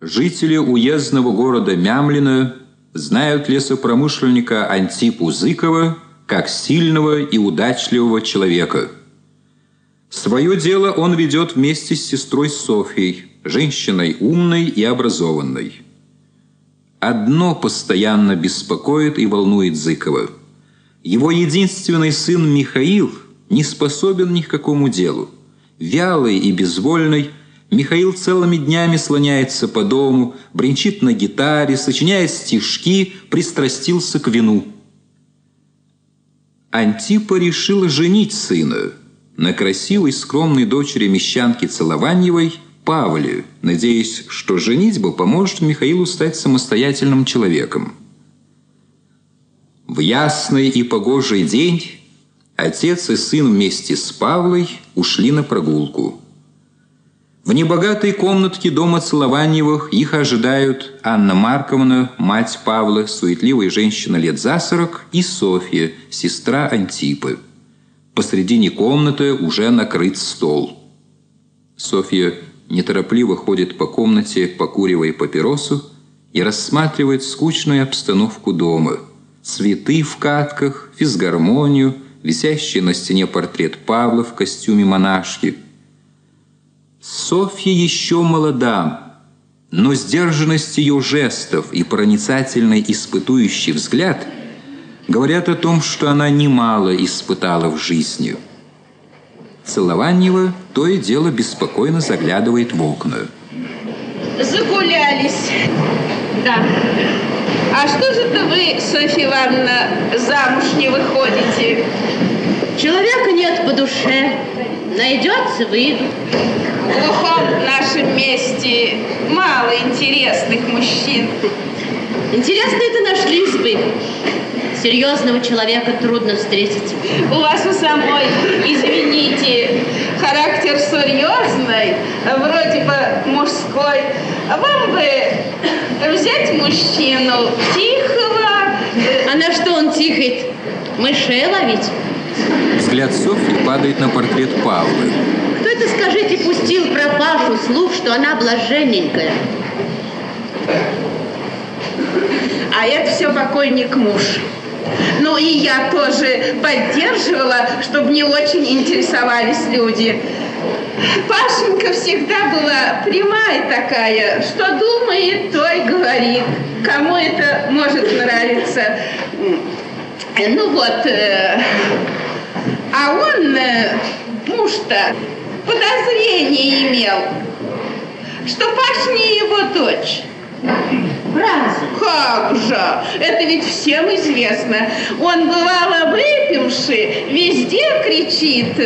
Жители уездного города Мямлина знают лесопромышленника Антипу Зыкова как сильного и удачливого человека. Свое дело он ведет вместе с сестрой Софией, женщиной умной и образованной. Одно постоянно беспокоит и волнует Зыкова. Его единственный сын Михаил не способен ни к какому делу. Вялый и безвольный, Михаил целыми днями слоняется по дому, бренчит на гитаре, сочиняет стишки, пристрастился к вину. Антипа решила женить сына на красивой скромной дочери мещанки Целованьевой Павле, надеясь, что женитьба поможет Михаилу стать самостоятельным человеком. В ясный и погожий день отец и сын вместе с Павлой ушли на прогулку – в небогатой комнатке дома Целованьевых их ожидают Анна Марковна, мать Павла, суетливая женщина лет за сорок, и Софья, сестра Антипы. Посредине комнаты уже накрыт стол. Софья неторопливо ходит по комнате, покуривая папиросу, и рассматривает скучную обстановку дома. Цветы в катках, физгармонию, висящий на стене портрет Павла в костюме монашки – Софья еще молода, но сдержанность ее жестов и проницательный испытующий взгляд говорят о том, что она немало испытала в жизни. Целованьева то и дело беспокойно заглядывает в окна. Загулялись. Да. А что же это вы, Софья Ивановна, замуж не выходите? Человека нет по душе. Найдется, выйду. В глухом нашем месте мало интересных мужчин. Интересные-то нашлись бы. Серьезного человека трудно встретить. У вас у самой, извините, характер серьезный, вроде бы мужской. Вам бы взять мужчину тихого. А на что он тихает? Мышей ловить? Взгляд Софьи падает на портрет Павлы. Кто это, скажите, пустил про Пашу слух, что она блаженненькая? А это все покойник муж. Ну и я тоже поддерживала, чтобы не очень интересовались люди. Пашенька всегда была прямая такая, что думает, то и говорит. Кому это может нравиться. Ну вот, э, а он, э, муж-то, подозрение имел, что Паш не его дочь. Разве? Как же? Это ведь всем известно. Он, бывало, выпивший, везде кричит.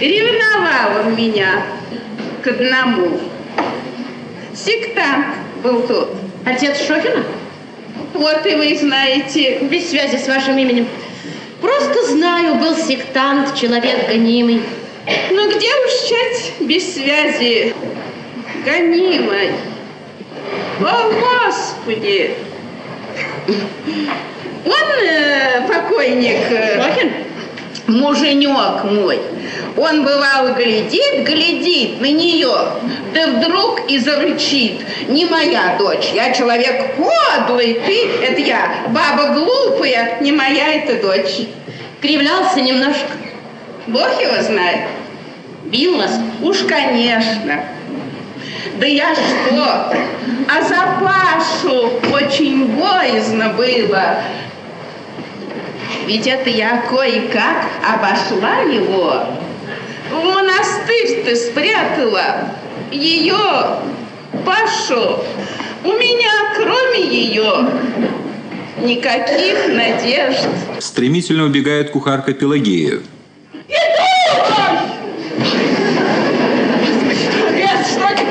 Ревновал он меня к одному. Сектант был тут. Отец Шохина? Вот и вы знаете. Без связи с вашим именем. Просто знаю, был сектант, человек гонимый. Ну где уж чать без связи? Гонимой. О, Господи! Он э, покойник... Э, Шохин? Муженек мой. Он, бывал, глядит, глядит на нее, да вдруг и зарычит. Не моя дочь, я человек подлый, ты, это я, баба глупая, не моя это дочь. Кривлялся немножко. Бог его знает. Бил вас? Уж, конечно. Да я что? А за Пашу очень боязно было. Ведь это я кое-как обошла его. В монастырь ты спрятала ее, Пашу. У меня, кроме ее, никаких надежд. Стремительно убегает кухарка Пелагея.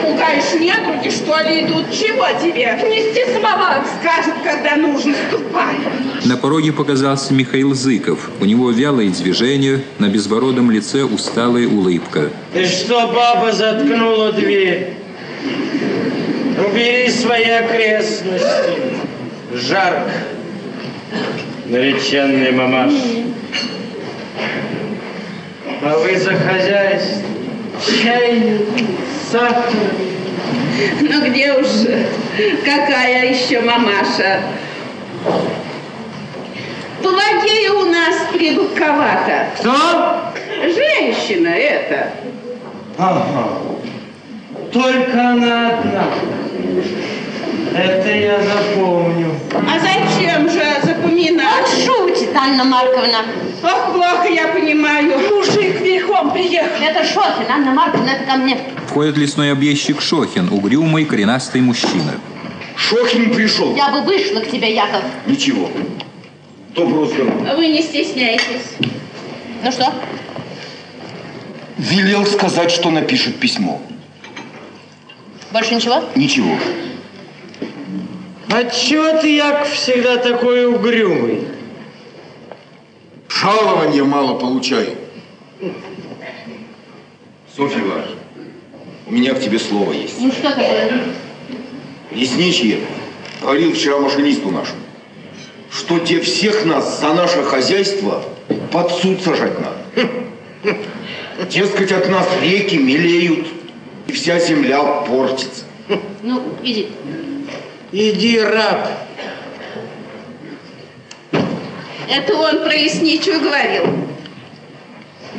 пугаешь, недруги, что ли, идут? Чего тебе? Нести самовар, скажет, когда нужно, ступай. На пороге показался Михаил Зыков. У него вялые движения, на безбородом лице усталая улыбка. Ты что, баба, заткнула дверь? Убери свои окрестности. Жарко. Нареченный мамаш. А вы за хозяйство. Чай сахар. Ну где уж, какая еще мамаша? Пелагея у нас придурковата. Кто? Женщина это. Ага. Только она одна. Это я запомню. А зачем же запоминать? Шутит, Анна Марковна. Ох, плохо я понимаю. Мужик верхом приехал. Это Шохин, Анна Марковна, это ко мне. Входит лесной объездчик Шохин, угрюмый, коренастый мужчина. Шохин пришел. Я бы вышла к тебе, Яков. Ничего. Доброго здоровья. Вы не стесняйтесь. Ну что? Велел сказать, что напишет письмо. Больше ничего? Ничего. А чего ты, Яков, всегда такой угрюмый? Жалования мало получаю. Софья Ивановна, у меня к тебе слово есть. Ну что такое? Лесничий говорил вчера машинисту нашему, что те всех нас за наше хозяйство под суд сажать надо. Дескать, от нас реки мелеют, и вся земля портится. Ну, иди. Иди, раб. Это он про лесничую говорил.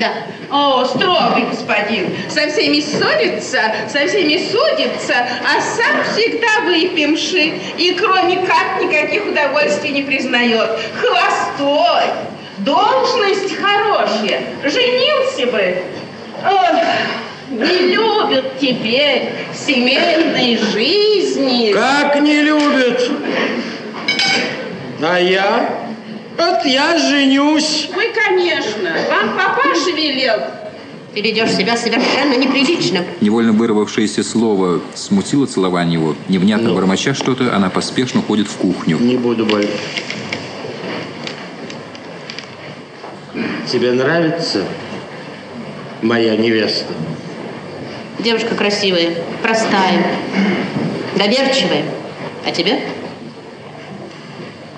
Да. О, строгий господин, со всеми ссорится, со всеми судится, а сам всегда выпивший и кроме как никаких удовольствий не признает. Холостой, должность хорошая, женился бы. Ох, не любят теперь семейной жизни. Как не любят. А я? Вот я женюсь. Вы, конечно, вам папаша велел. Ты ведешь себя совершенно неприлично. Невольно вырвавшееся слово смутило Целованьеву. Невнятно Ну. бормоча что-то, она поспешно уходит в кухню. Не буду больше. Тебе нравится моя невеста? Девушка красивая, простая, доверчивая. А тебе?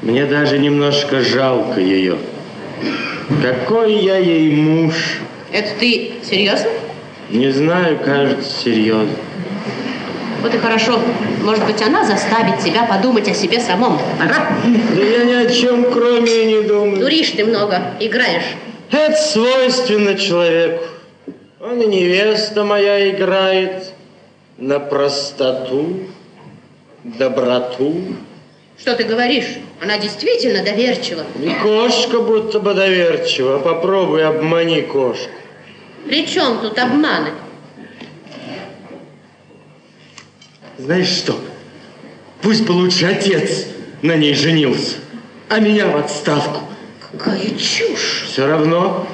Мне даже немножко жалко ее. Какой я ей муж? Это ты серьезно? Не знаю, кажется, серьезно. Вот и хорошо. Может быть, она заставит тебя подумать о себе самом. Ага. Да я ни о чем кроме и не думаю. Дуришь ты много, играешь. Это свойственно человеку. Он и невеста моя играет на простоту, доброту. Что ты говоришь? Она действительно доверчива. И кошка будто бы доверчива. Попробуй обмани кошку. При чем тут обманы? Знаешь что? Пусть бы лучше отец на ней женился, а меня в отставку. Какая чушь! Все равно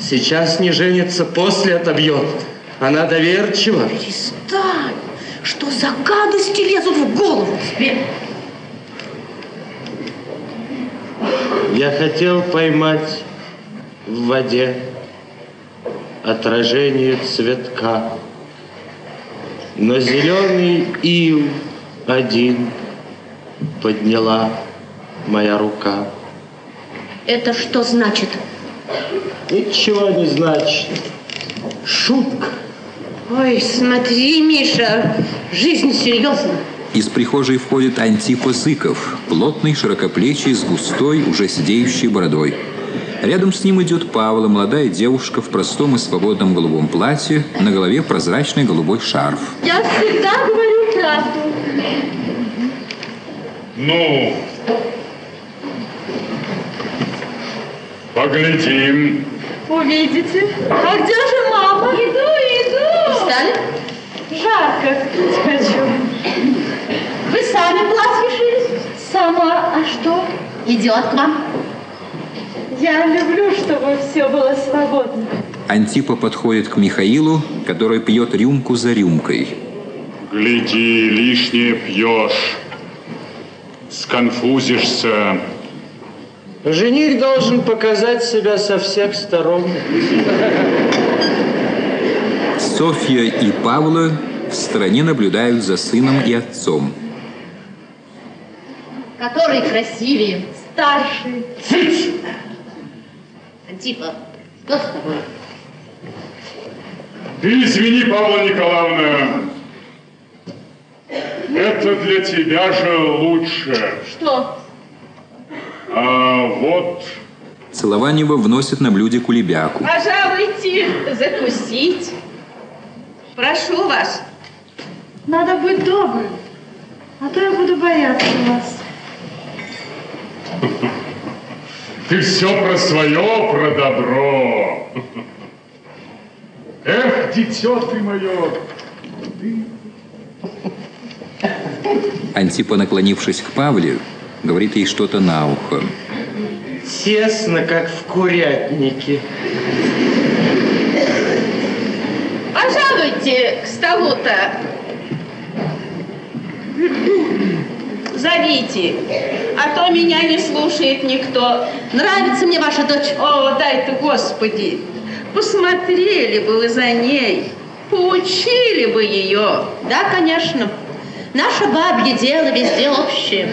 сейчас не женится, после отобьет. Она доверчива. Перестань! Что за гадости лезут в голову тебе? Я хотел поймать в воде отражение цветка, но зеленый ил один подняла моя рука. Это что значит? Ничего не значит. Шутка. Ой, смотри, Миша, жизнь серьезна. Из прихожей входит Антипа Зыков, плотный, широкоплечий, с густой, уже сидеющей бородой. Рядом с ним идет Павла, молодая девушка в простом и свободном голубом платье, на голове прозрачный голубой шарф. Я всегда говорю правду. Ну, поглядим. Увидите. А где же мама? Иду, иду. Встали? Жарко. Хочу. Сами платье шили? Сама. А что? Идет к вам. Я люблю, чтобы все было свободно. Антипа подходит к Михаилу, который пьет рюмку за рюмкой. Гляди, лишнее пьешь. Сконфузишься. Жених должен показать себя со всех сторон. Софья и Павла в стороне наблюдают за сыном и отцом. Который красивее? Старший. Антипа, что с тобой? Ты извини, Павла Николаевна, Это для тебя же лучше. Что? А вот Целованева вносит на блюде кулебяку. Пожалуйте закусить. Прошу вас. Надо быть добрым, а то я буду бояться вас. Ты все про свое, про добро. Эх, дитё ты мое. Антипа, наклонившись к Павле, говорит ей что-то на ухо. Тесно, как в курятнике. Пожалуйте к столу-то. Зовите, а то меня не слушает никто. Нравится мне ваша дочь. О, дай ты, Господи, посмотрели бы вы за ней, поучили бы ее. Да, конечно. Наше бабье дело везде общее.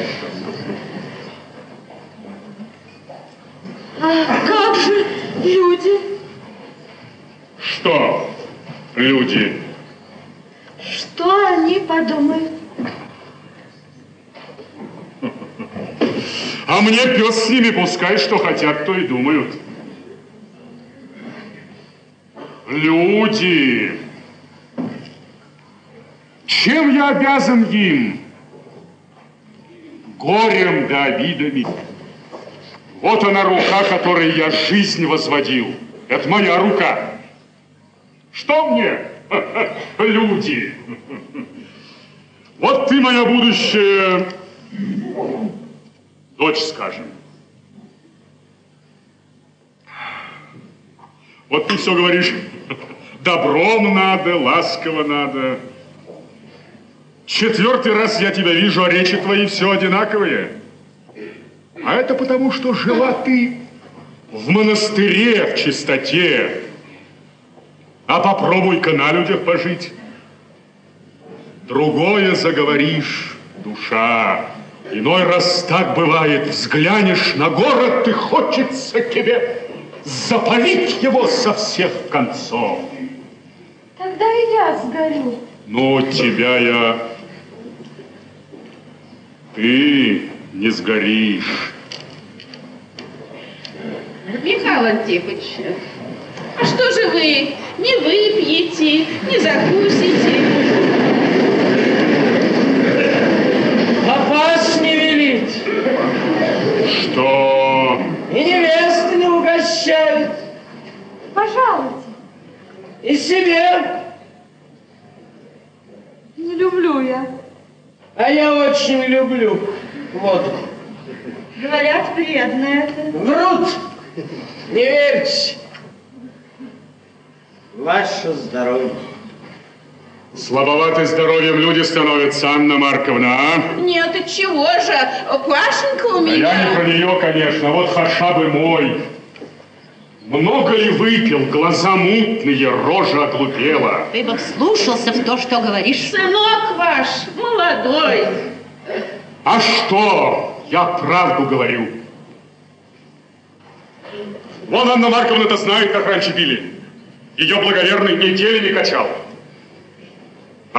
А как же люди? Что, люди? Что они подумают? А мне пес с ними, пускай что хотят, то и думают. Люди! Чем я обязан им? Горем да обидами. Вот она рука, которой я жизнь возводил. Это моя рука. Что мне? Люди. Вот ты моя будущее дочь, скажем. Вот ты все говоришь, добром надо, ласково надо. Четвертый раз я тебя вижу, а речи твои все одинаковые. А это потому, что жила ты в монастыре, в чистоте. А попробуй-ка на людях пожить. Другое заговоришь, душа. Иной раз так бывает, взглянешь на город, и хочется тебе запалить его со всех концов. Тогда и я сгорю. Ну, тебя я... Ты не сгоришь. Михаил Антипович, а что же вы не выпьете, не закусите? Папаш не велит, Что? и невесты не угощают, Пожалуйте. и себе. Не люблю я. А я очень люблю водку. Говорят, вредно это. Врут! Не верьте! Ваше здоровье. Слабоваты здоровьем люди становятся, Анна Марковна, а? Нет, от чего же? Пашенька у А меня. я не про нее, конечно, вот хаша бы мой. Много ли выпил, глаза мутные, рожа оглупела. Ты бы вслушался в то, что говоришь. Сынок ваш молодой. А что? Я правду говорю. Вон Анна Марковна-то знает, как раньше били. Ее благоверный неделями качал.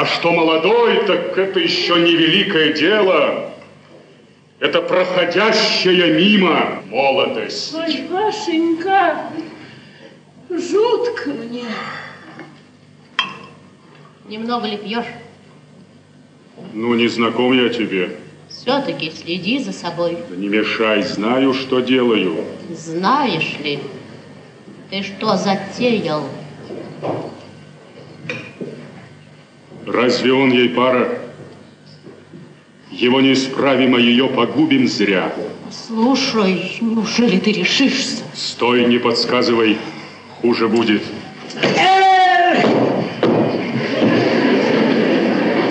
А что молодой, так это еще не великое дело. Это проходящая мимо молодость. Ой, Пашенька, жутко мне. Немного ли пьешь? Ну, не знаком я тебе. Все-таки следи за собой. Да не мешай, знаю, что делаю. Знаешь ли, ты что затеял? Разве он ей пара? Его неисправимо ее погубим зря. Слушай, неужели ты решишься? Стой, не подсказывай, хуже будет. Эх!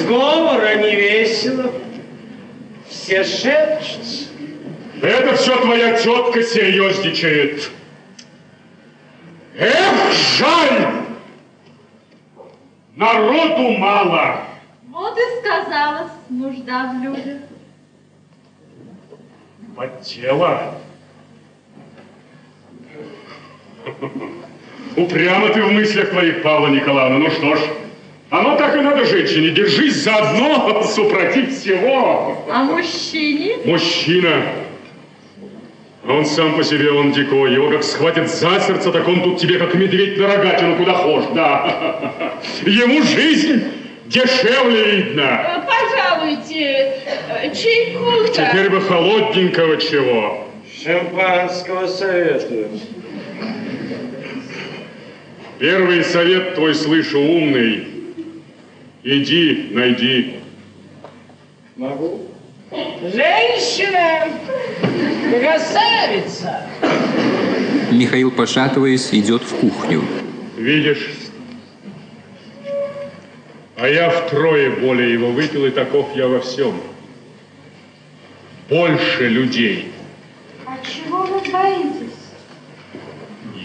Говора не весело. Все шепчутся. Это все твоя тетка серьезничает. Эх, жаль! Народу мало. Вот и сказалась нужда в людях. Потела. Упрямо ты в мыслях твоих, Павла Николаевна. Ну что ж, Оно так и надо женщине. Держись за одно, супротив всего. А мужчине? Мужчина. Он сам по себе, он дикой. Его как схватит за сердце, так он тут тебе как медведь на рогатину, куда хошь, да. Ему жизнь дешевле видно. Пожалуйте, чайку-то. Теперь бы холодненького чего. Шампанского советую. Первый совет твой слышу умный. Иди, найди. Могу? Женщина, красавица. Михаил, пошатываясь, идет в кухню. Видишь? А я втрое более его выпил, и таков я во всем. Больше людей. А чего вы боитесь?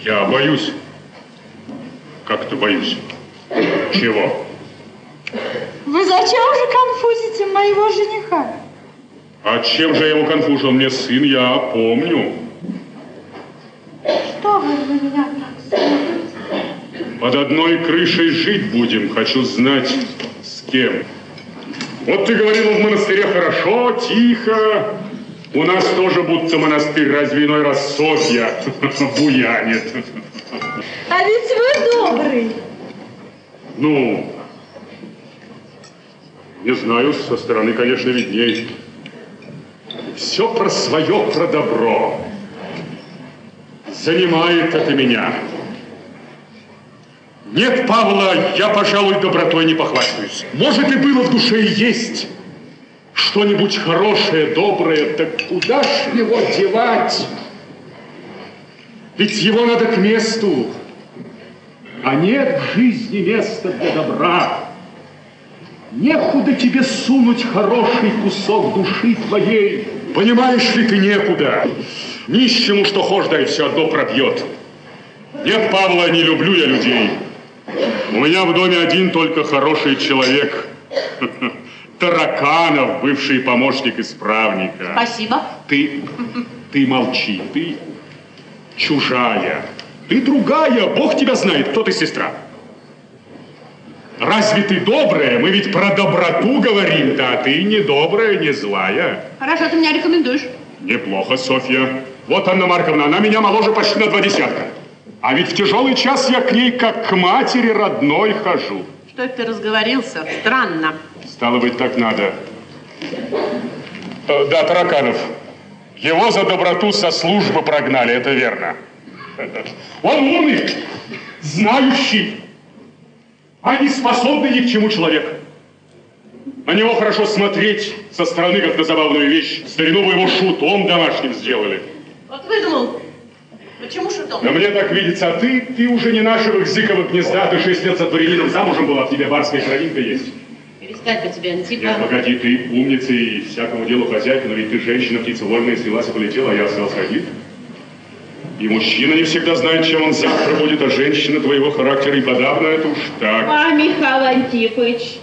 Я боюсь. Как-то боюсь. Чего? Вы зачем же конфузите моего жениха? А чем же я его конфужил? Мне сын, я помню. Что вы на меня так смотрите? Под одной крышей жить будем. Хочу знать, с кем. Вот ты говорил, в монастыре хорошо, тихо. У нас тоже будто монастырь, разве иной раз Софья буянит. А ведь вы добрый. Ну, не знаю, со стороны, конечно, видней. Все про свое, про добро. Занимает это меня. Нет, Павла, я, пожалуй, добротой не похвастаюсь. Может, и было в душе и есть что-нибудь хорошее, доброе, так куда ж его девать? Ведь его надо к месту. А нет в жизни места для добра. Некуда тебе сунуть хороший кусок души твоей. Понимаешь ли ты, некуда. Нищему, что хошь, дай все одно пробьет. Нет, Павла, не люблю я людей. У меня в доме один только хороший человек. Тараканов, бывший помощник исправника. Спасибо. Ты, ты молчи, ты чужая. Ты другая, Бог тебя знает, кто ты сестра. Разве ты добрая? Мы ведь про доброту говорим, да, ты не добрая, не злая. Хорошо, ты меня рекомендуешь. Неплохо, Софья. Вот Анна Марковна, она меня моложе почти на два десятка. А ведь в тяжелый час я к ней как к матери родной хожу. Что это ты разговорился? Странно. Стало быть, так надо. Э, Да, Тараканов. Его за доброту со службы прогнали, это верно. Он умный, знающий, а не способный ни к чему человек. На него хорошо смотреть со стороны, как на забавную вещь. Старину его шутом домашним сделали. Вот выдумал. Почему шутом? Но мне так видится, а ты, ты уже не нашего Зыкова гнезда, ты шесть лет за дворянином замужем была, в тебе барская кровинка есть. Перестать бы тебе, Антипа. Нет, погоди, ты умница и всякому делу хозяйка, но ведь ты женщина, птица вольная, слилась и полетела, а я остался один. И мужчина не всегда знает, чем он завтра будет, а женщина твоего характера и подавно это уж так. А, Михаил Антипович,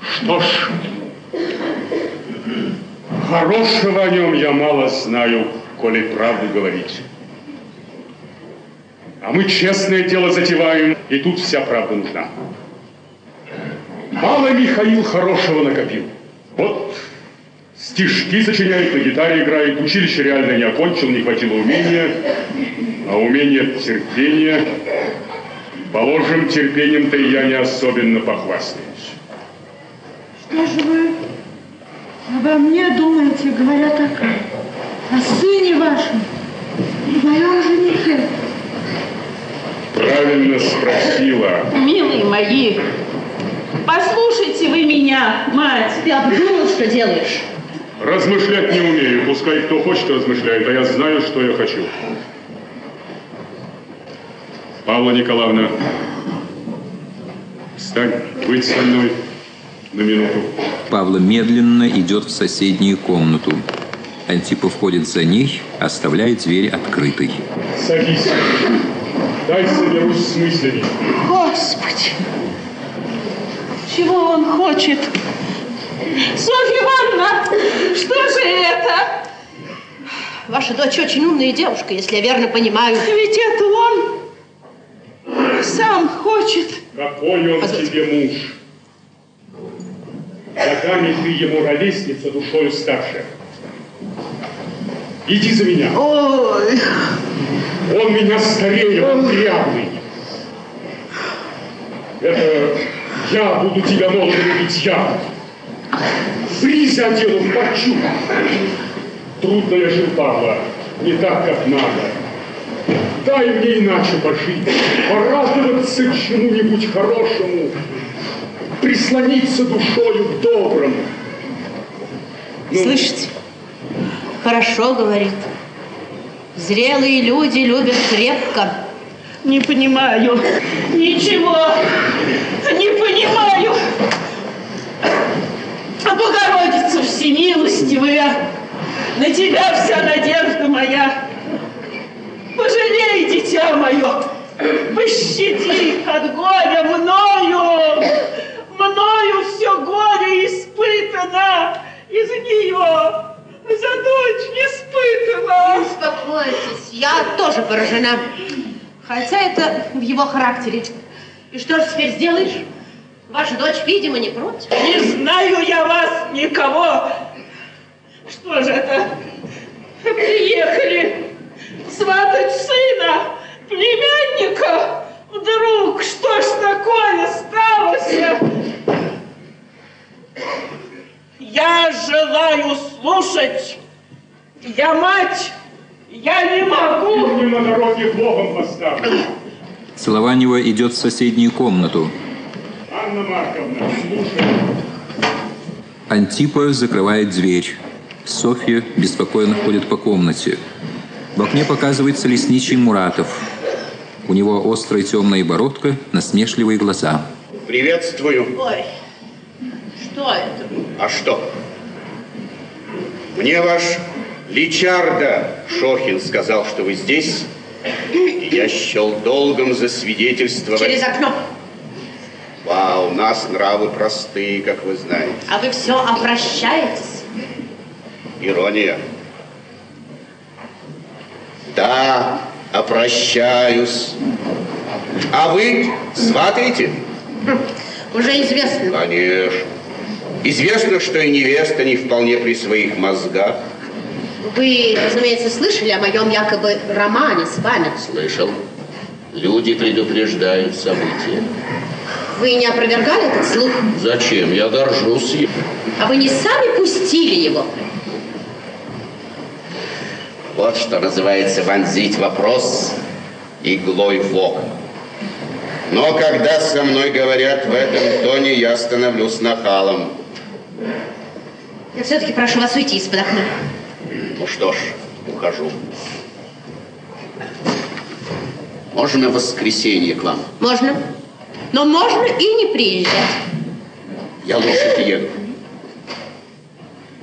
Что ж, хорошего о нем я мало знаю, коли правду говорить. А мы честное дело затеваем, и тут вся правда нужна. Мало Михаил хорошего накопил. Вот стишки сочиняет, на гитаре играет, училище реально не окончил, не хватило умения, а умения терпения. Положим, терпением-то я не особенно похвастаюсь. Что же вы обо мне думаете, говоря так, о сыне вашем, о моем женихе? Правильно спросила. милые мои, послушайте вы меня, мать. Ты обдумал, что делаешь? Размышлять не умею. Пускай кто хочет размышляет, а я знаю, что я хочу. Павла Николаевна, встань, будь со мной на минуту. Павла медленно идет в соседнюю комнату. Антипа входит за ней, оставляет дверь открытой. Садись. Дай соберусь с мыслями. Господи, чего он хочет? Софья Ивановна, что же это? Ваша дочь очень умная девушка, если я верно понимаю. Ведь это он сам хочет. Какой он тебе муж? Годами ты ему ровесница, душою старше. Иди за меня. Ой, Он меня старее, он дряблый. Это я буду тебя молодо любить, я. Бриза одену в парчу. Трудно я жил, Павла, не так, как надо. Дай мне иначе пожить, порадоваться чему-нибудь хорошему, прислониться душою к доброму. Ну, Слышите? Хорошо говорит. Зрелые люди любят крепко. не понимаю. Ничего. Не понимаю. А Богородица всемилостивая, на тебя вся надежда моя. Пожалей, дитя мое, пощади от горя мною. Мною все горе испытано из нее. За дочь испытано. Успокойтесь, я тоже поражена. Хотя это в его характере. И что же теперь сделаешь? Ваша дочь, видимо, не против. Не знаю я вас никого. Что же это? Приехали сватать сына, племянника. Вдруг, что ж такое сталося? Я желаю слушать. Я мать. Я не могу. Ты мне на дороге Богом поставлю. Целованева идет в соседнюю комнату. Анна Марковна, слушай. Антипа закрывает дверь. Софья беспокойно ходит по комнате. В окне показывается лесничий Муратов. У него острая темная бородка, насмешливые глаза. Приветствую. Ой, что это? А что? Мне ваш Личарда Шохин сказал, что вы здесь, я счел долгом засвидетельствовать. Через окно. А у нас нравы простые, как вы знаете. А вы все обращаетесь? Ирония. Да, опрощаюсь. А вы сватаете? Уже известно. Конечно. Известно, что и невеста не вполне при своих мозгах. Вы, разумеется, слышали о моем якобы романе с вами. Слышал. Люди предупреждают события. Вы не опровергали этот слух? Зачем? Я горжусь им. А вы не сами пустили его? Вот что называется вонзить вопрос иглой в око. Но когда со мной говорят в этом тоне, я становлюсь нахалом. Я все-таки прошу вас уйти из-под окна. Ну что ж, ухожу. Можно в воскресенье к вам? Можно. Но можно и не приезжать. Я лучше приеду.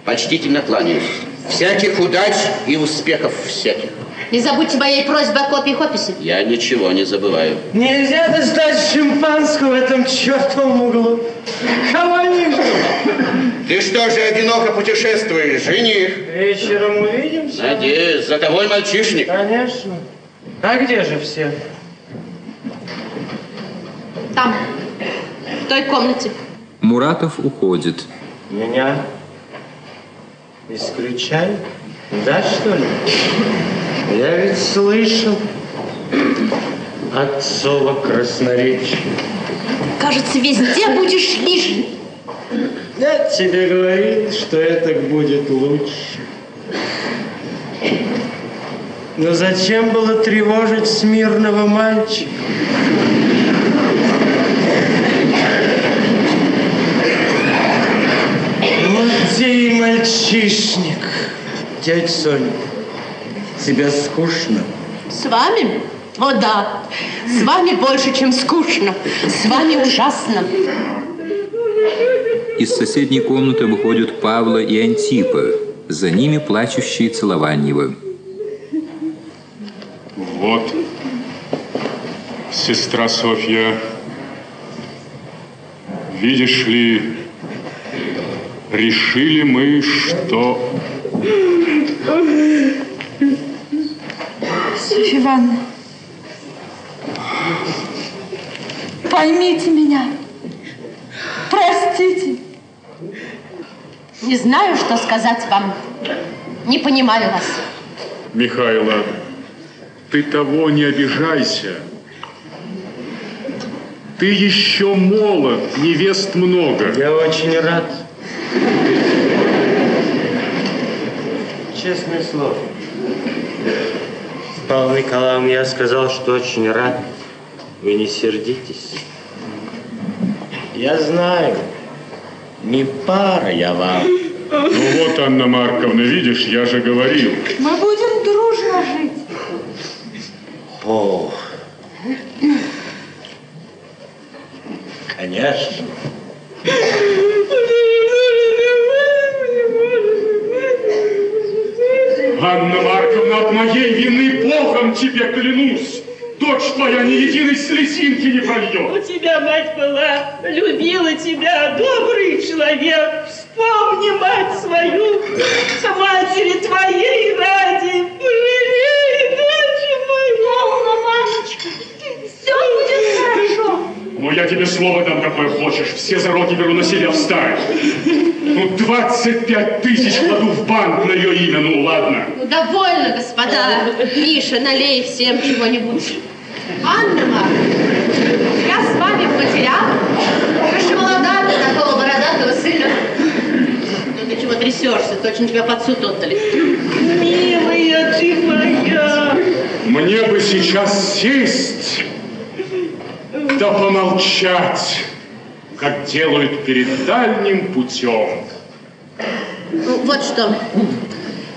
Почтительно кланяюсь. Всяких удач и успехов всяких. Не забудьте моей просьбы о копии описи. Я ничего не забываю. Нельзя достать шимпанского в этом чертовом углу. Ниже? Ты что же одиноко путешествуешь, жених? Вечером увидимся. Надеюсь, за тобой мальчишник. Конечно. А где же все? Там, в той комнате. Муратов уходит. Меня исключают? Да, что ли? Я ведь слышал отцово красноречие. Кажется, везде будешь лишний. Я тебе говорил, что это будет лучше. Но зачем было тревожить смирного мальчика? И мальчишник. Тетя Соня, тебе скучно? С вами? О да, с вами больше, чем скучно. С вами ужасно. Из соседней комнаты выходят Павла и Антипа. За ними плачущие Целованьева. Вот, сестра Софья, видишь ли, решили мы, что Софья Ивановна. Поймите меня. Простите. Не знаю, что сказать вам. Не понимаю вас. Михайло, ты того не обижайся. Ты еще молод, невест много. Я очень рад. Честное слово. С Павлом Николаевым я сказал, что очень рад. Вы не сердитесь. Я знаю, не пара я вам. Ну вот, Анна Марковна, видишь, я же говорил. Мы будем дружно жить. О, конечно. Анна Марковна, от моей вины Богом тебе клянусь. Дочь твоя ни единой слезинки не У прольет. тебя мать была, любила тебя, добрый человек. Вспомни мать свою, матери твоей ради. Пожалей, дочь моя. Машечка. Все будет хорошо. Ну, я тебе слово дам, какое хочешь. Все зароки беру на себя вставить. Ну, 25 тысяч кладу в банк на ее имя, ну ладно. Ну, довольно, господа. Миша, налей всем чего-нибудь. Анна Марковна, я с вами в матерях. Еще молода для такого бородатого сына. Ну, ты чего трясешься? Точно тебя под суд отдали. Милая ты моя. Мне бы сейчас сесть, да помолчать, как делают перед дальним путем. Ну, вот что.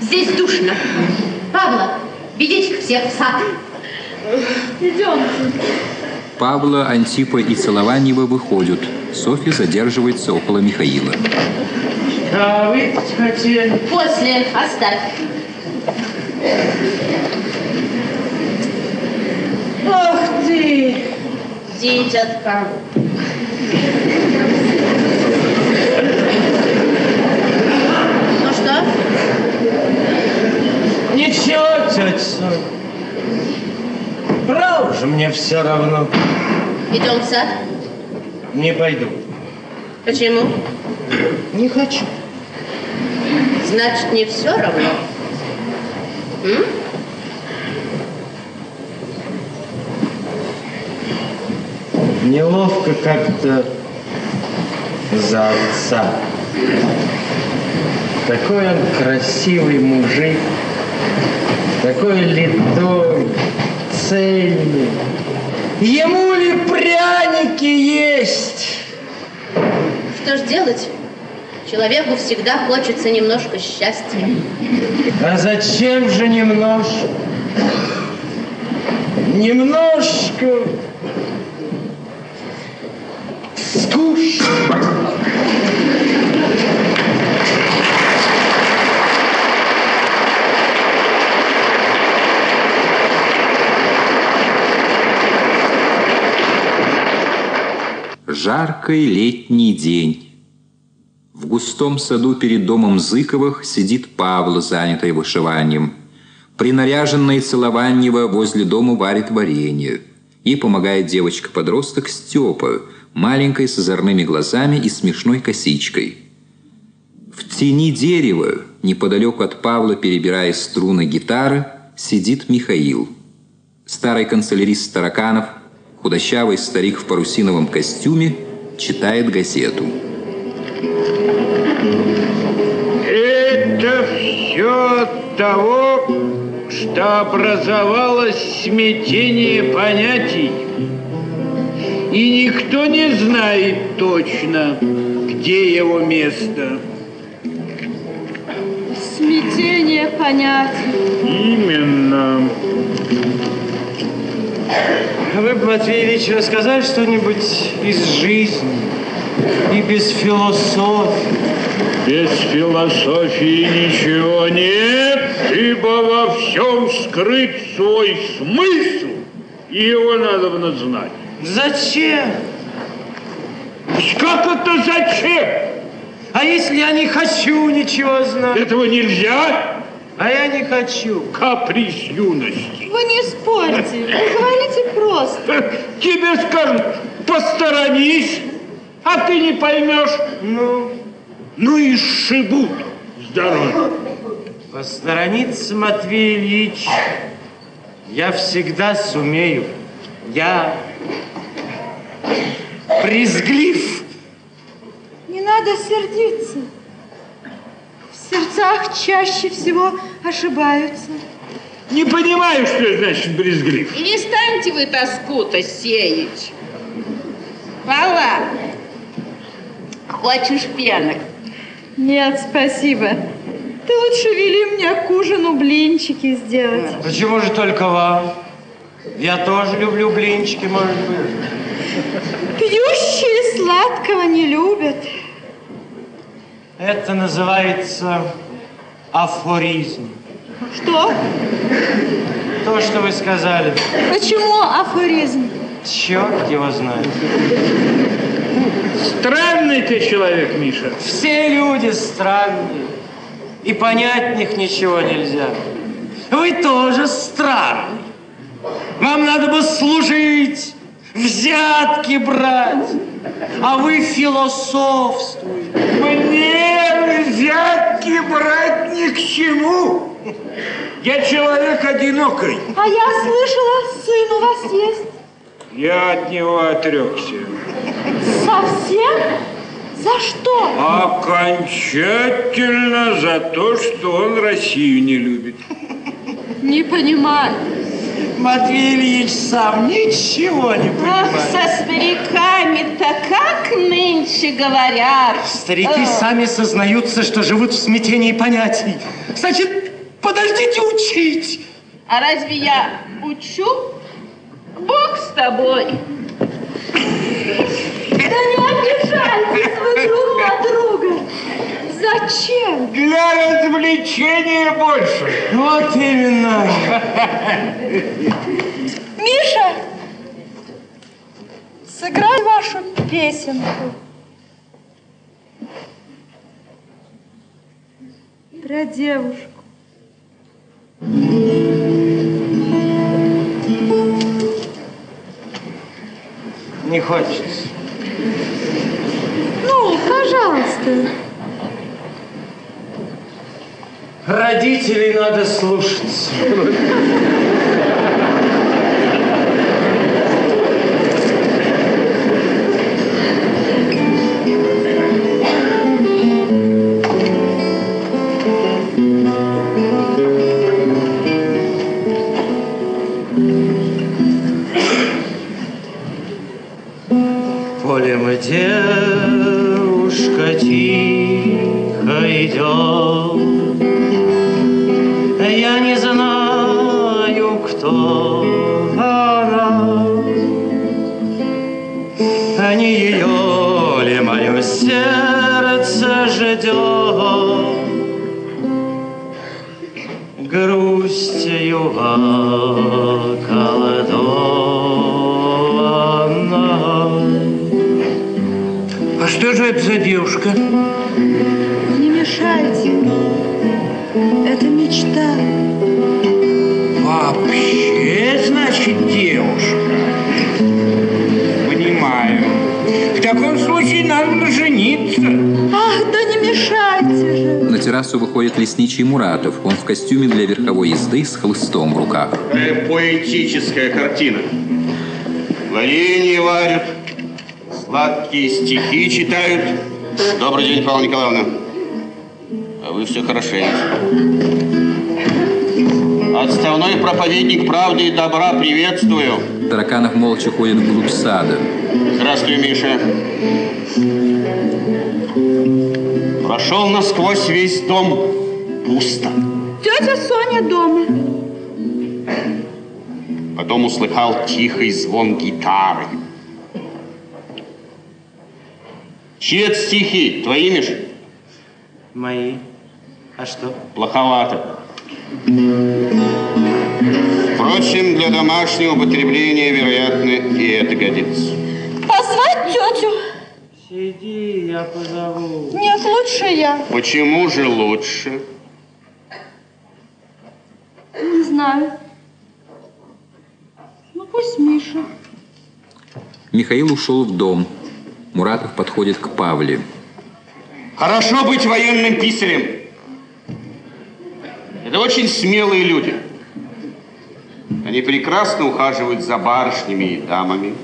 Здесь душно. Павла, ведите всех в сад. Идемте. Павла, Антипа и Целованьева выходят. Софья задерживается около Михаила. А вы хотели... После оставь. Ах ты. Дитятка. Ну что? Ничего, тетя. Право же, мне все равно. Идем в сад? Не пойду. Почему? Не хочу. Значит, не все равно. М? Неловко как-то за отца. Такой он красивый мужик, такой литой, цельный. Ему ли пряники есть? Что ж делать? Человеку всегда хочется немножко счастья. А зачем же немножко? Немножко скучно. Жаркий летний день. В густом саду перед домом Зыковых сидит Павла, занятый вышиванием. Принаряженная Целованьева возле дома варит варенье. Ей помогает девочка-подросток Степа, маленькая с озорными глазами и смешной косичкой. В тени дерева, неподалеку от Павла, перебирая струны гитары, сидит Михаил. Старый канцелярист Тараканов, худощавый старик в парусиновом костюме, читает газету. Это все от того, что образовалось смятение понятий. И никто не знает точно, где его место. Смятение понятий. Именно. Вы бы, Матвей Ильич, рассказали что-нибудь из жизни и без философии. Без философии ничего нет, ибо во всем скрыт свой смысл, и его надо знать. Зачем? Как это зачем? А если я не хочу ничего знать? Этого нельзя. А я не хочу. Каприз юности. Вы не спорьте, вы говорите просто. Тебе скажут, посторонись, а ты не поймешь. Ну, ну и сшибут с дороги. Посторониться, Матвей Ильич, я всегда сумею. Я брезглив. Не надо сердиться. В сердцах чаще всего ошибаются. Не понимаю, что значит брезглив. И не станьте вы тоску-то сеять. Пала, хочешь пенок? Нет, спасибо. Ты лучше вели мне к ужину блинчики сделать. Почему же только вам? Я тоже люблю блинчики, может быть. Пьющие сладкого не любят. Это называется афоризм. Что? То, что вы сказали. Почему афоризм? Черт его знает. Странный ты человек, Миша. Все люди странные. И понять них ничего нельзя. Вы тоже странный. Вам надо бы служить, взятки брать, а вы философствуете. Мне взятки брать ни к чему. Я человек одинокий. А я слышала, сын у вас есть. Я от него отрекся. Совсем? За что? Окончательно за то, что он Россию не любит. Не понимаю. Матвей Ильич сам ничего не Ах, понимает. со стариками-то как нынче говорят. Старики Э, сами сознаются, что живут в смятении понятий. Значит, подождите учить. А разве я учу? Бог с тобой. Да не обижайтесь вы друг на друга. Зачем? Для развлечения больше. Вот именно. Миша, сыграй вашу песенку. Про девушку. Не хочется. Ну, пожалуйста. Родителей надо слушаться. Террасу выходит лесничий Муратов. Он в костюме для верховой езды с хлыстом в руках. Какая поэтическая картина. Варенье варят, сладкие стихи читают. Добрый день, Павла Николаевна. А вы все хорошенько. Отставной проповедник правды и добра, приветствую. Тараканов молча ходит вглубь сада. Здравствуй, Миша. Прошел насквозь весь дом. Пусто. Тетя Соня дома. Потом услыхал тихий звон гитары. Чьи это стихи? Твои, Миша? Мои. А что? Плоховато. Впрочем, для домашнего употребления, вероятно, и это годится. Позвать тетю? Сиди, я позову. Нет, лучше я. Почему же лучше? Не знаю. Пусть Миша. Михаил ушел в дом. Муратов подходит к Павле. Хорошо быть военным писарем. Это очень смелые люди. Они прекрасно ухаживают за барышнями и дамами.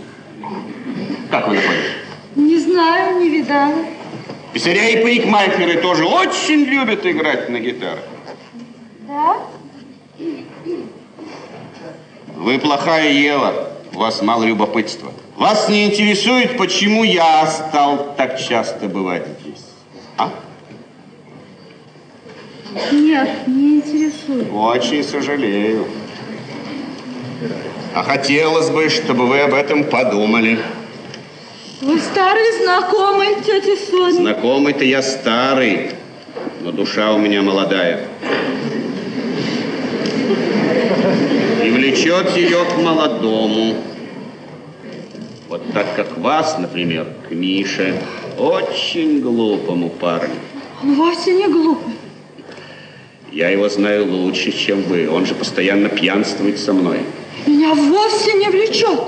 Как вы поняли? Не знаю, не видала. Писаря и парикмахеры тоже очень любят играть на гитарах. Да? Вы плохая Ева, у вас мало любопытства. Вас не интересует, почему я стал так часто бывать здесь? А? Нет, не интересует. Очень сожалею. А хотелось бы, чтобы вы об этом подумали. Вы старый знакомый тети Сони. Знакомый-то я старый, но душа у меня молодая. И влечет ее к молодому. Вот так как вас, например, к Мише, очень глупому парню. Он вовсе не глупый. Я его знаю лучше, чем вы. Он же постоянно пьянствует со мной. Меня вовсе не влечет.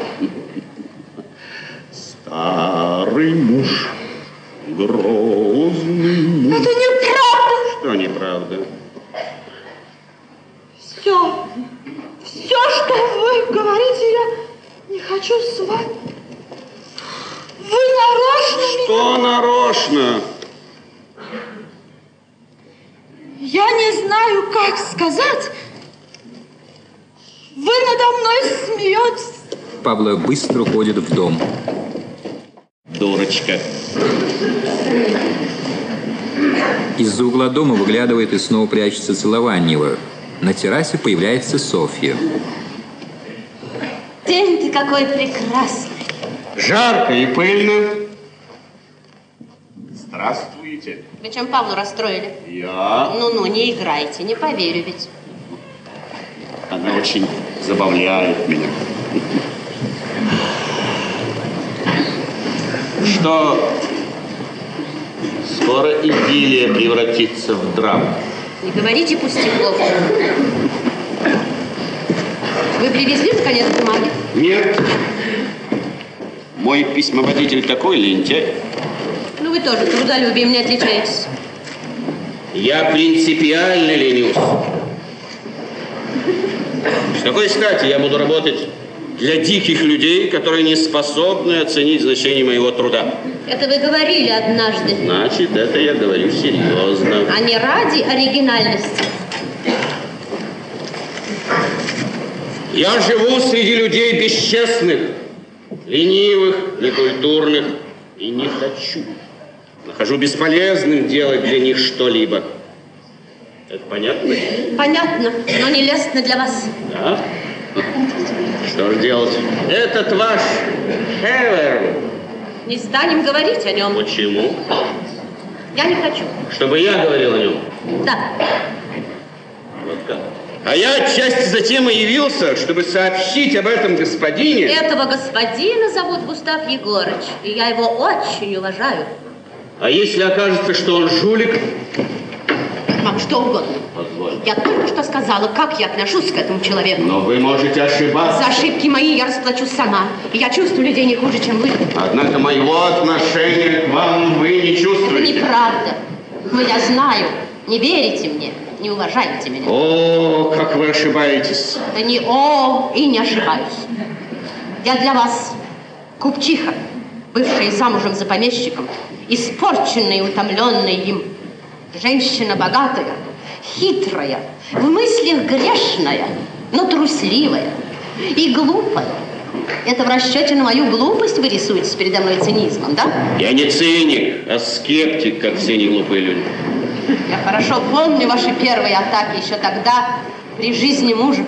Старый муж, грозный муж. Это неправда. Что неправда? Все, все, что вы говорите, я не хочу с вами. Вы нарочно Что меня... нарочно? Я не знаю, как сказать. Вы надо мной смеетесь. Павла быстро уходит в дом. Дурочка. Из-за угла дома выглядывает и снова прячется Целованьева. На террасе появляется Софья. День ты какой прекрасный. Жарко и пыльно. Здравствуйте. Вы чем Павлу расстроили? Я. Ну-ну, не играйте, не поверю ведь. Она очень забавляет меня. Что скоро идиллия превратится в драму. Не говорите пустяков. Вы привезли, наконец, бумаги? Нет. Мой письмоводитель такой лентяй. Ну, вы тоже трудолюбием не отличаетесь. Я принципиально ленюсь. С какой стати я буду работать для диких людей, которые не способны оценить значение моего труда? Это вы говорили однажды, Значит, это я говорю серьезно. а не ради оригинальности. Я живу среди людей бесчестных, ленивых, некультурных и не хочу. Нахожу бесполезным делать для них что-либо. Это понятно? Понятно, но не лестно для вас. Да? Что же делать? Этот ваш Хевер. Не станем говорить о нем. Почему? Я не хочу. Чтобы я говорил о нем. Да. Вот как. А я отчасти затем и явился, чтобы сообщить об этом господине. Этого господина зовут Густав Егорыч, и я его очень уважаю. А если окажется, что он жулик? Что угодно. Позвольте. Я только что сказала, как я отношусь к этому человеку. Но вы можете ошибаться. За ошибки мои я расплачусь сама. Я чувствую людей не хуже, чем вы. Однако моего отношения к вам вы не Это чувствуете. неправда. Но я знаю. Не верите мне, не уважаете меня. О, как вы ошибаетесь. Это не о и не ошибаюсь. Я для вас купчиха, бывшая замужем за помещиком, испорченная и утомленная им. Женщина богатая, хитрая, в мыслях грешная, но трусливая и глупая. Это в расчете на мою глупость вы рисуетесь передо мной цинизмом, да? Я не циник, а скептик, как все неглупые люди. Я хорошо помню ваши первые атаки еще тогда, при жизни мужа.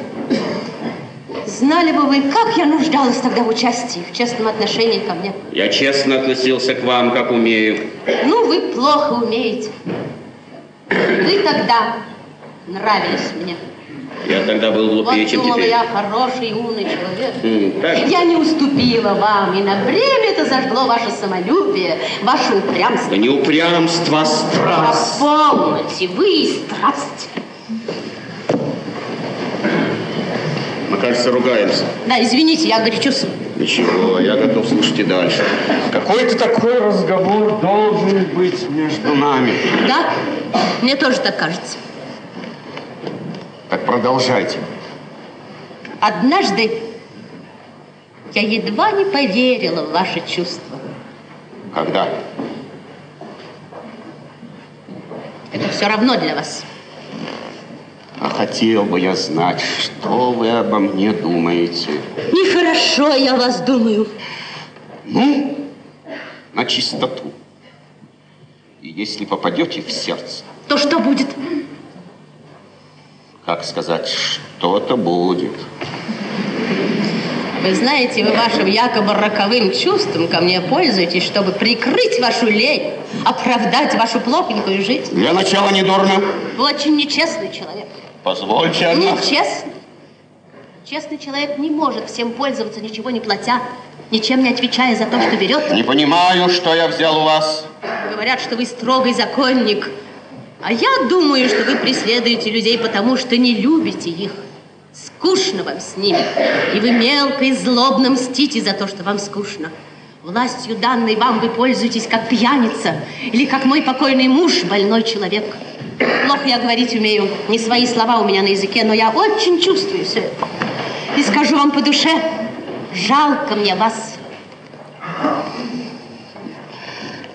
Знали бы вы, как я нуждалась тогда в участии, в честном отношении ко мне. Я честно относился к вам, как умею. Ну, вы плохо умеете. Вы тогда нравились мне. Я тогда был глупее, вот чем думала теперь. я хороший, умный человек. Так. Я не уступила вам, и на время это зажгло ваше самолюбие, ваше упрямство. Да не упрямство, а страсть. Помните, вы и страсть. кажется, ругаемся. Да, извините, я горячусь. Ничего, я готов слушать и дальше. Какой-то такой разговор должен быть между нами. Да? Мне тоже так кажется. Так продолжайте. Однажды я едва не поверила в ваши чувства. Когда? Это все равно для вас. А хотел бы я знать, что вы обо мне думаете. Нехорошо я вас думаю. Ну, на чистоту. И если попадете в сердце, То что будет? как сказать, что-то будет. Вы знаете, вы вашим якобы роковым чувством ко мне пользуетесь, чтобы прикрыть вашу лень, оправдать вашу плохенькую жизнь. Для начала не дурно. Вы очень нечестный человек. Позвольте, одна. Нечестный. Честный человек не может всем пользоваться, ничего не платя, ничем не отвечая за то, что берет. Не понимаю, что я взял у вас. Говорят, что вы строгий законник. А я думаю, что вы преследуете людей, потому что не любите их. Скучно вам с ними. И вы мелко и злобно мстите за то, что вам скучно. Властью данной вам вы пользуетесь как пьяница или как мой покойный муж, больной человек. Плохо я говорить умею, не свои слова у меня на языке, но я очень чувствую все это. Скажу вам по душе, жалко мне вас.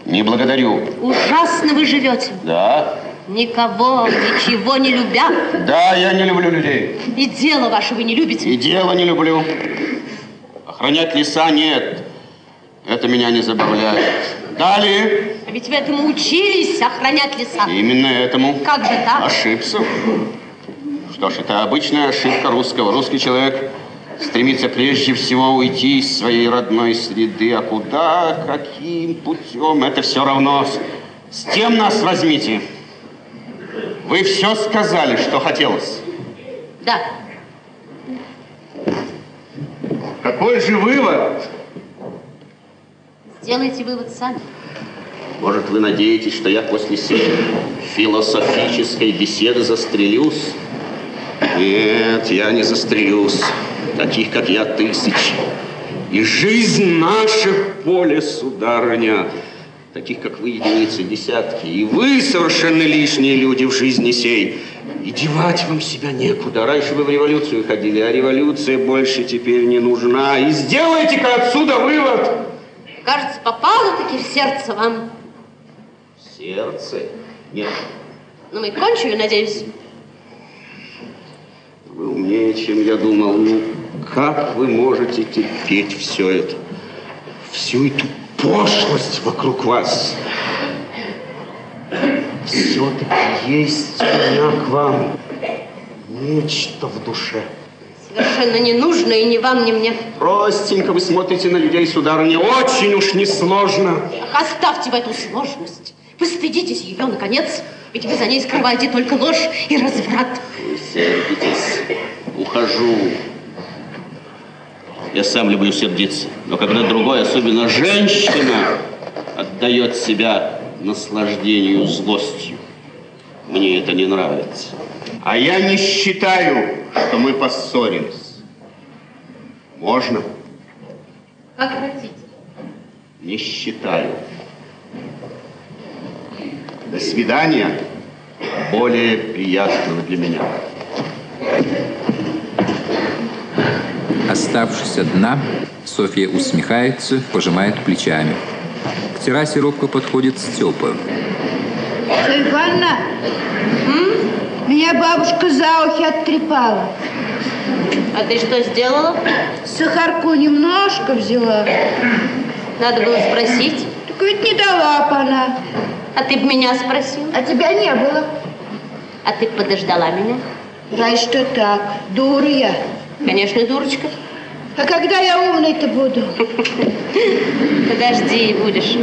Не благодарю. Ужасно вы живете. Да? Никого, ничего не любя. Да, я не люблю людей. И дело ваше вы не любите. И дело не люблю. Охранять леса нет. Это меня не забавляет. Далее. А Ведь вы этому учились, охранять леса. Именно этому. Как же так? Ошибся. Что ж, это обычная ошибка русского. Русский человек стремится прежде всего уйти из своей родной среды. А куда, каким путем, это все равно. С тем нас возьмите. Вы все сказали, что хотелось. Да. Какой же вывод? Сделайте вывод сами. Может, вы надеетесь, что я после сей философической беседы застрелюсь? Нет, я не застрелюсь. Таких, как я, тысяч. И жизнь наша поле, сударыня. Таких, как вы, единицы, десятки. И вы совершенно лишние люди в жизни сей. И девать вам себя некуда. Раньше вы в революцию ходили, а революция больше теперь не нужна. И сделайте-ка отсюда вывод. Кажется, попало-таки в сердце вам. Сердце? Нет. Ну, мы кончили, надеюсь. Вы умнее, чем я думал. Ну, как вы можете терпеть все это? Всю эту пошлость вокруг вас? Все-таки есть у меня к вам нечто в душе. Совершенно не нужно и ни вам, ни мне. Простенько вы смотрите на людей, сударыня, очень уж несложно. Оставьте в эту сложность. Постыдитесь ее, наконец. Ведь вы за ней скрываете только ложь и разврат. Вы сердитесь. Ухожу. Я сам люблю сердиться. Но когда другой, особенно женщина, отдает себя наслаждению злостью, мне это не нравится. А я не считаю, что мы поссорились. Можно? Как хотите. Не считаю. До свидания. Более приятного для меня. Оставшись одна, Софья усмехается, пожимает плечами. К террасе робко подходит Степа. Софья Ивановна, меня бабушка за ухи оттрепала. А ты что сделала? Сахарку немножко взяла. Надо было спросить. Так ведь не дала бы она. А ты бы меня спросил. А тебя не было. А ты подождала меня? Жаль, что так. Дура я. Конечно, дурочка. А когда я умной-то буду? Подожди, будешь.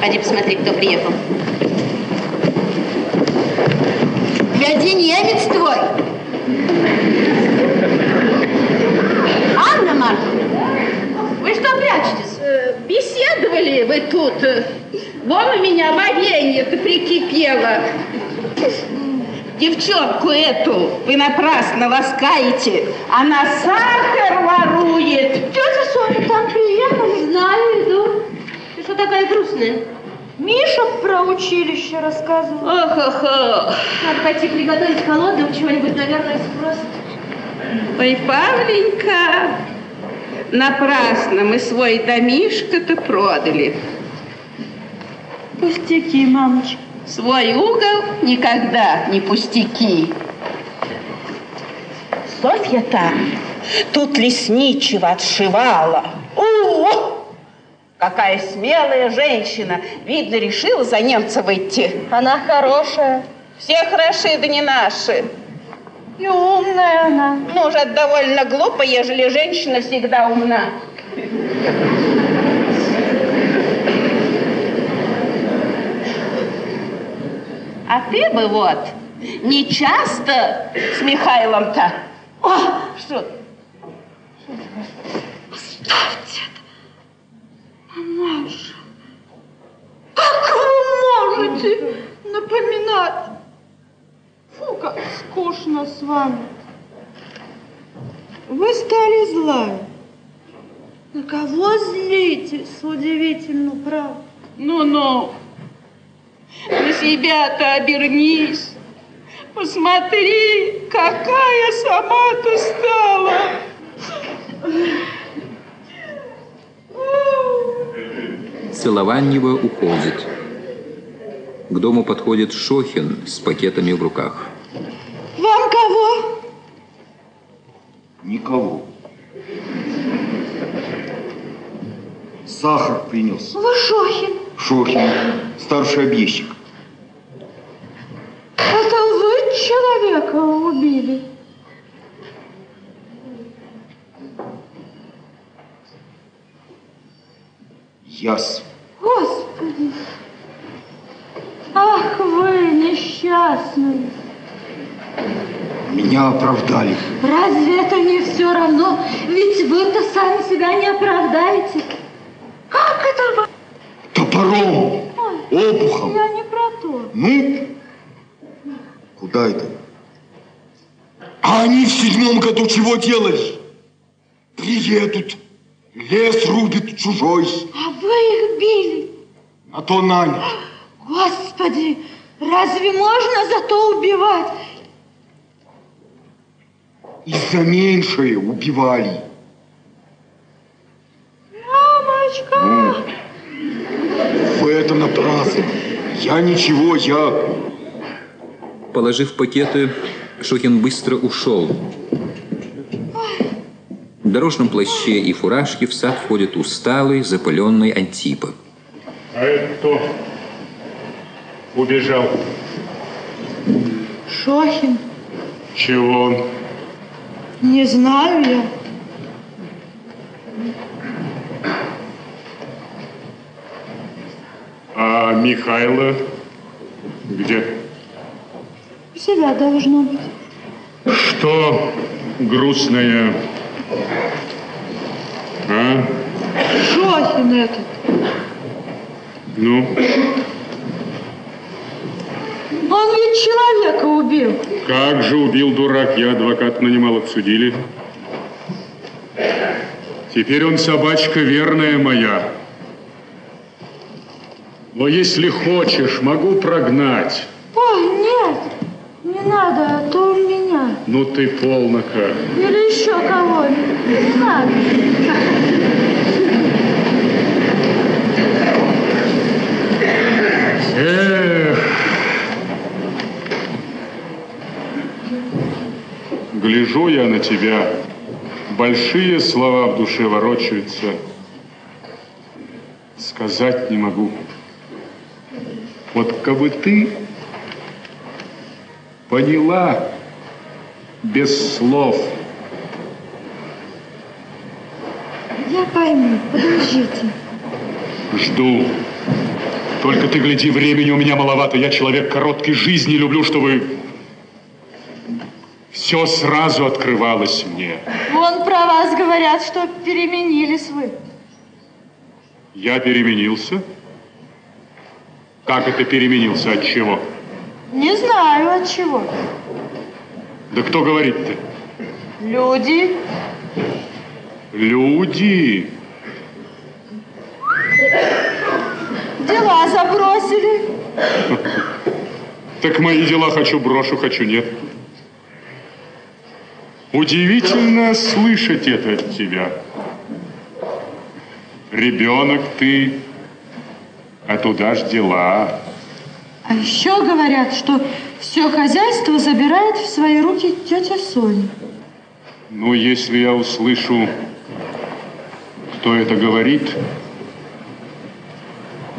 Пойди посмотри, кто приехал. Гляди, немец твой. Анна Марковна, вы что прячетесь? Беседовали вы тут. Вон у меня варенье-то прикипело. Девчонку эту вы напрасно ласкаете. Она сахар ворует. Тетя Соня, там приехали. Знаю, иду. Ты что такая грустная? Миша про училище рассказывал. Ох, ох, ох. Надо пойти приготовить холодного чего-нибудь, наверное, спросит. Ой, Павленька, напрасно мы свой домишко-то продали. Пустяки, мамочка. Свой угол никогда не пустяки. Софья-то тут лесничего отшивала. О, какая смелая женщина. Видно, решила за немца выйти. Она хорошая. Все хороши, да не наши. И умная она. Ну, уже довольно глупо, ежели женщина всегда умна. А ты бы вот не часто с Михайлом-то. О, что? Оставьте это. Она же. Как вы можете напоминать? Фу, как скучно с вами. Вы стали злая. На кого злитесь, удивительно, правда? Ну-ну, на себя-то обернись. Посмотри, какая сама-то стала. Целованьева уходит. К дому подходит Шохин с пакетами в руках. Вам кого? Никого. Сахар принес. Вы Шохин. Шохин, старший объездчик. Это вы человека убили? Яс. Господи! Ах вы несчастный! Меня оправдали. Разве это не все равно? Ведь вы-то сами себя не оправдаете. Как это? Топором. Обухом. Я не про то. Ну? Куда это? А они в седьмом году чего делали? Приедут. Лес рубит чужой. А вы их били? На то нанят. Господи, разве можно за то убивать? И за меньшее убивали. Мамочка! Вы это напрасно. Я ничего, я... Положив пакеты, Шохин быстро ушел. В дорожном плаще и фуражке в сад входит усталый, запыленный Антипа. А это кто убежал? Шохин, Чего он? Не знаю я. А Михайло где? У себя должно быть. Что грустное? А? Шохин этот. Ну, Он ведь человека убил. как же убил дурак? Я адвокат нанимал, обсудили. Теперь он собачка верная моя. Но если хочешь, могу прогнать. Ой, нет, не надо, а то у меня. Ну ты полнока. Или еще кого-нибудь. Не надо. Эх. Гляжу я на тебя, большие слова в душе ворочаются. Сказать не могу. Вот кабы ты поняла без слов, Я пойму, подождите. жду. Только ты гляди, времени у меня маловато. Я человек короткой жизни, люблю, чтобы все сразу открывалось мне. Вон про вас говорят, что переменились вы. Я переменился? Как это переменился? От чего? Не знаю от чего. Да кто говорит-то? Люди. Люди. Дела забросили. Так мои дела хочу брошу, хочу нет. Удивительно слышать это от тебя. Ребенок ты, а туда ж дела. А еще говорят, что все хозяйство забирает в свои руки тетя Соня. Ну, если я услышу, кто это говорит,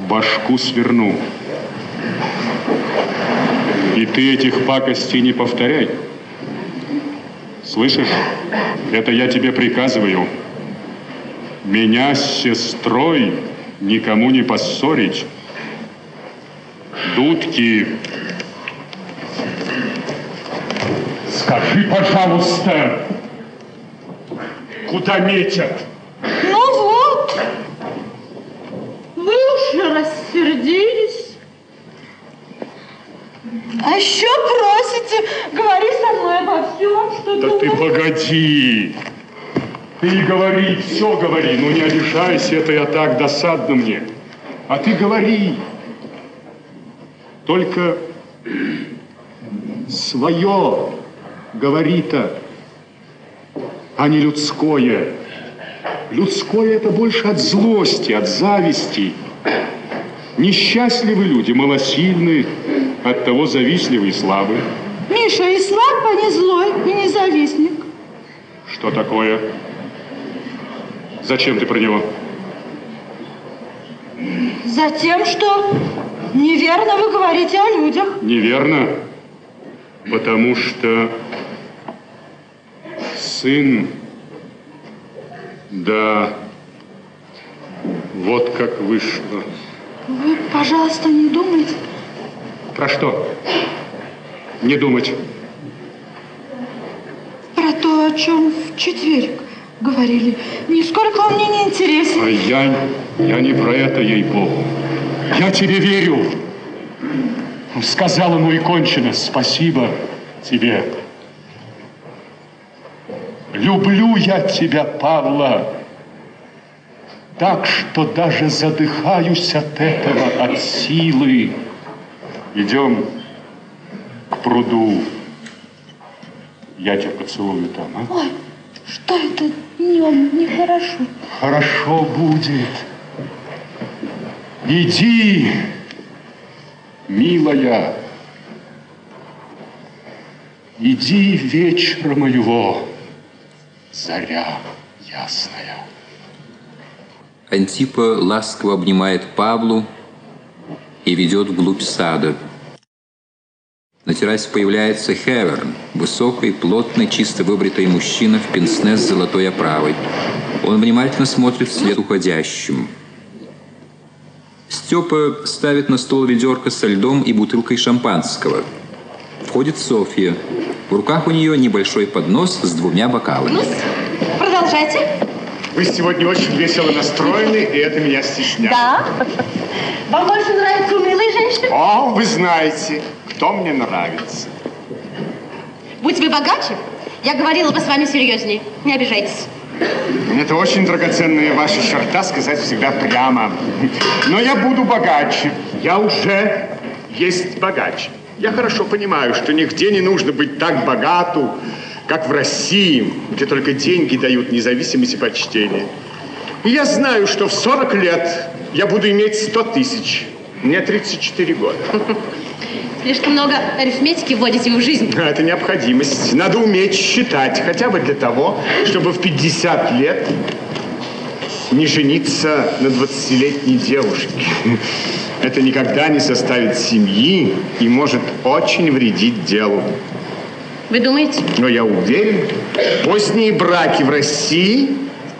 башку сверну. И ты этих пакостей не повторяй. Слышишь? Это я тебе приказываю. Меня с сестрой никому не поссорить. Дудки. Скажи, пожалуйста, куда метят? Ну вот. Вы уже рассердились. А еще просите, говори со мной обо всем, что Да ты думаешь. погоди. Ты говори, все говори, ну не обижайся, это я так досадно мне. А ты говори. Только свое говори-то, а не людское. Людское это больше от злости, от зависти. Несчастливы люди, малосильны, от того завистливы и слабы. Миша и слаб, а не злой, и не завистник. Что такое? Зачем ты про него? Затем, что неверно вы говорите о людях. Неверно, потому что сын, да, вот как вышло. Вы, пожалуйста, не думайте. Про что? Не думать. Про то, о чем в четверг говорили. Нисколько он мне не интересен. А я, я не про это, ей-богу. Я тебе верю. Сказала, ну и кончено. Спасибо тебе. Люблю я тебя, Павла, так, что даже задыхаюсь от этого, от силы. Идем к пруду. Я тебя поцелую там, а? Ой, что это днем нехорошо. Хорошо будет. Иди, милая. Иди вечера моего, заря ясная. Антипа ласково обнимает Павлу и ведет вглубь сада. На террасе появляется Хеверн, высокий, плотный, чисто выбритый мужчина в пенсне с золотой оправой. Он внимательно смотрит вслед уходящим. Степа ставит на стол ведерко со льдом и бутылкой шампанского. Входит Софья. В руках у нее небольшой поднос с двумя бокалами. Продолжайте. Вы сегодня очень весело настроены, и это меня стесняет. Да. Вам больше нравятся унылые женщины? О, вы знаете, кто мне нравится. Будь вы богаче, я говорила бы с вами серьезнее. Не обижайтесь. Это очень драгоценная ваша черта сказать всегда прямо. Но я буду богаче. Я уже есть богаче. Я хорошо понимаю, что нигде не нужно быть так богату, как в России, где только деньги дают независимость и почтение. И я знаю, что в 40 лет я буду иметь 100 тысяч. Мне 34 года. Слишком много арифметики вводите в жизнь. А Это необходимость. Надо уметь считать, хотя бы для того, чтобы в 50 лет не жениться на 20-летней девушке. Это никогда не составит семьи и может очень вредить делу. Вы думаете? Но я уверен, поздние браки в России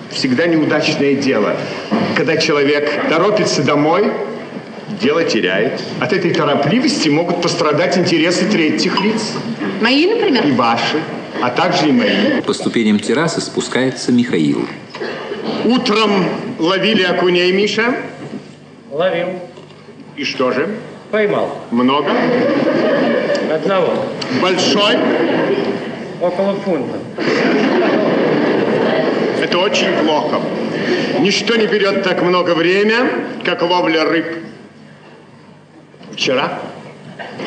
всегда неудачное дело. Когда человек торопится домой, дело теряет. От этой торопливости могут пострадать интересы третьих лиц. Мои, например? И ваши, а также и мои. По ступеням террасы спускается Михаил. Утром ловили окуней, Миша? Ловил. И что же? Поймал. Много? Одного. Большой? Около фунта. Это очень плохо. Ничто не берет так много время, как ловля рыб. Вчера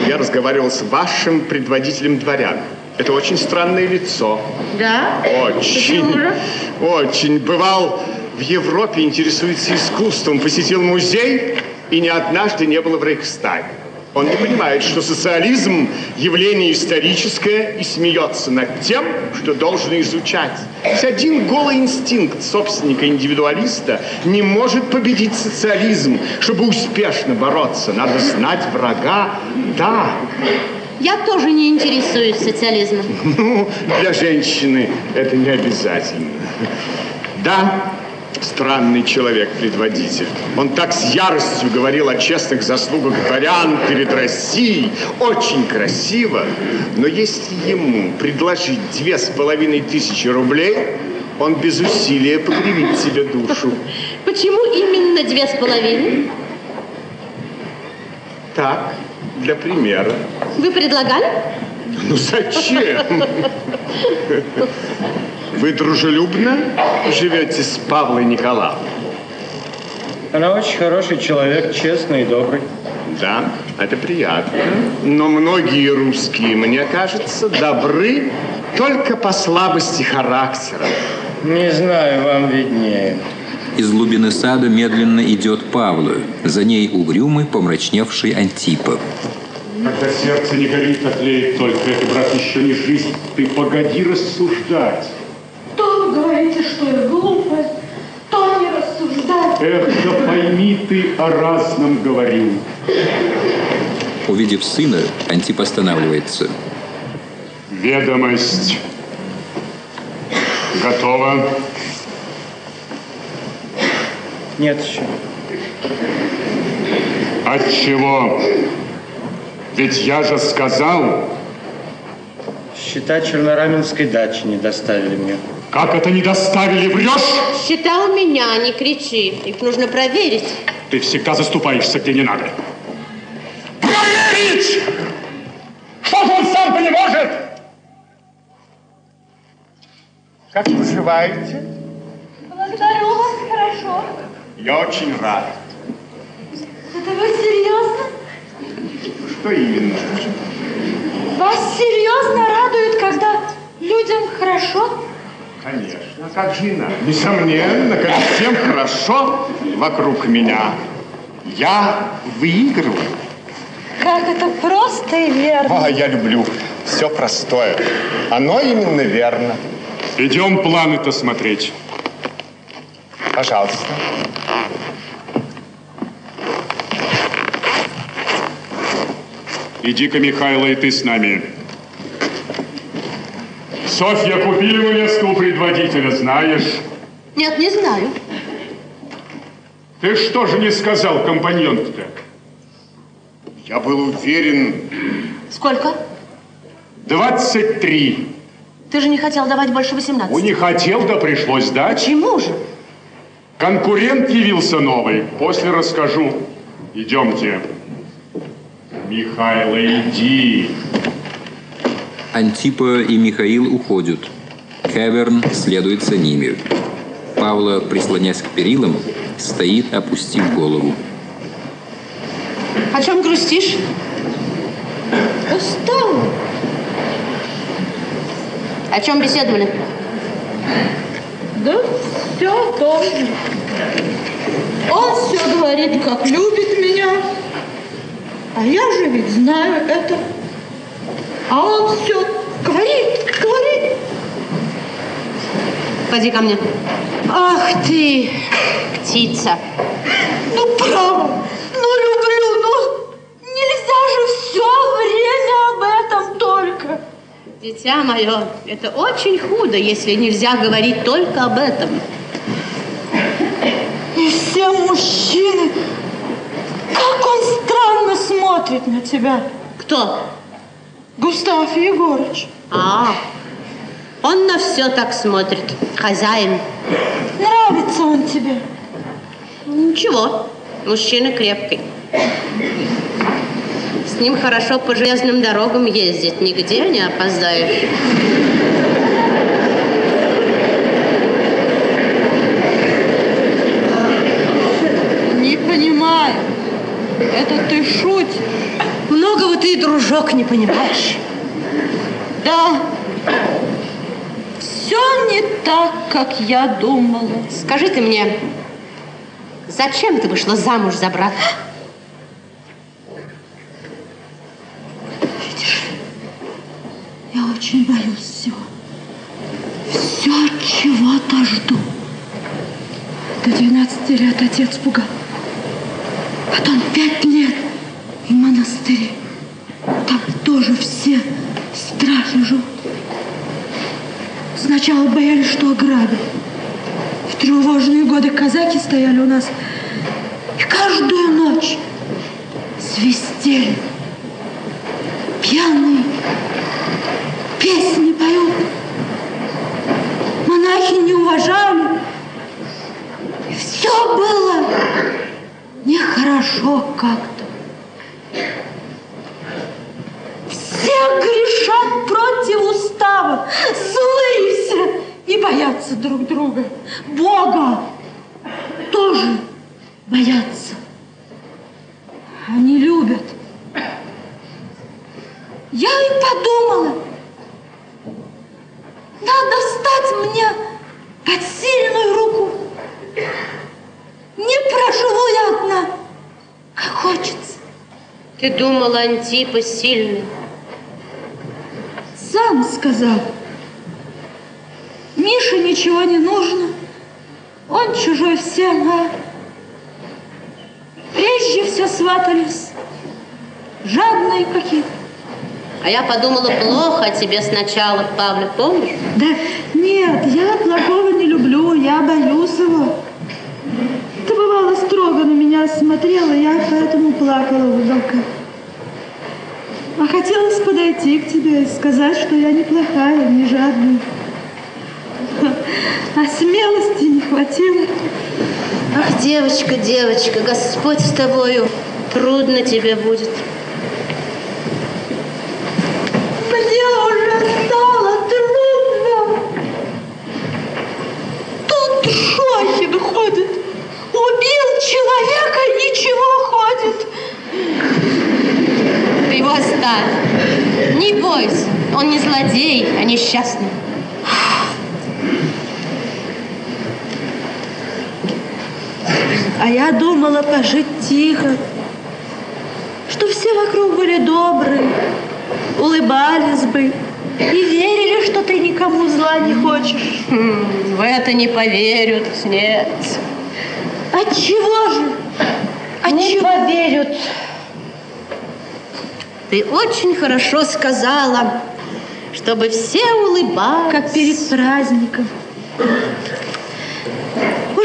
я разговаривал с вашим предводителем дворян. Это очень странное лицо. Да? Очень. Почему? Очень. Бывал в Европе, интересуется искусством, посетил музей и ни однажды не был в Рейхстаге. Он не понимает, что социализм – явление историческое и смеется над тем, что должен изучать. Ведь один голый инстинкт собственника-индивидуалиста не может победить социализм. Чтобы успешно бороться, надо знать врага. Да, Я тоже не интересуюсь социализмом. ну, для женщины это не обязательно. Да, странный человек, предводитель. Он так с яростью говорил о честных заслугах дворян перед Россией. Очень красиво. Но если ему предложить две с половиной тысячи рублей, он без усилия погревит себе душу. Почему именно две с половиной? Так, для примера. Вы предлагали? Ну зачем? Вы дружелюбно живете с Павлой Николаевной? Она очень хороший человек, честный и добрый. Да, это приятно. Но многие русские, мне кажется, добры только по слабости характера. Не знаю, вам виднее. Из глубины сада медленно идет Павла. За ней угрюмый, помрачневший Антипа. Когда сердце не горит, а тлеет только это, брат, еще не жизнь. Ты погоди рассуждать. Говорите, что я глупая, то не рассуждать. Эх, да пойми ты о разном говорил. Увидев сына, Антип останавливается. Ведомость. Готово. Нет еще. От чего? Ведь я же сказал, Счета Чернораменской дачи не доставили мне. Как это не доставили, врешь? Счета у меня, не кричи. Их нужно проверить. Ты всегда заступаешься, где не надо. Проверить! Что же он сам-то не может? Как поживаете? Благодарю вас, хорошо. Я очень рад. Это вы серьезно? Что именно? Вас серьезно радует, когда людям хорошо? Конечно, как же иначе? Несомненно, когда всем хорошо вокруг меня, я выигрываю. Как это просто и верно. А, я люблю все простое. Оно именно верно. Идем планы-то смотреть. Пожалуйста. Иди-ка, Михайло, и ты с нами. Софья, купили мы место у предводителя, знаешь? Нет, не знаю. Ты что же не сказал компаньонке-то? Я был уверен. Сколько? 23. Ты же не хотел давать больше 18. Ну, не хотел, да пришлось дать. Почему же? Конкурент явился новый. После расскажу. Идемте. Михайло, иди. Антипа и Михаил уходят. Каверн следует за ними. Павла, прислонясь к перилам, стоит, опустив голову. О чем грустишь? Устала. О чем беседовали? Да все о том же. Он все говорит, как любит меня. А я же ведь знаю это. А он все говорит, говорит. Ходи ко мне. Ах ты, птица. Ну, право, ну, люблю, ну, нельзя же все время об этом только. Дитя мое, это очень худо, если нельзя говорить только об этом. И все мужчины, как он странно смотрит на тебя. Кто? Густав Егорыч. А, он на все так смотрит. Хозяин. Нравится он тебе? Ничего, мужчина крепкий. ним хорошо по железным дорогам ездить. Нигде не опоздаешь. Не понимаю. Это ты шутишь? Многого ты, дружок, не понимаешь. Да. Все не так, как я думала. Скажи ты мне, зачем ты вышла замуж за брата? Я очень боюсь всего. Все чего-то жду. До 12 лет отец пугал. Потом пять лет тоже все страхи живут. Сначала боялись, что ограбят. В тревожные годы казаки стояли у нас. И каждую ночь свистели. Пьяные песни поют. Монахи не уважали. И все было нехорошо как-то. Боятся друг друга. Бога тоже боятся. Они любят. Я и подумала, надо стать мне под сильную руку. Не проживу я одна, как хочется. Ты думала, Антипа сильный. Сам сказал. Мише ничего не нужно. Он чужой всем, а прежде все сватались. Жадные какие-то. А я подумала, плохо тебе сначала, Павля, помнишь? Да нет, я плохого не люблю, я боюсь его. Ты бывало строго на меня смотрела, я поэтому плакала в уголках. А хотелось подойти к тебе и сказать, что я неплохая, не жадная. А смелости не хватило. Ах, девочка, девочка, Господь с тобою, трудно тебе будет. Мне уже стало трудно. Тут Шохин ходит. Убил человека, ничего ходит. Ты его оставь. Не бойся, он не злодей, а несчастный. А я думала пожить тихо, что все вокруг были добрые, улыбались бы и верили, что ты никому зла не хочешь. Хм, в это не поверят, нет. От чего же? От не чего? поверят. Ты очень хорошо сказала, чтобы все улыбались. Как перед праздником.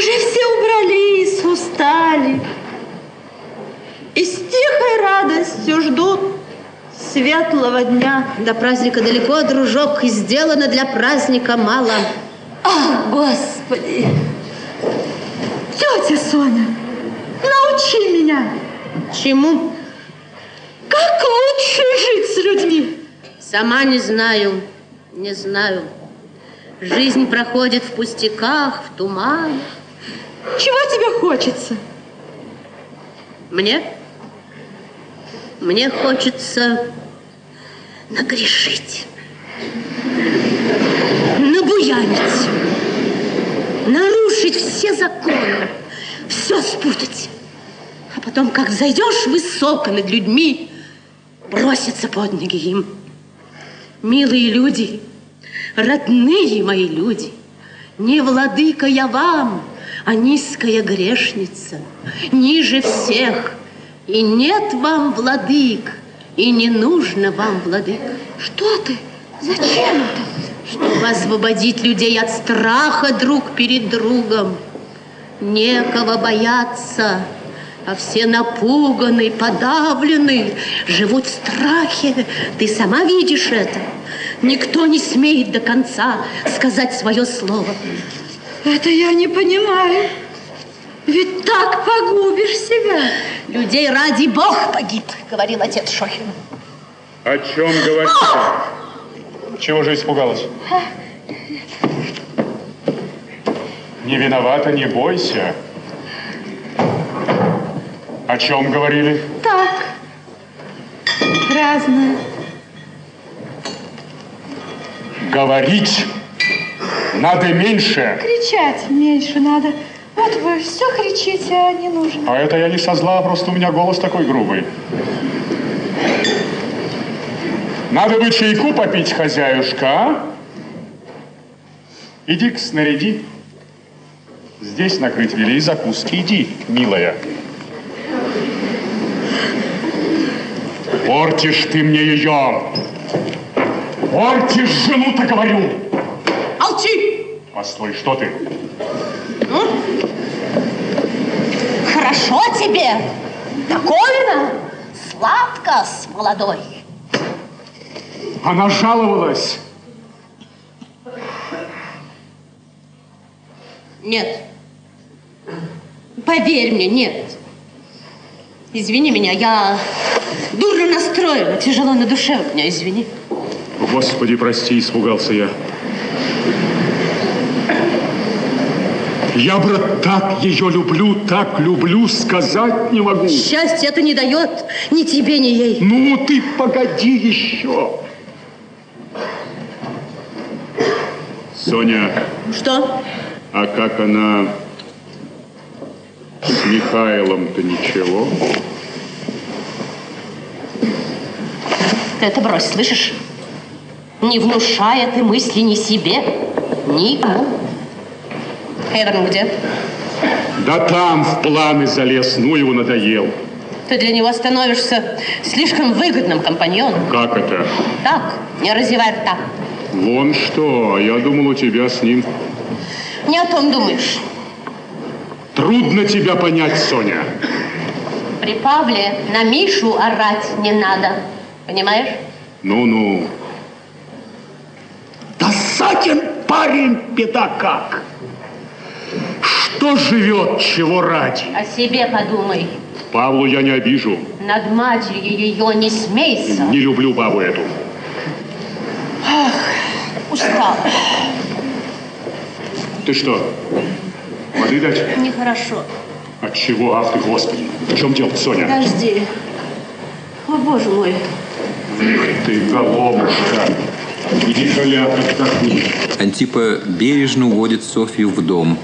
Уже все убрались, устали. И с тихой радостью ждут светлого дня. До праздника далеко, дружок, и сделано для праздника мало. Ах, Господи! Тетя Соня, научи меня, Чему? как лучше жить с людьми. Сама не знаю, не знаю. Жизнь проходит в пустяках, в тумане. Чего тебе хочется? Мне? Мне хочется нагрешить, набуянить, нарушить все законы, все спутать. А потом, как зайдешь высоко над людьми, броситься под ноги им. Милые люди, родные мои люди, не владыка я вам, а низкая грешница, ниже всех. И нет вам владык, и не нужно вам владык. Что ты? Зачем это? Чтобы освободить людей от страха друг перед другом. Некого бояться, а все напуганы, подавлены, живут в страхе. Ты сама видишь это. Никто не смеет до конца сказать свое слово. Это я не понимаю. Ведь так погубишь себя. Людей ради Бог погиб, говорил отец Шохин. О чем говоришь? Чего же испугалась? Не виновата, не бойся. О чем говорили? Так, разное. Говорить надо меньше. Кричать меньше надо. Вот вы все кричите, а не нужно. А это я не со зла, просто у меня голос такой грубый. Надо бы чайку попить, хозяюшка, а? Иди-ка снаряди. Здесь накрыть вели и закуски. Иди, милая. Портишь ты мне ее. Портишь жену-то, говорю. Постой, что ты? Ну? Хорошо тебе, довольно, сладко с молодой. Она жаловалась. Нет. Поверь мне, нет. Извини меня, я дурно настроена, тяжело на душе у меня, извини. Господи, прости, испугался я. Я, брат, так ее люблю, так люблю, сказать не могу. Счастье это не дает ни тебе, ни ей. Ну, ты погоди еще. Соня, Что? а как она с Михаилом-то ничего? Ты это брось, слышишь? Не внушая ты мысли ни себе, ни Эдвард где? Да там в планы залез, ну его надоел. Ты для него становишься слишком выгодным компаньоном. Как это? Так, не разевай рта. Вон что, я думал, у тебя с ним Не о том думаешь. трудно тебя понять, Соня. При Павле на Мишу орать не надо. Понимаешь? Ну-ну. Досаден парень педагог. Что живет, чего ради? О себе подумай. Павлу я не обижу. Над матерью ее не смейся. Не люблю бабу эту. Ах, устал. Ты что, воды дать? Нехорошо. От чего, ах ты, Господи? В чем дело, Соня? Подожди. О, боже мой. Эх ты, головушка. Иди, Коля, отдохни. Антипа бережно уводит Софью в дом.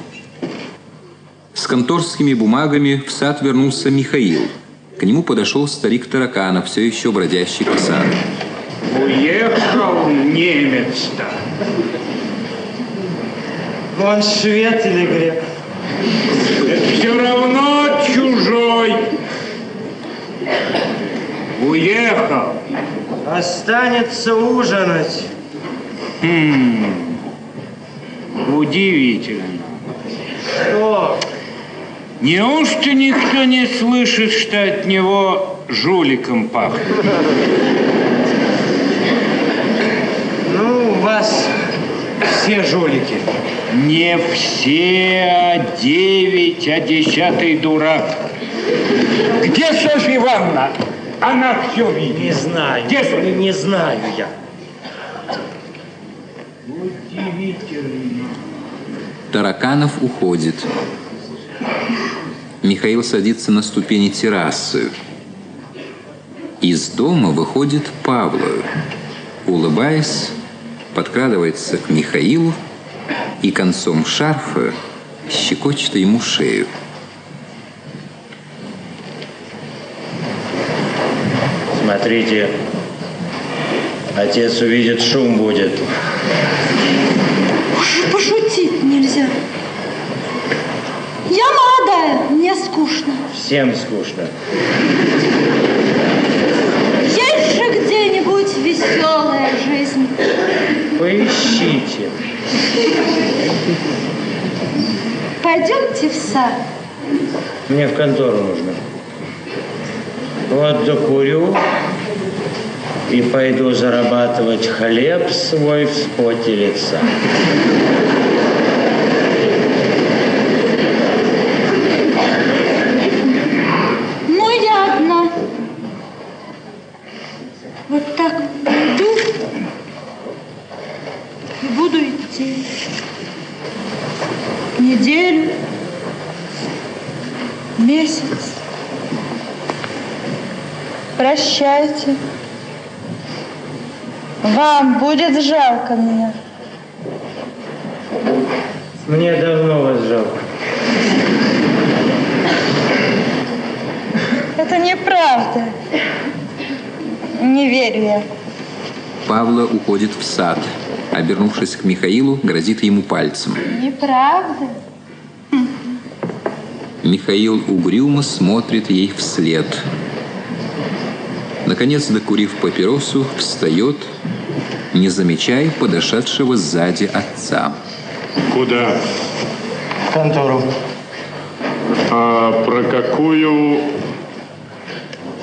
С конторскими бумагами в сад вернулся Михаил. К нему подошел старик Тараканов, все еще бродящий по саду. Уехал немец-то. Он швед или грек? Все равно чужой. Уехал. Останется ужинать. Хм. Удивительно. Что? Неужто никто не слышит, что от него жуликом пахнет? Ну, у вас все жулики. Не все, а девять, а десятый дурак. Где Софья Ивановна? Она все видит. Не знаю. Где Софья? Не, не знаю я. Удивительно. Тараканов уходит. Михаил садится на ступени террасы. Из дома выходит Павла. Улыбаясь, подкрадывается к Михаилу и концом шарфа щекочет ему шею. Смотрите, отец увидит, шум будет. Уж пошутить нельзя. Я молодая, мне скучно. Всем скучно. Есть же где-нибудь веселая жизнь. Поищите. Пойдемте в сад. Мне в контору нужно. Вот докурю и пойду зарабатывать хлеб свой в поте лица. так пойду и буду идти неделю, месяц. Прощайте. Вам будет жалко меня. Мне давно вас жалко. Это неправда. Не верю я. Павла уходит в сад. Обернувшись к Михаилу, грозит ему пальцем. Неправда. Михаил угрюмо смотрит ей вслед. Наконец, докурив папиросу, встает, не замечая подошедшего сзади отца. Куда? В контору. А про какую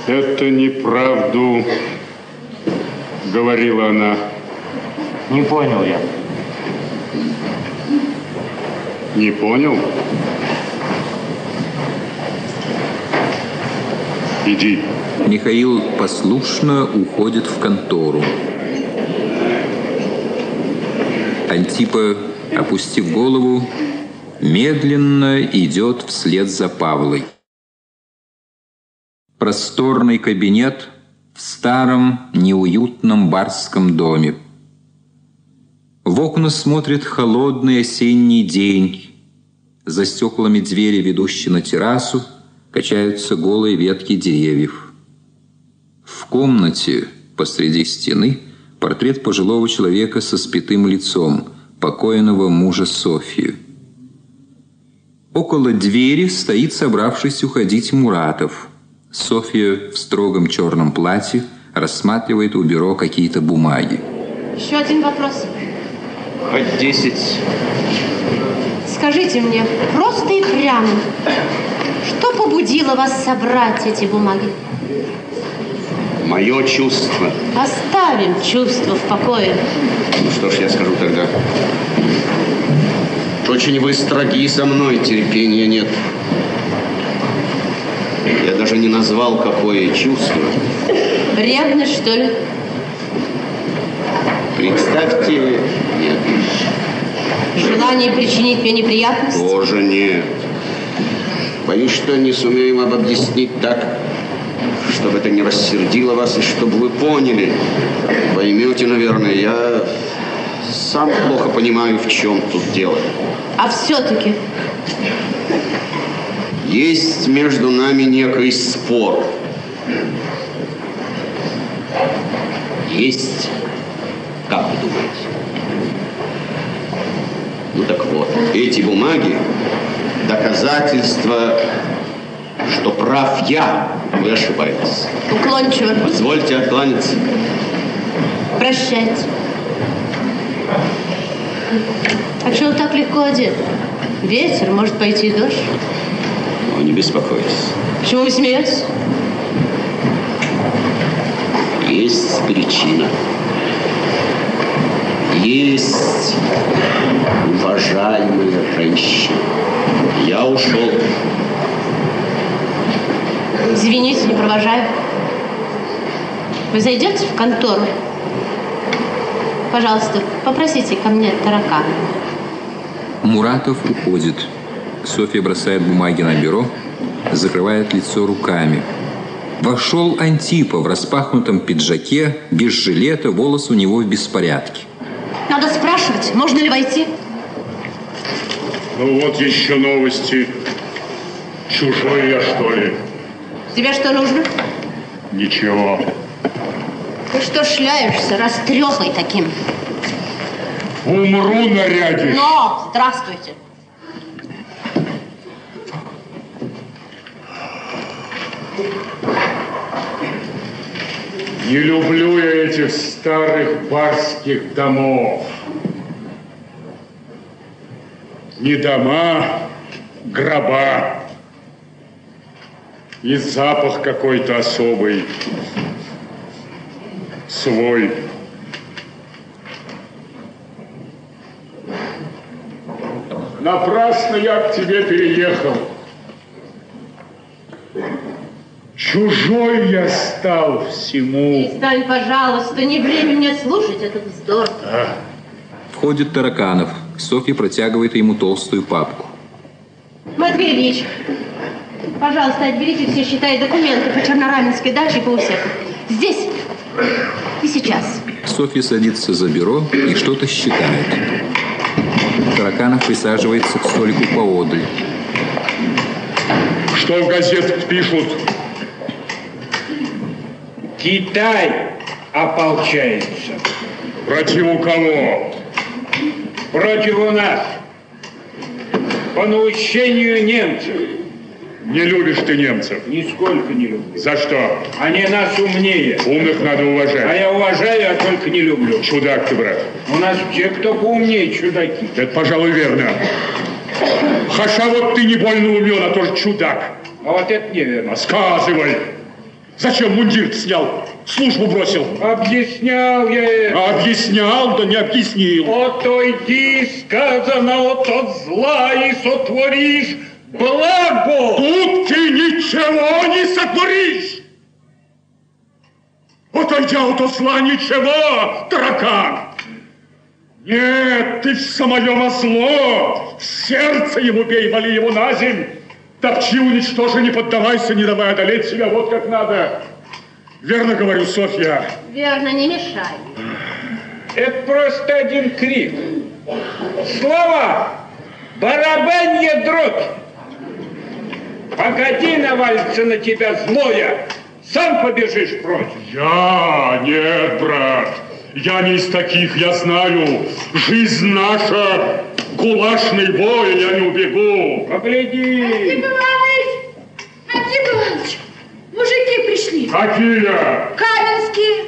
это неправду говорила она? Не понял я. Не понял? Иди. Михаил послушно уходит в контору. Антипа, опустив голову, медленно идет вслед за Павлой. Просторный кабинет в старом неуютном барском доме. В окна смотрит холодный осенний день. За стеклами двери, ведущие на террасу, качаются голые ветки деревьев. В комнате посреди стены портрет пожилого человека со спитым лицом, покойного мужа Софии. Около двери стоит собравшись уходить Муратов. Софья в строгом черном платье рассматривает у бюро какие-то бумаги. Еще один вопрос. Хоть десять. Скажите мне, просто и прямо, что побудило вас собрать эти бумаги? Мое чувство. Оставим чувство в покое. Ну что ж, я скажу тогда. Очень вы строги со мной, терпения нет. Я даже не назвал, какое чувство. Ревность, что ли? Представьте, нет, Желание причинить мне неприятность? тоже нет. Боюсь, что не сумеем об объяснить так, чтобы это не рассердило вас, и чтобы вы поняли. Поймете, наверное, я сам плохо понимаю, в чем тут дело. А все-таки Есть между нами некий спор. Есть, как вы думаете? Ну так вот, эти бумаги – доказательство, что прав я, вы ошибаетесь. уклончиво. Позвольте откланяться. Прощайте. А что вы так легко одет? Ветер, может пойти дождь. Но не беспокойтесь. Почему вы смеетесь? Есть причина. Есть уважаемая женщина. Я ушел. Извините, не провожаю. Вы зайдете в контору? Пожалуйста, попросите ко мне таракана. Муратов уходит. Софья бросает бумаги на бюро, закрывает лицо руками. Вошел Антипа в распахнутом пиджаке, без жилета, волосы у него в беспорядке. Надо спрашивать, можно ли войти? Ну вот еще новости. Чужой я, что ли? Тебе что нужно? Ничего. Ты что шляешься, растрепой таким? Умру нарядишь. Но, здравствуйте. Не люблю я этих старых барских домов. Не дома, гроба. И запах какой-то особый. Свой. Напрасно я к тебе переехал. Чужой я стал всему. Перестань, пожалуйста, не время мне слушать этот вздор. Входит Тараканов. Софья протягивает ему толстую папку. Матвей Ильич, пожалуйста, отберите все счета и документы по Чернораменской даче и по усеку. Здесь и сейчас. Софья садится за бюро и что-то считает. Тараканов присаживается к столику поодаль. Что в газетах пишут? Китай ополчается. Против кого? Против нас. По наущению немцев. Не любишь ты немцев. Нисколько не люблю. За что? Они нас умнее. Умных надо А уважать. я уважаю, а только не люблю. Чудак ты, брат. У нас все, кто поумнее, чудаки. Это, пожалуй, верно. Хаша вот ты не больно умен, а тоже чудак. А вот это неверно. Сказывай. Зачем мундир снял? Службу бросил. Объяснял я это. Объяснял, да не объяснил. Отойди, сказано, от зла и сотворишь благо. Тут ты ничего не сотворишь. Отойдя от зла ничего, таракан. Нет, ты в самое зло. В сердце ему бей, вали его на земь. Топчи, уничтожи, не поддавайся, не давай одолеть себя, вот как надо. Верно говорю, Софья. Верно, не мешай. Это просто один крик. Слова. Барабанье дробь. Погоди, навалится на тебя злое. Сам побежишь прочь. Я? Нет, брат. Я не из таких, я знаю. Жизнь наша, гулашный бой, я не убегу. Погляди. Антип Иванович! Антип Иванович! Мужики пришли. Какие? Каменские.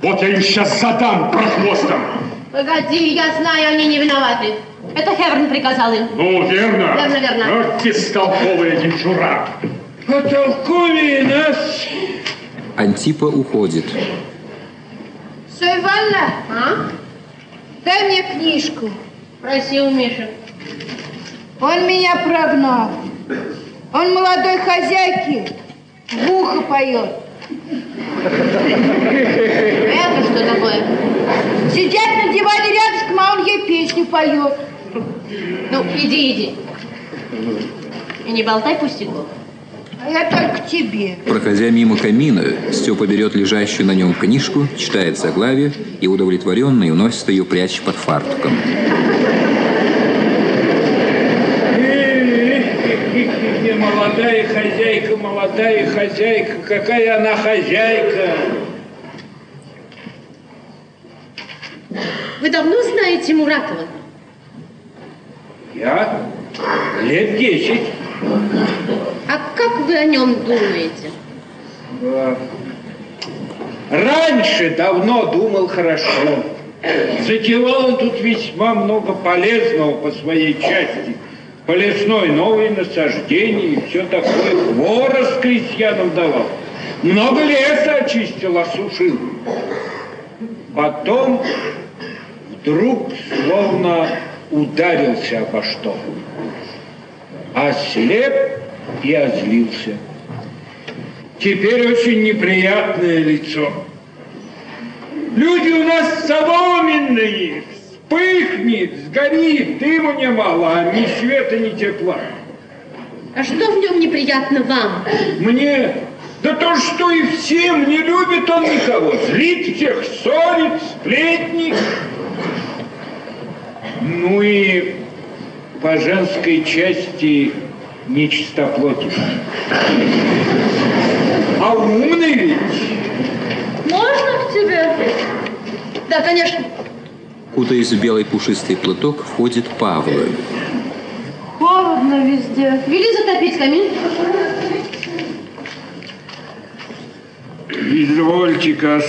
Вот я им сейчас задам прохвостом. Погоди, я знаю, они не виноваты. Это Хеверн приказал им. Ну, верно? Верно, верно. Вот бестолковая девчура. Потолковее нас. Антипа уходит. Соя Ивановна, А? дай мне книжку. Проси у Миши. Он меня прогнал. Он молодой хозяйке в ухо поет. Это что такое? Сидят на диване рядышком, а он ей песню поет. Ну, иди, иди. И не болтай пустяков. А я только тебе. Проходя мимо камина, Степа берет лежащую на нем книжку, читает заглавие и удовлетворенный уносит ее прячь под фартуком. Молодая хозяйка, молодая хозяйка, какая она хозяйка. Вы давно знаете Муратова? Я лет десять. А как вы о нем думаете? Да. Раньше давно думал хорошо. Затевал он тут весьма много полезного по своей части. По лесной новые насаждения и все такое. Хворост крестьянам давал. Много леса очистил, осушил. Потом вдруг словно ударился обо что. Ослеп и озлился. Теперь очень неприятное лицо. Люди у нас соломенные, вспыхнет, сгорит, дыму немало, а ни света, ни тепла. А что в нем неприятно вам? Мне? Да то, что и всем, не любит он никого. Злит всех, ссорит, сплетник. Ну и по женской части нечистоплотен. А умный ведь. Можно к тебе? Да, конечно. Кутаясь в белый пушистый платок, входит Павла. Холодно везде. Вели затопить камин. Извольте-ка.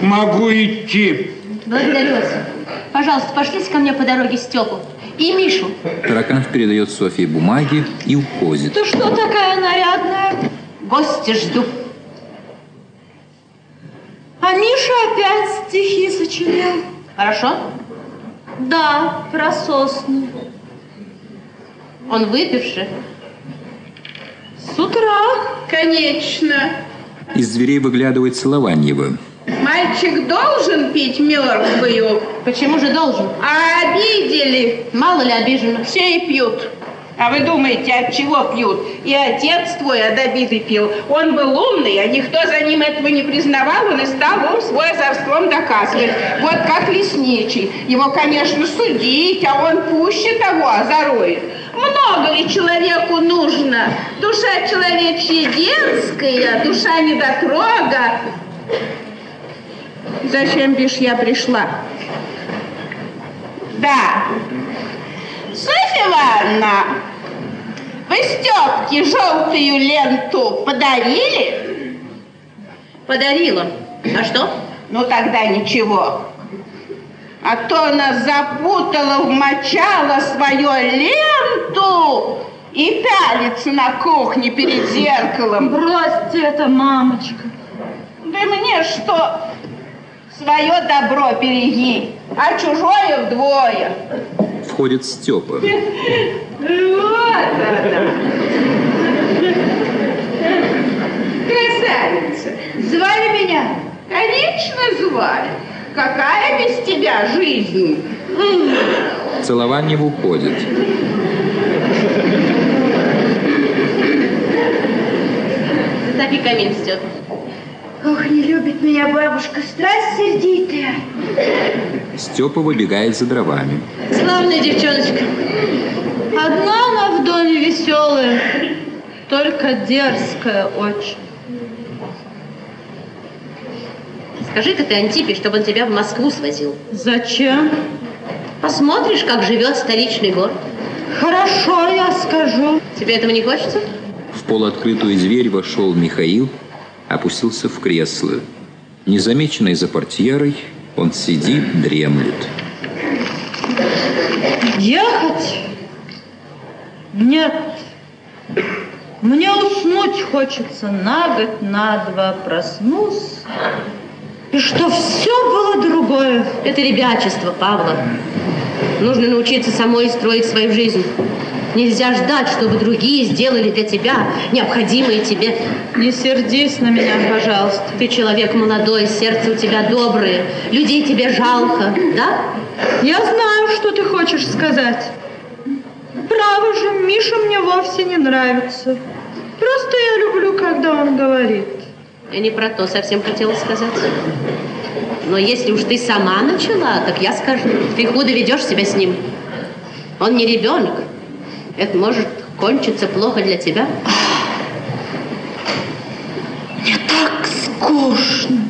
Могу идти. Благодарю вас. Пожалуйста, пошлите ко мне по дороге Степу. И Мишу. Тараканов передает Софье бумаги и уходит. Ты что такая нарядная? Гости жду. А Миша опять стихи сочинил. Хорошо? Да, про сосну. Он выпивший. С утра. Конечно. Из дверей выглядывает Целованьева. Мальчик должен пить мертвую. Почему же должен? А обидели. Мало ли обиженных. Все и пьют. А вы думаете, от чего пьют? И отец твой от обиды пил. Он был умный, а никто за ним этого не признавал. Он и стал ум свой озорством доказывать. Вот как лесничий. Его, конечно, судить, а он пуще того озорует. Много ли человеку нужно? Душа человечья детская, душа недотрога. Зачем, бишь, я пришла? Да. Софья Ивановна, вы Степке желтую ленту подарили? Подарила. А что? Ну, тогда ничего. А то она запутала, вмочала свою ленту и пялится на кухне перед зеркалом. Бросьте это, мамочка. Да мне что? Свое добро береги, а чужое вдвое. Входит Степа. Вот она. Красавица, звали меня? Конечно, звали. Какая без тебя жизнь? Целованьева уходит. Затопи камин, Степ. Ох, не любит меня бабушка, страсть сердитая. Степа выбегает за дровами. Славная девчоночка. Одна она в доме веселая, только дерзкая очень. Скажи-ка ты Антипе, чтобы он тебя в Москву свозил. Зачем? Посмотришь, как живет столичный город. Хорошо, я скажу. Тебе этого не хочется? В полуоткрытую дверь вошел Михаил, опустился в кресло. Незамеченный за портьерой, он сидит, дремлет. Ехать? Нет. Мне уснуть хочется на год, на два проснусь. И что все было другое. Это ребячество, Павла. Нужно научиться самой строить свою жизнь. Нельзя ждать, чтобы другие сделали для тебя необходимое тебе. Не сердись на меня, пожалуйста. Ты человек молодой, сердце у тебя доброе, людей тебе жалко, да? Я знаю, что ты хочешь сказать. Право же, Миша мне вовсе не нравится. Просто я люблю, когда он говорит. Я не про то совсем хотела сказать. Но если уж ты сама начала, так я скажу. Ты худо ведешь себя с ним. Он не ребенок. Это может кончиться плохо для тебя. Мне так скучно.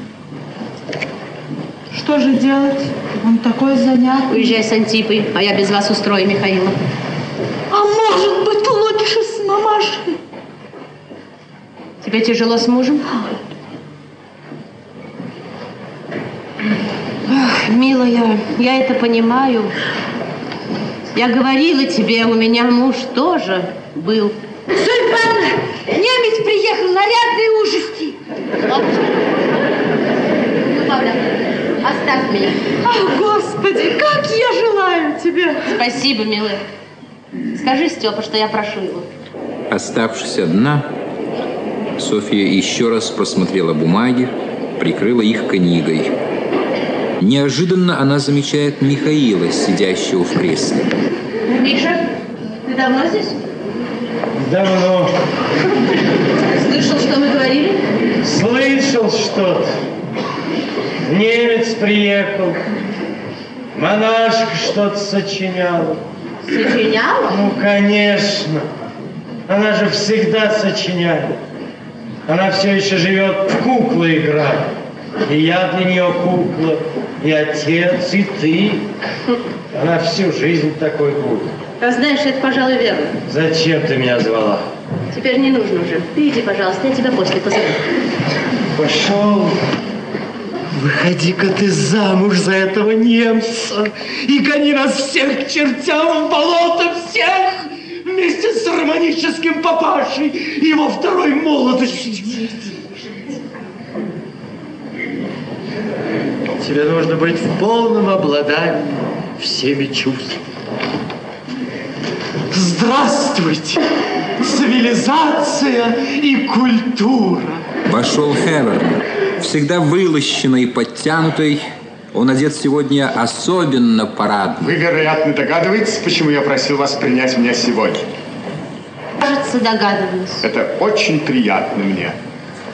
Что же делать? Он такой занятный. Уезжай с Антипой, а я без вас устрою Михаила. А может быть, лучше с мамашей? Тебе тяжело с мужем? Ах, милая, я это понимаю. Я говорила тебе, у меня муж тоже был. Ивановна, немец приехал, нарядной ужасти. Ну, оставь меня. Ах, Господи, как я желаю тебе. Спасибо, милая. Скажи, Степа, что я прошу его. Оставшись одна, Софья еще раз просмотрела бумаги, прикрыла их книгой. Неожиданно она замечает Михаила, сидящего в кресле. Миша, ты давно здесь? Давно Слышал, что мы говорили? слышал что-то. Немец приехал. Монашка что-то сочиняла. Сочиняла? Ну, конечно. Она же всегда сочиняет. Она все еще живет в куклы играть. И я для нее кукла, и отец, и ты. Она всю жизнь такой будет. А знаешь, это, пожалуй, верно. Зачем ты меня звала? Теперь не нужно уже. Ты иди, пожалуйста, я тебя после позову. Пошел. Выходи-ка ты замуж за этого немца и гони нас всех к чертям в болото всех вместе с романическим папашей и его второй молодостью. Тебе нужно быть в полном обладании всеми чувствами. Здравствуйте! цивилизация и культура. Вошел Хеверн, всегда вылощенный и подтянутый. Он одет сегодня особенно парадно. Вы, вероятно, догадываетесь, почему я просил вас принять меня сегодня? Кажется, догадываюсь. Это очень приятно мне.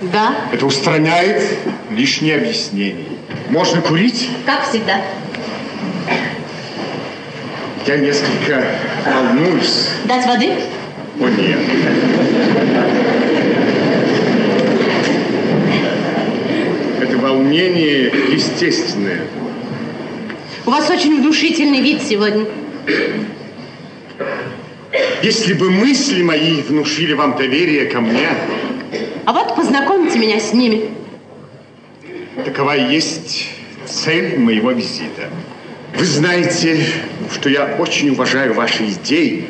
Да? Это устраняет лишние объяснения. Можно курить? Как всегда. Я несколько волнуюсь. Дать воды? О, нет. Это волнение естественное. У вас очень внушительный вид сегодня. Если бы мысли мои внушили вам доверие ко мне, А вот познакомьте меня с ними. Такова есть цель моего визита. Вы знаете, что я очень уважаю ваши идеи.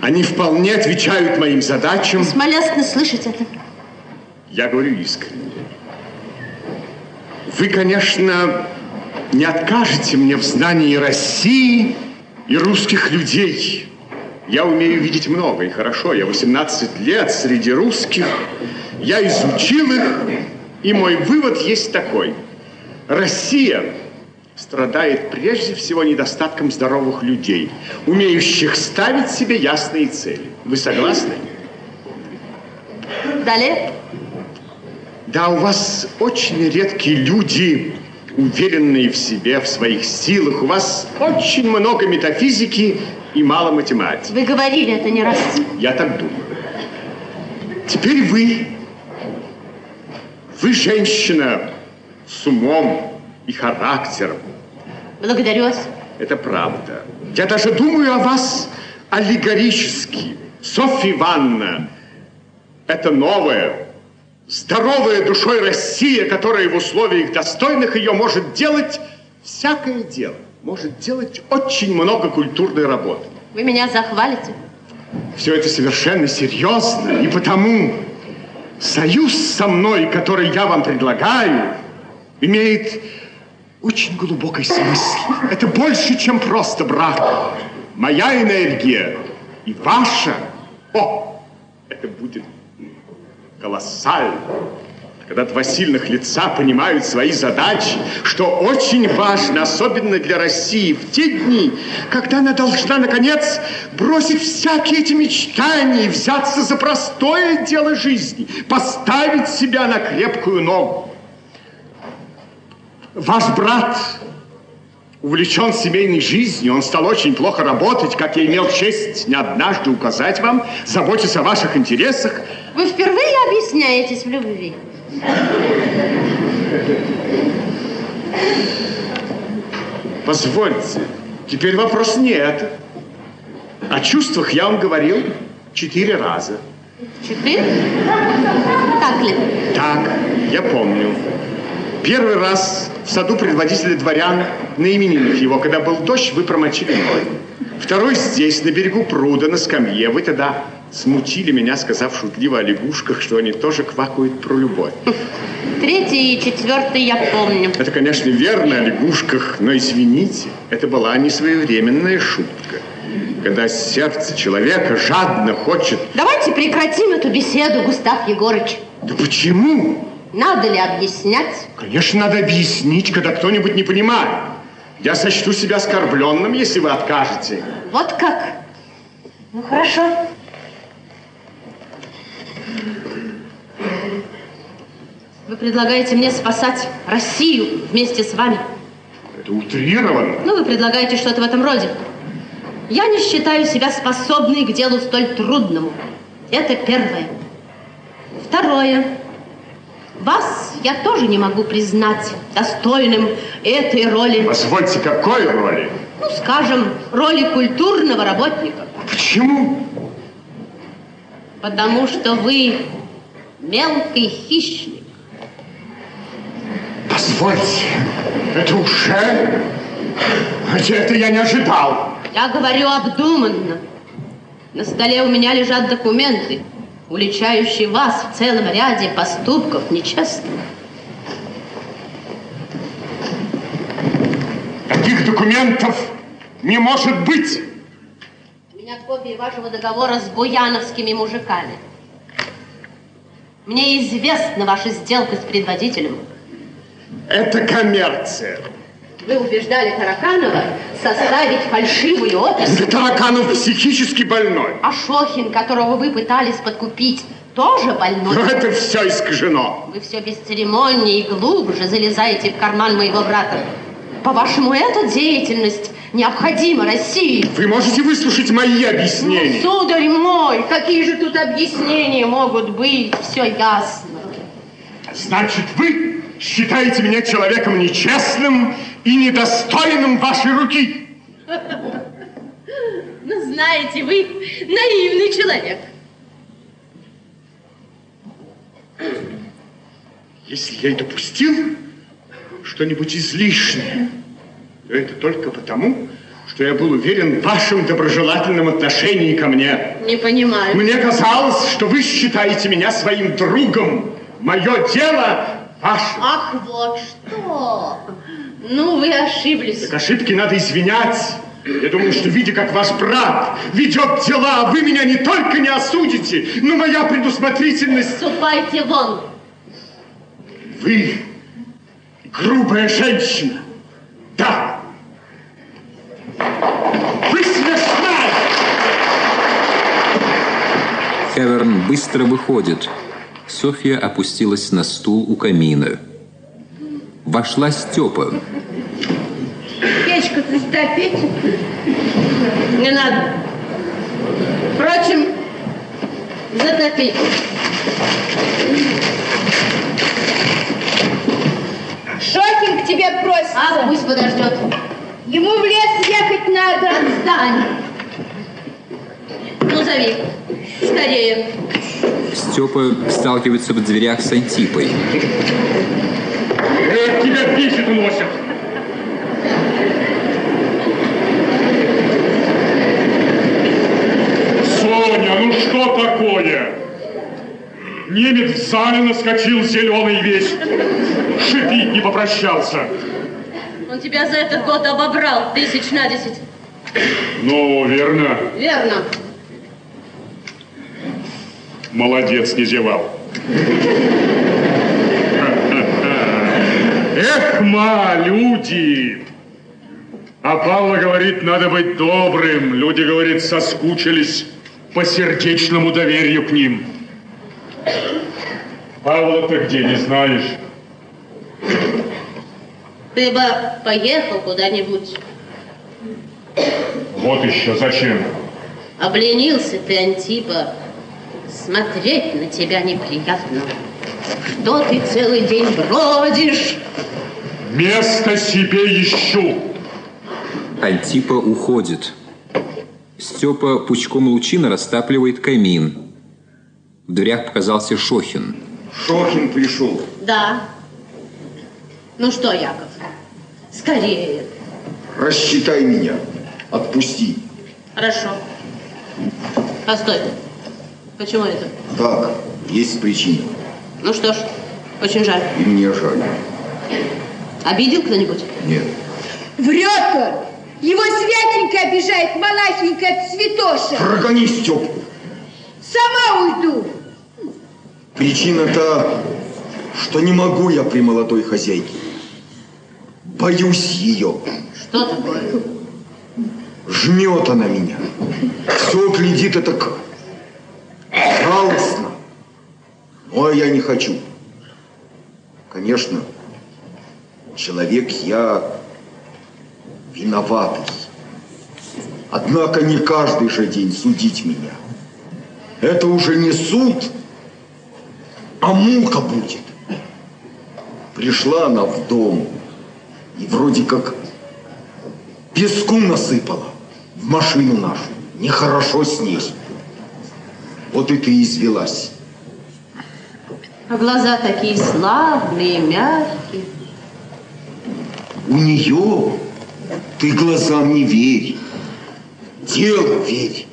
Они вполне отвечают моим задачам. Весьма лестно слышать это. Я говорю искренне. Вы, конечно, не откажете мне в знании России и русских людей. Я умею видеть много и хорошо. Я 18 лет среди русских. Я изучил их, и мой вывод есть такой. Россия страдает прежде всего недостатком здоровых людей, умеющих ставить себе ясные цели. Вы согласны? Далее. Да, у вас очень редкие люди, уверенные в себе, в своих силах. У вас очень много метафизики и мало математики. Вы говорили это не раз. Я так думаю. Теперь вы. Вы женщина с умом и характером. Благодарю вас. Это правда. Я даже думаю о вас аллегорически. Софья Ивановна, это новая, здоровая душой Россия, которая в условиях достойных ее может делать всякое дело. Может делать очень много культурной работы. Вы меня захвалите. Все это совершенно серьезно, и потому союз со мной, который я вам предлагаю, имеет очень глубокий смысл. Это больше, чем просто брак. Моя энергия и ваша. О, это будет колоссально. Когда два сильных лица понимают свои задачи, что очень важно, особенно для России, в те дни, когда она должна, наконец, бросить всякие эти мечтания и взяться за простое дело жизни, поставить себя на крепкую ногу. Ваш брат увлечен семейной жизнью, он стал очень плохо работать, как я имел честь не однажды указать вам, заботясь о ваших интересах. Вы впервые объясняетесь в любви. Позвольте, теперь вопрос не это. О чувствах я вам говорил четыре раза. Четыре? Так ли? Так, я помню. Первый раз в саду предводителя дворян на именинах его, когда был дождь, вы промочили ноги. Второй здесь, на берегу пруда, на скамье. Вы тогда смутили меня, сказав шутливо о лягушках, что они тоже квакают про любовь. Третий и четвертый я помню. Это, конечно, верно о лягушках, но извините, это была несвоевременная шутка. Когда сердце человека жадно хочет... Давайте прекратим эту беседу, Густав Егорыч. Да почему? Надо ли объяснять? Конечно, надо объяснить, когда кто-нибудь не понимает. Я сочту себя оскорбленным, если вы откажете. Вот как? Ну, хорошо. Вы предлагаете мне спасать Россию вместе с вами. Это утрировано. Ну, вы предлагаете что-то в этом роде. Я не считаю себя способной к делу столь трудному. Это первое. Второе. Вас я тоже не могу признать достойным этой роли. Позвольте, какой роли? Ну, скажем, роли культурного работника. Почему? Потому что вы мелкий хищник. Позвольте, это уже... Это я не ожидал. Я говорю обдуманно. На столе у меня лежат документы, уличающие вас в целом ряде поступков нечестных. Таких документов не может быть. Меня меня копия вашего договора с буяновскими мужиками. Мне известна ваша сделка с предводителем. Это коммерция. Вы убеждали Тараканова составить фальшивую опись. Да Тараканов психически больной. А Шохин, которого вы пытались подкупить, тоже больной. Но это все искажено. Вы все бесцеремоннее и глубже залезаете в карман моего брата. По-вашему, эта деятельность необходима России? Вы можете выслушать мои объяснения. Ну, сударь мой, какие же тут объяснения могут быть? Все ясно. Значит, вы считаете меня человеком нечестным и недостойным вашей руки? Ну, знаете, вы наивный человек. Если я и допустил что-нибудь излишнее, то это только потому, что я был уверен в вашем доброжелательном отношении ко мне. Не понимаю. Мне казалось, что вы считаете меня своим другом. Мое дело ваше. Ах, вот что. Ну, вы ошиблись. Так ошибки надо извинять. Я думаю, что, видя, как ваш брат ведет дела, вы меня не только не осудите, но моя предусмотрительность... Ступайте вон. Вы грубая женщина. Да. Вы смешная. Хеверн быстро выходит. Софья опустилась на стул у камина. Вошла Степа. Печку-то стопить. Не надо. Впрочем, затопить. Шокин к тебе просится. А, пусть подождет. Ему в лес ехать надо. Отстань. Ну, зови. Скорее. Степа сталкивается в дверях с Антипой. Эх, тебя бесит и носит. Соня, ну что такое? Немец в зале наскочил зеленый весь. Шипит не попрощался. Он тебя за этот год обобрал тысяч на десять. Ну, верно. Верно. Молодец, не зевал. Эх, ма, люди! А Павла говорит, надо быть добрым. Люди, говорит, соскучились по сердечному доверию к ним. Павла-то где, не знаешь? Ты бы поехал куда-нибудь. Вот еще зачем? Обленился ты, Антипа. Смотреть на тебя неприятно. Что ты целый день бродишь? Место себе ищу. Антипа уходит. Степа пучком лучина растапливает камин. В дверях показался Шохин. Шохин пришел. Да. Ну что, Яков, скорее. Рассчитай меня. Отпусти. Хорошо. Постой. Почему это? Так, есть причина. Ну что ж, очень жаль. И мне жаль. Обидел кто-нибудь? Нет. Врет он. Его святенько обижает монахенька Цветоша. Прогони Степку. Сама уйду. Причина та, что не могу я при молодой хозяйке. Боюсь ее. Что такое? Жмет она меня. Все глядит это как жалостно. Но я не хочу. Конечно, человек я виноватый. Однако не каждый же день судить меня. Это уже не суд, а мука будет. Пришла она в дом и вроде как песку насыпала в машину нашу. Нехорошо с ней. Вот и ты извелась. А глаза такие славные, мягкие. У нее ты глазам не верь. Делу верь.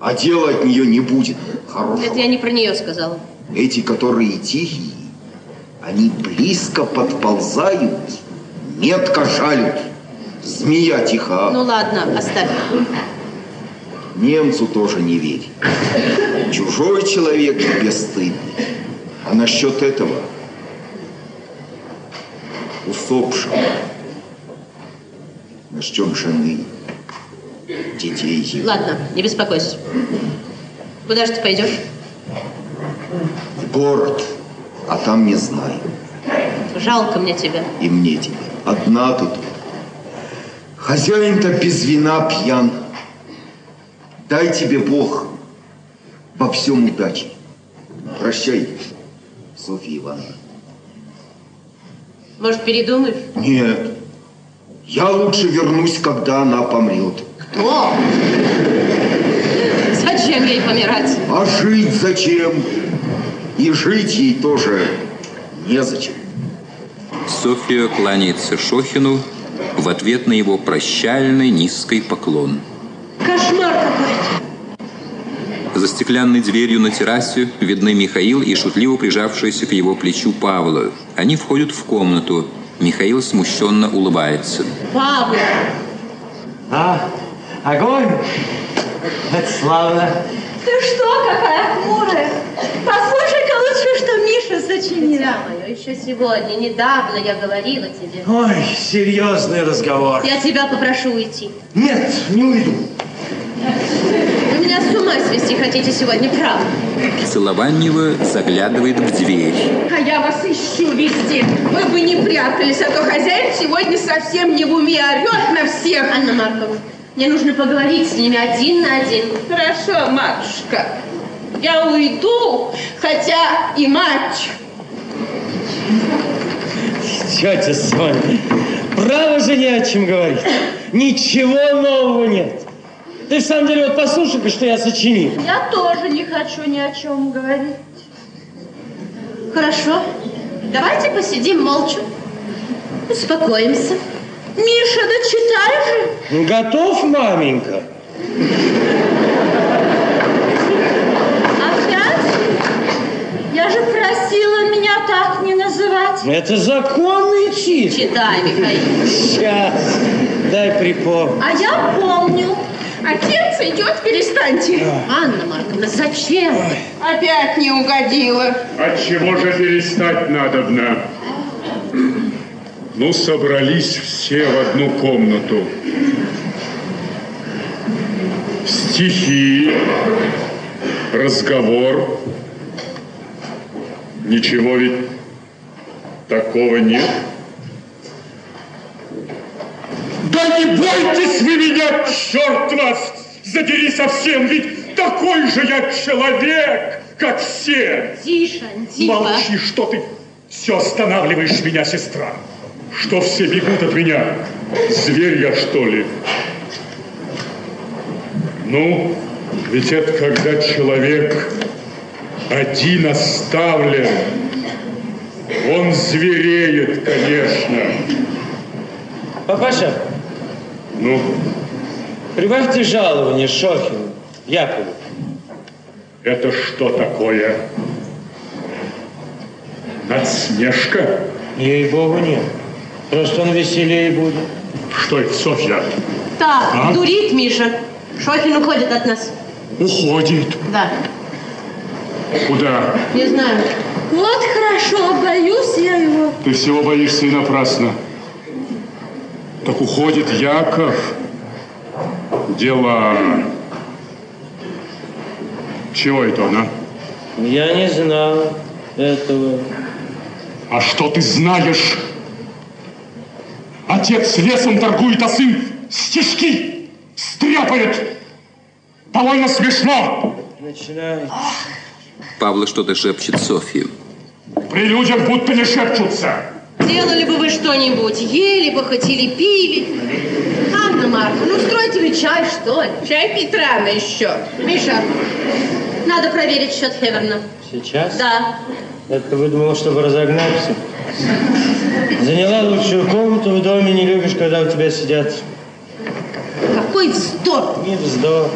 А дела от нее не будет хорошего. Это я не про нее сказала. Эти, которые тихие, они близко подползают, метко жалят. Змея тиха. Ну ладно, оставь. Немцу тоже не верь. Чужой человек бесстыдный. А насчет этого усопшего, насчет жены, детей его. Ладно, не беспокойся. Куда же ты пойдешь? В город, а там не знаю. Жалко мне тебя. И мне тебя. Одна тут. Хозяин-то без вина пьян. Дай тебе Бог во всем удачи. Прощай, Софья Ивановна. Может, передумаешь? Нет. Я лучше вернусь, когда она помрет. Кто? Зачем ей помирать? А жить зачем? И жить ей тоже незачем. Софья кланяется Шохину в ответ на его прощальный низкий поклон. Кошмар какой-то. За стеклянной дверью на террасе видны Михаил и шутливо прижавшаяся к его плечу Павла. Они входят в комнату. Михаил смущенно улыбается. Павел, А, огонь? Это славно. Ты что, какая хмурая? Послушай-ка лучше, что Миша сочинил. дитя мое, еще сегодня, недавно я говорила тебе. Ой, серьезный разговор. Я тебя попрошу уйти. Нет, не уйду. Вы меня с ума свести хотите сегодня, правда? Целованьева заглядывает в дверь. А я вас ищу везде. Вы бы не прятались, а то хозяин сегодня совсем не в уме орет на всех. Анна Марковна, мне нужно поговорить с ними один на один. Хорошо, матушка. Я уйду, хотя и мать. Тетя Соня, право же не о чем говорить. Ничего нового нет. Ты в самом деле вот послушай-ка, что я сочинил. Я тоже не хочу ни о чем говорить. Хорошо, давайте посидим молча, успокоимся. Миша, да читай же. Ну, Готов, маменька? Опять? Я же просила меня так не называть. Это законный титул. Читай, Михаил. Сейчас, дай припомню. А я помню. Отец идет, перестаньте. Анна Марковна, зачем? Опять не угодила. От чего же перестать надобно? Ну, собрались все в одну комнату. Стихи, разговор. Ничего ведь такого нет. Да не бойтесь вы меня, черт вас! Задери совсем, ведь такой же я человек, как все. Тише, тихо. Молчи, что ты все останавливаешь меня, сестра. Что все бегут от меня? Зверь я, что ли? Ну, ведь это когда человек один оставлен. Он звереет, конечно. Папаша, Ну, прибавьте жалование Шохину, Якову. это что такое? Надсмешка? Ей-богу, нет. Просто он веселее будет. Что это, Софья? Так, А? дурит Миша. Шохин уходит от нас. Уходит. Да, Куда? не знаю. Вот хорошо, боюсь я его. Ты всего боишься и напрасно. Так уходит Яков. Дела... Чего это он, а? Я не знал этого. А что ты знаешь? Отец лесом торгует, а сын стишки стряпает. Довольно смешно. Начинай. Павла что-то шепчет Софье. При людях будто не шепчутся. Делали бы вы что-нибудь, ели бы хоть или пили. Анна Марковна, ну устройте вы чай, что ли. Чай пить рано еще. Миша, надо проверить счет Хеверна. Сейчас? Да. Это ты выдумала, чтобы разогнаться? Заняла лучшую комнату в доме, не любишь, когда у тебя сидят. Какой вздор. Не вздор.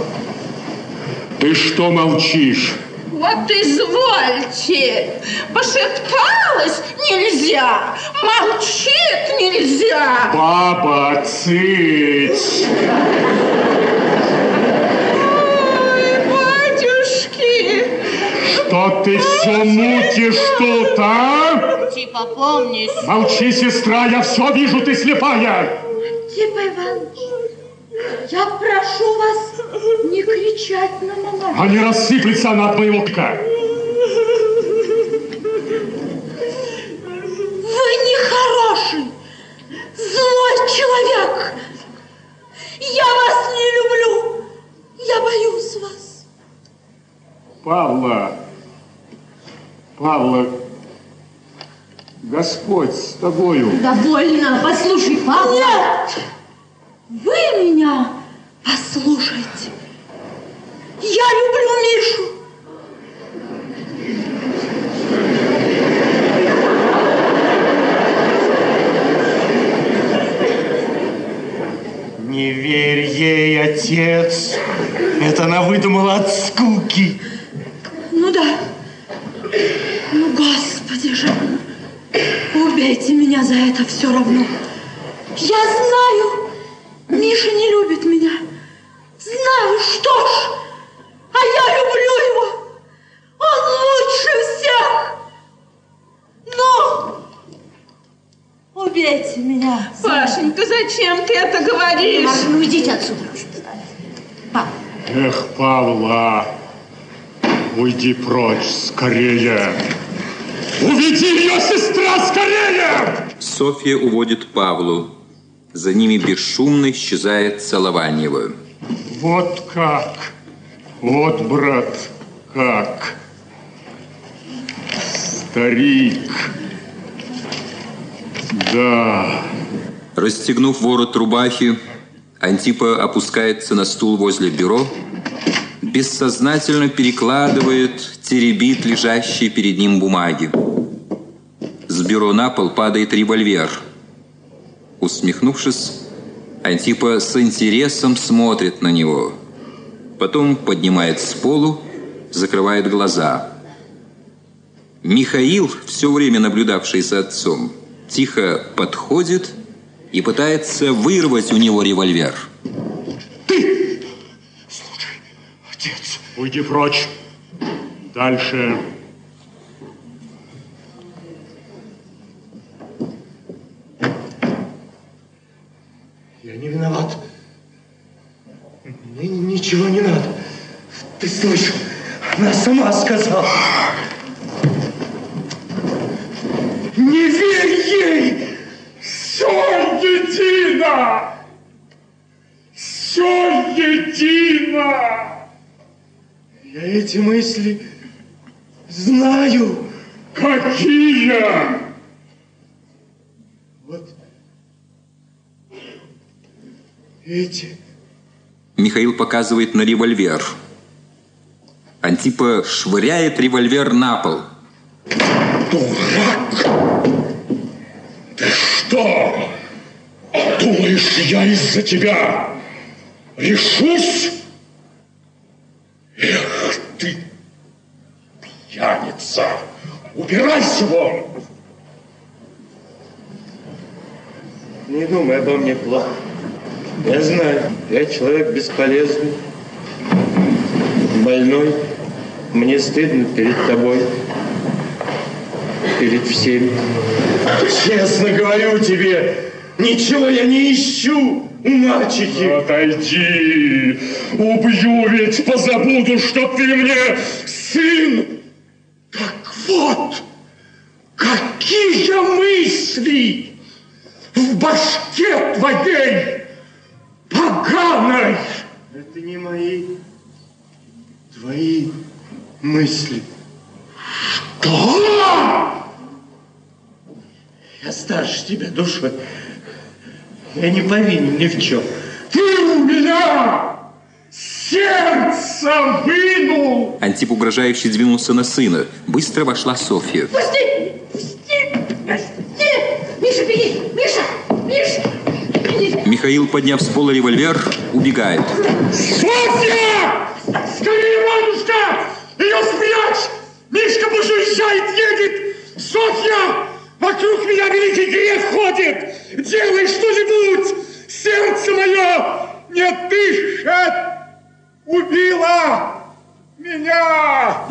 Ты что молчишь? Вот извольте, пошепталась нельзя, молчит нельзя. Баба, цыть. Ой, батюшки. Что ты все мутишь тут, а? Типа помнишь. Молчи, сестра, я все вижу, ты слепая. Типа Иванович я прошу вас не кричать на меня. А не рассыплется она от моего крика. Вы нехороший, злой человек. Я вас не люблю. Я боюсь вас. Павла, Павла, Господь с тобою. Довольно, послушай, Павла. Нет, вы меня послушайте. Я люблю Мишу. Не верь ей, отец. Это она выдумала от скуки. Ну да. Ну, господи же. Убейте меня за это все равно. Я знаю, Миша не любит меня. Знаю, что ж. А я люблю его. Он лучше всех. Ну, убейте меня. Пашенька, зачем ты это говоришь? Маша, ну идите отсюда. Эх, Павла, уйди прочь скорее. Уведи ее, сестра, скорее! Софья уводит Павлу. За ними бесшумно исчезает Целованьева. Вот как. Вот, брат, как. Старик. Да. Расстегнув ворот рубахи, Антипа опускается на стул возле бюро, бессознательно перекладывает, теребит лежащие перед ним бумаги. С бюро на пол падает револьвер. Усмехнувшись, Антипа с интересом смотрит на него. Потом поднимает с полу, закрывает глаза. Михаил, все время наблюдавший за отцом, тихо подходит и пытается вырвать у него револьвер. Отец. Уйди прочь. Дальше. Не виноват. Мне ничего не надо. Ты слышал? Она сама сказала. Не верь ей! Все едино! Все едино! Я эти мысли знаю. Какие? Эти. Михаил показывает на револьвер. Антипа швыряет револьвер на пол. Ты что? Думаешь, я из-за тебя решусь? Эх ты, пьяница! Убирайся вон! Не думай обо мне плохо. Я знаю, я человек бесполезный, больной. Мне стыдно перед тобой, перед всеми. Честно говорю тебе, ничего я не ищу у мальчики. Отойди! Убью ведь, позабуду, что ты мне сын! Так вот, какие мысли в башке твоей поганой! Это не мои, твои мысли. Что? Я старше тебя душой. Я не повинен ни в чем. Ты у меня сердце вынул! Антип угрожающе двинулся на сына. Быстро вошла Софья. Пусти! Пусти! Пусти! Миша, беги! Миша! Миша! Михаил, подняв с пола револьвер, убегает. Софья! Скорее, мамушка! Ее спрячь! Мишка уезжает, едет! Софья! Вокруг меня великий грех ходит! Делай что-нибудь! Сердце мое! Не дышит! Убила меня!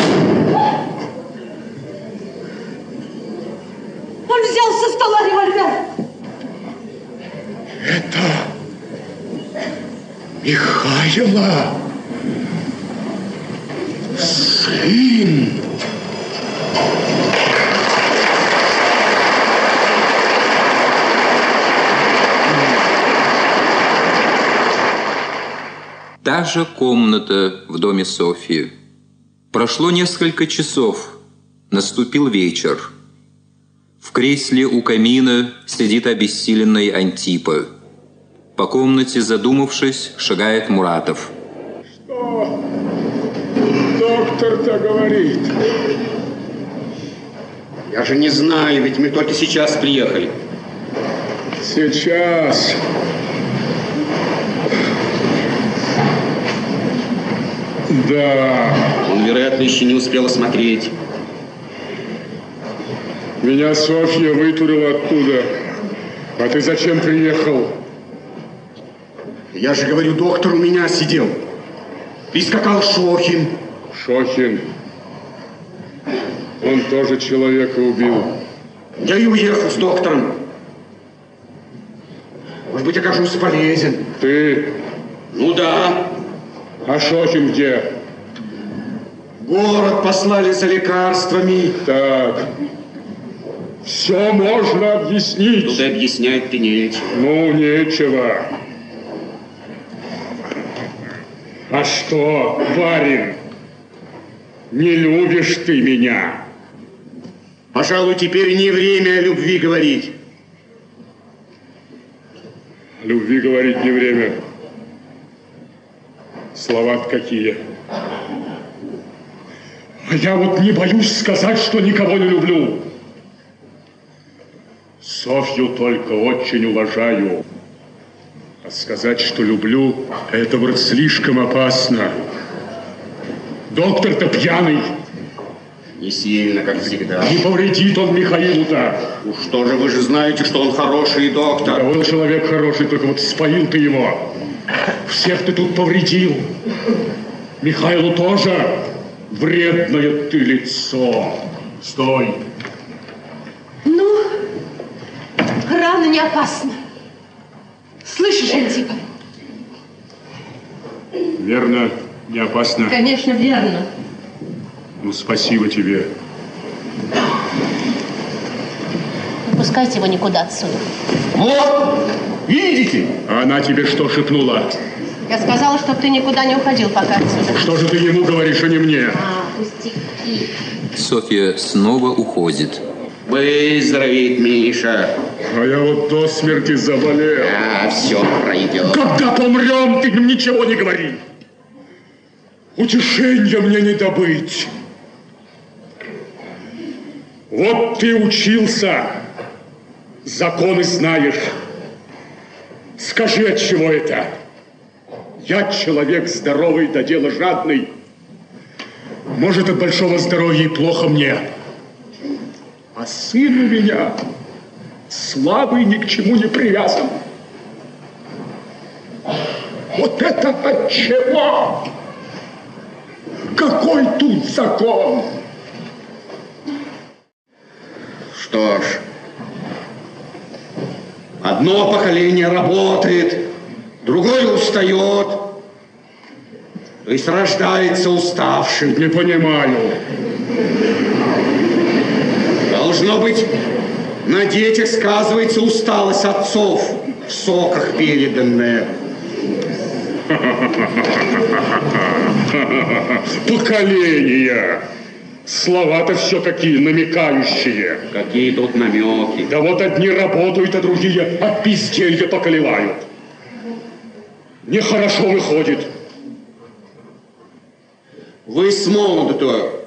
Он взял со стола револьвер! Это Михайло, сын. Та же комната в доме Софьи. Прошло несколько часов. Наступил вечер. В кресле у камина сидит обессиленный Антипа. По комнате, задумавшись, шагает Муратов. Что доктор-то говорит? Я же не знаю, ведь мы только сейчас приехали. Сейчас. Да. Он, вероятно, еще не успел осмотреть. Меня Софья вытурила оттуда. А ты зачем приехал? Я же говорю, доктор у меня сидел. Прискакал Шохин. Шохин. Он тоже человека убил. Я и уехал с доктором. Может быть, окажусь полезен. Ты? Ну да. А Шохин где? Город послали за лекарствами. Так. Все можно объяснить. Тут и объяснять-то нечего. Ну, нечего. А что, барин, не любишь ты меня? Пожалуй, теперь не время о любви говорить. О любви говорить не время. слова какие. А я вот не боюсь сказать, что никого не люблю. Софью только очень уважаю. А сказать, что люблю, это вот слишком опасно. Доктор-то пьяный. Не сильно, как всегда. Не повредит он Михаилу-то. Ну что же, вы же знаете, что он хороший доктор. Да он человек хороший, только вот споил ты его. Всех ты тут повредил. Михаилу тоже вредное ты лицо. Стой. Ну, рана не опасна. Слышишь, Антипа? Верно, не опасно. Конечно, верно. Ну, спасибо тебе. Не пускайте его никуда отсюда. Вот, видите? А она тебе что шепнула? Я сказала, чтобы ты никуда не уходил пока отсюда. Что же ты ему говоришь, а не мне? А, пустяки. Софья снова уходит. Выздоровеет Миша. А я вот до смерти заболел. А, все пройдет. Когда помрем, ты им ничего не говори. Утешения мне не добыть. Вот ты учился, законы знаешь. Скажи, от чего это? Я человек здоровый, да дело жадный. Может, от большого здоровья и плохо мне. А сын у меня слабый, ни к чему не привязан. Вот это от чего? Какой тут закон? Что ж, одно поколение работает, другое устает, то есть рождается уставшим. Не понимаю. Должно быть, на детях сказывается усталость отцов в соках переданная. Поколения. Слова-то все такие намекающие. Какие тут намеки? Да вот одни работают, а другие от безделья поколевают. Нехорошо выходит. Вы с молоду-то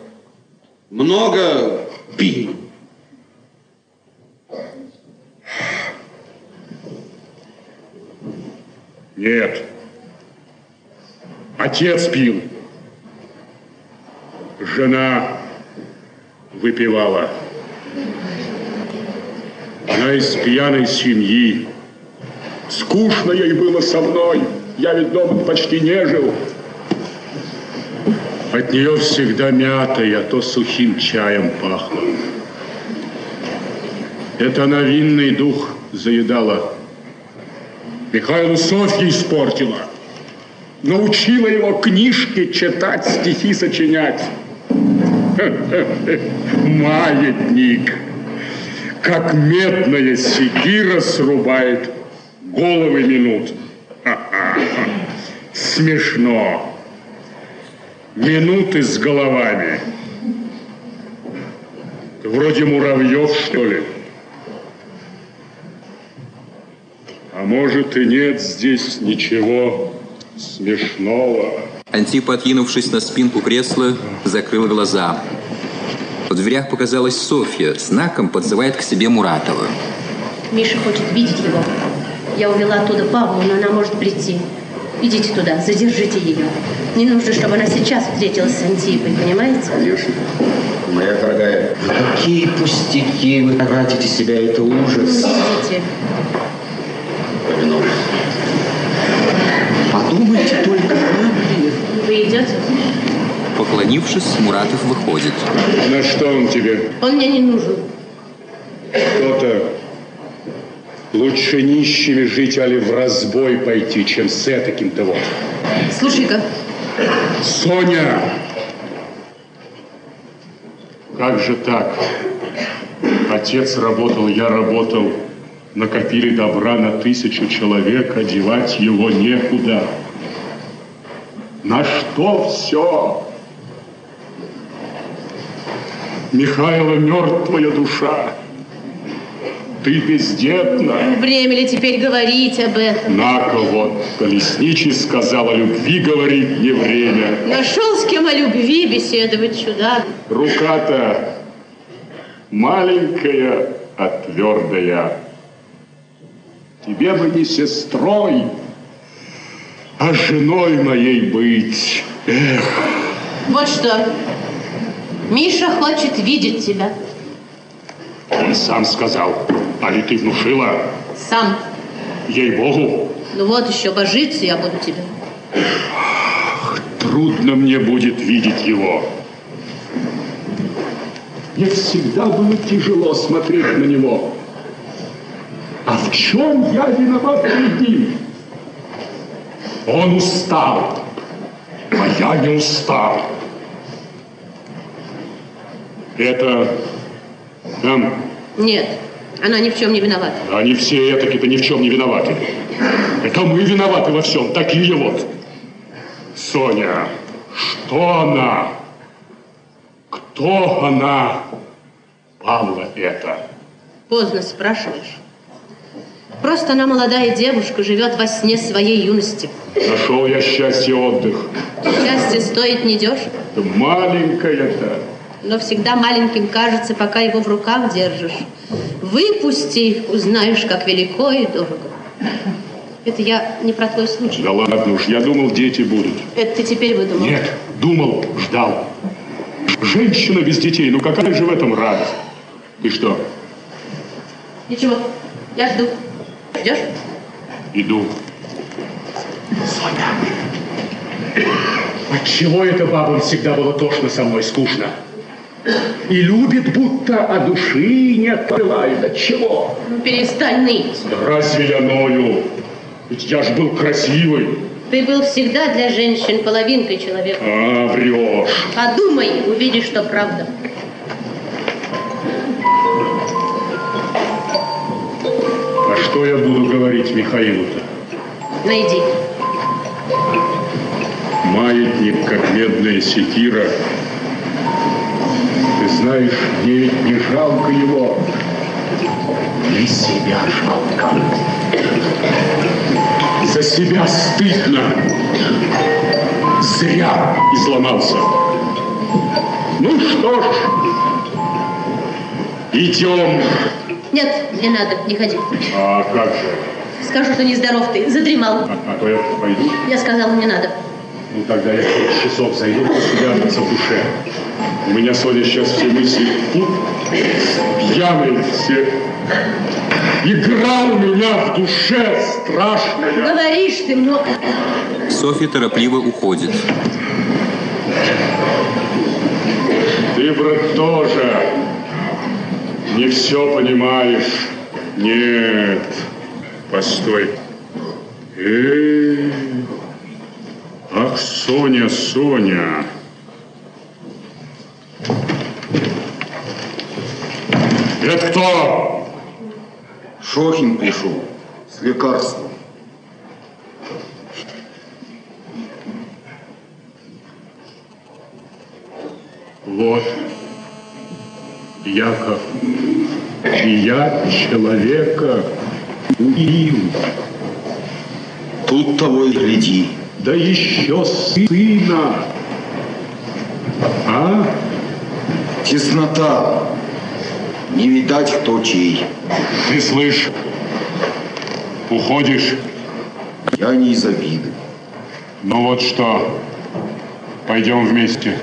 много пили? Нет. Отец пил. Жена выпивала. Она из пьяной семьи. Скучно ей было со мной. Я ведь дома почти не жил. От нее всегда мятой, а то сухим чаем пахло. Это она винный дух заедала. Михаилу Софья испортила. Научила его книжки читать, стихи сочинять. Маятник, как медная секира срубает головы минут. Смешно. Минуты с головами. Вроде муравьев, что ли? А может и нет здесь ничего смешного. Антип, откинувшись на спинку кресла, закрыл глаза. В дверях показалась Софья, знаком подзывает к себе Муратова. Миша хочет видеть его. Я увела оттуда Павлу, но она может прийти. Идите туда, задержите ее. Не нужно, чтобы она сейчас встретилась с Антипой, понимаете? Конечно. Моя дорогая, Какие пустяки вы тратите себя, это ужас. Идите. Повиноваюсь. Подумайте только, Вы идете? Поклонившись, Муратов выходит. На что он тебе? Он мне не нужен. Кто-то лучше нищими жить, али в разбой пойти, чем с этаким-то вот. Слушай-ка, Соня! Как же так? Отец работал, я работал. Накопили добра на тысячу человек, одевать его некуда. На что все? Михайло, мертвая душа. Ты бездетна. время ли теперь говорить об этом? На-ка вот, колесничий сказал о любви, говорит не время. Нашел с кем о любви беседовать чудак. Рука-то маленькая, а твердая. Тебе бы не сестрой, а женой моей быть. Эх, Вот что. Миша хочет видеть тебя. он сам сказал. А ли ты внушила? Сам. Ей-богу, Ну вот еще божиться я буду тебе. трудно мне будет видеть его. Мне всегда было тяжело смотреть на него. А в чем я виноват перед ним? Он устал, а я не устал. Это там, Нет, она ни в чем не виновата. они все таки-то ни в чем не виноваты. Это мы виноваты во всем, такие вот. Соня, что она? Кто она? Павла это. Поздно спрашиваешь. Просто она молодая девушка, живет во сне своей юности. Нашел я счастье отдых. Счастье стоит недешево, Да маленькая-то. но всегда маленьким кажется, пока его в руках держишь. Выпусти, узнаешь, как велико и дорого. Это я не про твой случай. Да ладно уж, я думал, дети будут. Это ты теперь выдумал. Нет, думал, ждал. Женщина без детей, ну какая же в этом радость? И что? Ничего, я жду. Ждешь? Иду. Отчего это бабам всегда было тошно со мной, скучно? И любит, будто, а души не открывает. Отчего? Ну, перестань ныть. Разве я ною? Ведь я ж был красивый. Ты был всегда для женщин половинкой человека. А, врешь. Подумай, увидишь, что правда. Что я буду говорить Михаилу-то? Найди. Маятник, как медная секира. Ты знаешь, мне ведь не жалко его. Мне себя жалко. За себя стыдно. Зря изломался. Ну что ж, идем. Нет, не надо, не ходи. А как же? Скажу, что нездоров ты, задремал. А то я пойду. Я сказала, не надо. Ну тогда я через часов зайду, посудятся в душе. У меня, Соня, сейчас все мысли тут, пьяные все. Игра у меня в душе страшная. Говоришь ты много. Софья торопливо уходит. Ты, брат, тоже. Не все понимаешь. Нет. Постой. Эй. Ах, Соня, Соня. Это кто? Шохин пришел с лекарством. Вот, Яков, и я человека убил. Тут того и гляди. Да еще сына. А? Теснота. Не видать, кто чей. Ты слышь, уходишь? Я не из обиды. Ну вот что, пойдем вместе.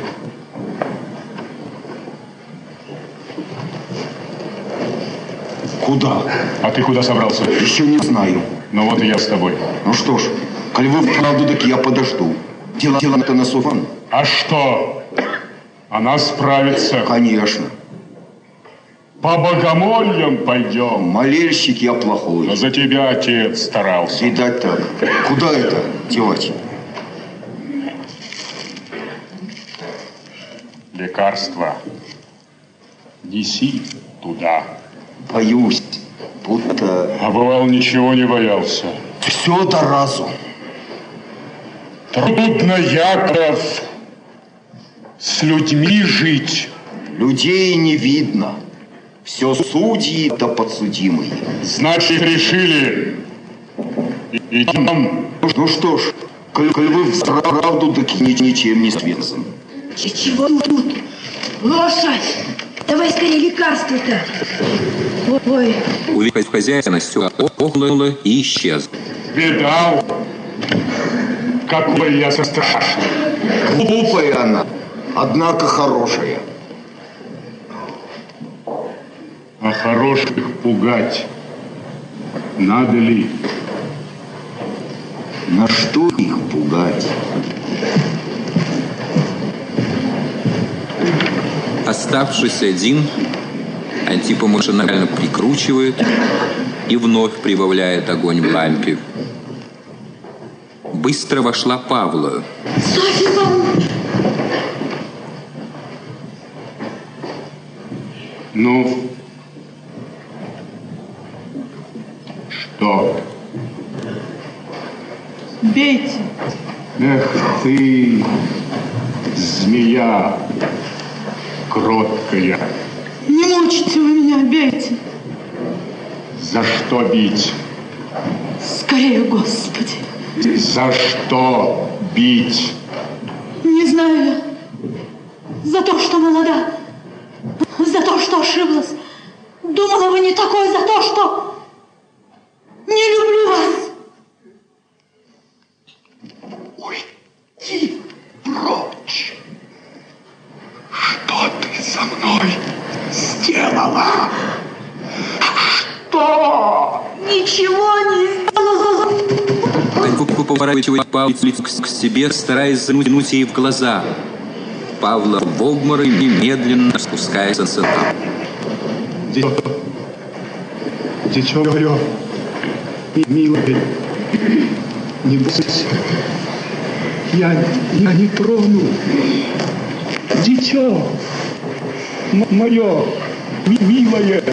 Куда? А ты куда собрался? Еще не знаю. Ну вот и я с тобой. Ну что ж, коли вы вправду, так я подожду. Дело, дело-то на Суфан. А что? Она справится. Конечно. По богомольям пойдем. Молельщик я плохой. Но за тебя отец старался. Видать так. Куда это девать? Лекарство. Неси туда. Боюсь, будто... А бывал, ничего не боялся. Все до разу. Трудно, Яков, с людьми жить. Людей не видно. Все судьи да подсудимые. Значит, решили. Идем. Ну что ж, коль, коль вы вправду так ни- ничем не связаны. Чего тут? Лошадь! Давай скорее лекарство-то. Ой, Увидев хозяина, все охнуло и исчез. Видал, какой я страшный. Глупая она, однако хорошая. А хороших пугать надо ли? На что их пугать? Оставшись один, Антипа машинально прикручивает и вновь прибавляет огонь в лампе. Быстро вошла Павла. Софья Павловна, Ну, что? бейте. Эх ты, змея кроткая, Не мучите вы меня, бейте. за что бить? Скорее, Господи. За что бить? Не знаю я. За то, что молода. За то, что ошиблась. Думала, вы не такой, за то, что не люблю вас. Уйди прочь. Что ты со мной сделала? Что? Ничего не сделала. Антипа поворачивает лицо к к себе, стараясь заглянуть ей в глаза. Павла в обмороке медленно спускается с этапа. Дитё, мое, ми- милое, не бойся. Я, я не трону. Дитё, мое, ми- милое,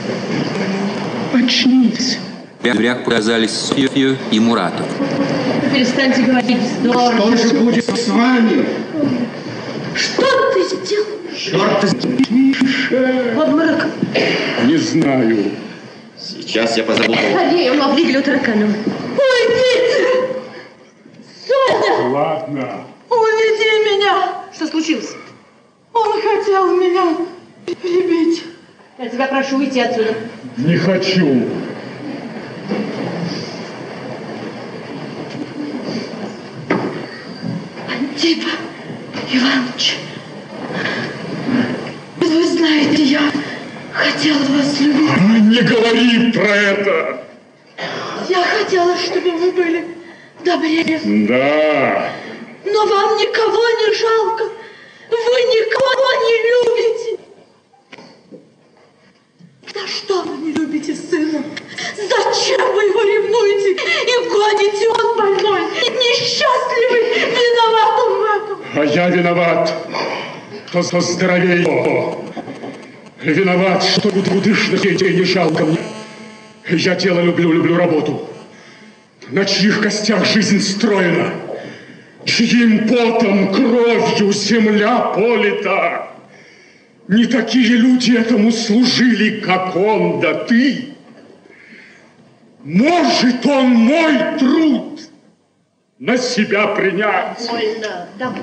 очнись. В дверях показались Софья и Муратов. Перестаньте говорить вздор. Что же будет с вами? Что ты сделал? Черт, Миша! Обморок. Не знаю. Сейчас я позову. Скорее, он обвиглю тараканом. Уйдите! Соня, Ладно. уведи меня! Что случилось? Он хотел меня прибить. Я тебя прошу уйти отсюда. Не хочу. Антипа Иванович, вы знаете, я хотела вас любить. Не говори про это. Я хотела, чтобы вы были добрее. Да. Но вам никого не жалко. Вы никого не любите. За что вы не любите сына? Зачем вы его ревнуете и гоните? Он больной, несчастливый, виноват он в этом. А я виноват, со здоровее его. Виноват, что будышных детей не жалко мне. Я дело люблю, люблю работу. На чьих костях жизнь строена, чьим потом, кровью земля полита. Не такие люди этому служили, как он да ты. Может он мой труд на себя принять? Больно, да.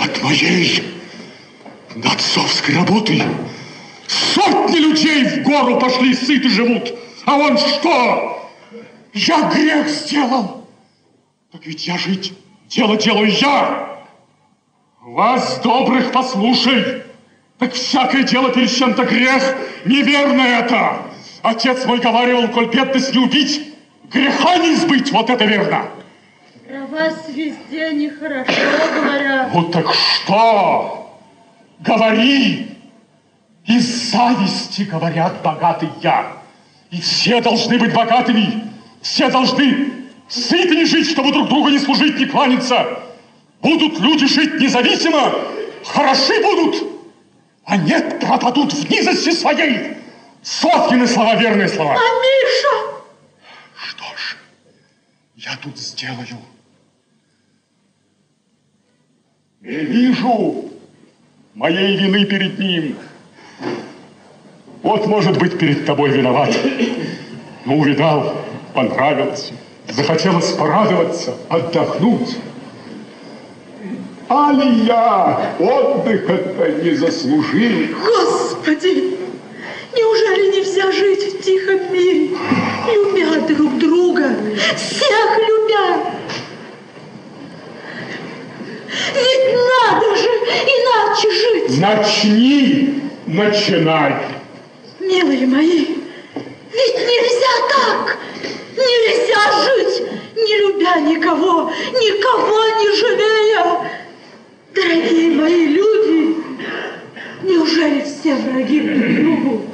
От моей отцовской работы сотни людей в гору пошли, сыты живут. А он что? Я грех сделал. Так ведь я жить, дело делаю я. Вас, добрых, послушай. Так всякое дело перед чем-то грех, неверно это. Отец мой говаривал, коль бедность не убить, греха не избыть, вот это верно. Про вас везде нехорошо говорят. Вот так что? Говори! Из зависти, говорят, богатый я. И все должны быть богатыми. Все должны сытыми жить, чтобы друг другу не служить, не кланяться. Будут люди жить независимо, хороши будут, а нет, пропадут в низости своей. Софьины слова, верные слова. А Миша? Что ж, я тут сделаю. Не вижу моей вины перед ним. Вот, может быть, перед тобой виноват. Но увидал, понравился, захотелось порадоваться, отдохнуть. А ли я отдыха-то не заслужил? Господи, неужели нельзя жить в тихом мире, любя друг друга, всех любя? Ведь надо же иначе жить. Начни, начинай. Милые мои, ведь нельзя так. Нельзя жить, не любя никого, никого не жалея. Дорогие мои люди, неужели все враги друг другу?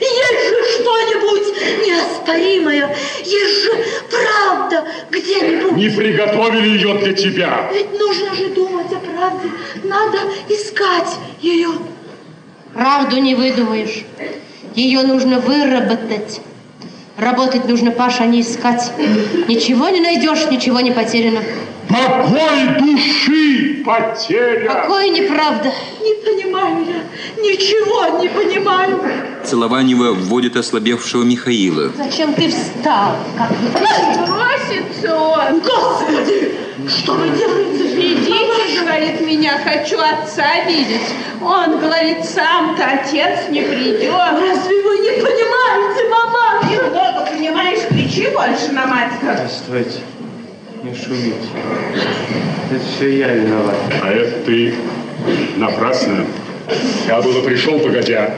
Есть же что-нибудь неоспоримое, есть же правда где-нибудь. Не приготовили ее для тебя. Ведь нужно же думать о правде, надо искать ее. Правду не выдумаешь. Ее нужно выработать. Работать нужно, Паша, а не искать. Ничего не найдешь, ничего не потеряно. Покой души потеря. Покой неправда. Не понимаю я, ничего не понимаю. Целованева вводит ослабевшего Михаила. Зачем ты встал? Как Бросится он. Господи, что вы делаете? Говорит, меня хочу отца видеть. Он говорит, сам-то отец не придет. Разве вы не понимаете, мама? Ты много понимаешь, кричи больше на мать. Стойте, не шумите. Это все я виноват. А это ты напрасно. Я было пришел погодя.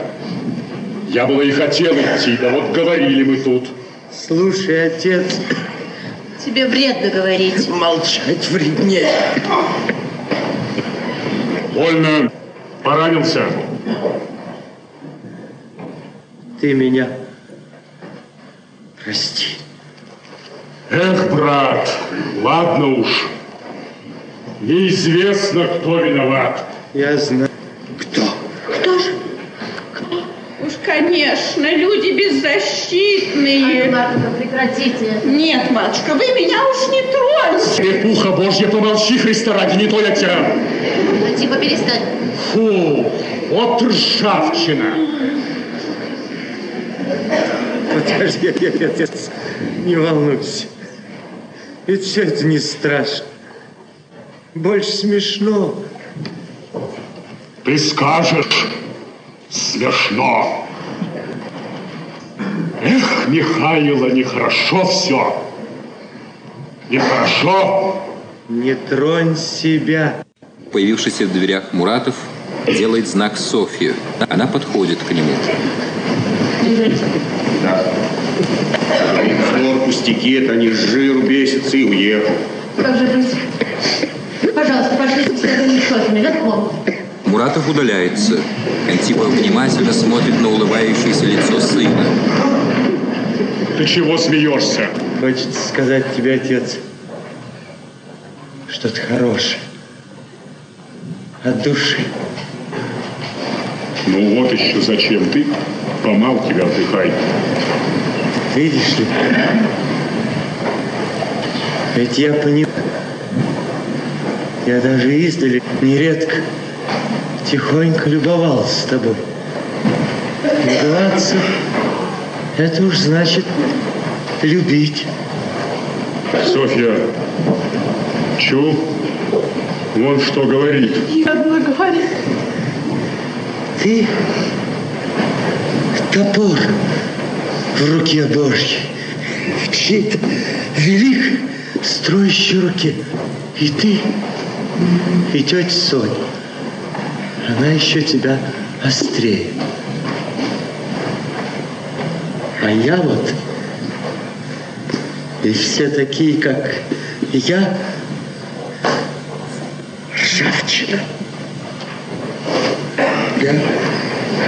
Я было и хотел идти, да вот говорили мы тут. Слушай, отец, Тебе вредно говорить. молчать вреднее. Больно поранился. Ты меня прости. Эх, брат, ладно уж. Неизвестно, кто виноват. Я знаю. Кто же? Уж, конечно, люди беззащитные. Матушка, прекратите. Нет, матушка, вы меня уж не троньте. Трепуха божья, помолчи, Христа ради, не то я тебя. Типа перестань. Фу, вот ржавчина. Подожди, отец, не волнуйся. Ведь все это не страшно. Больше смешно. Ты скажешь, смешно. Эх, Михаила, нехорошо все. Нехорошо. Не тронь себя. Появившийся в дверях Муратов делает знак Софье. Она подходит к нему. Да. Вздор, пустяки, это не жиру бесится и уехал. Как же быть? Пожалуйста, пошлите решетками, за комнату. Муратов удаляется. Антипа внимательно смотрит на улыбающееся лицо сына. Ты чего смеешься? Хочется сказать тебе, отец, что-то хорошее. От души. Ну вот еще зачем ты? Помалкивай, отдыхай. Видишь ли, ведь я понимаю, я даже издали нередко тихонько любовался с тобой. Любоваться – это уж значит любить. Софья, чу, вон что говорит. Едно говорит. Ты топор в руке Божьей, в чьей-то великой строящей руке. И ты, и тетя Соня, она еще тебя острее. А я вот, и все такие, как я, ржавчина. Я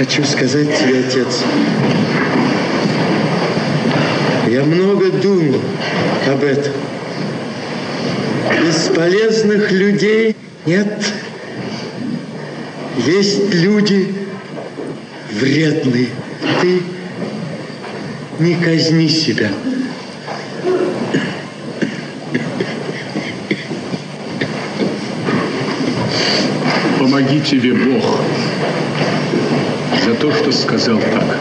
хочу сказать тебе, отец, я много думал об этом. Бесполезных людей нет. Есть люди вредные. Ты не казни себя. Помоги тебе Бог то, что сказал так.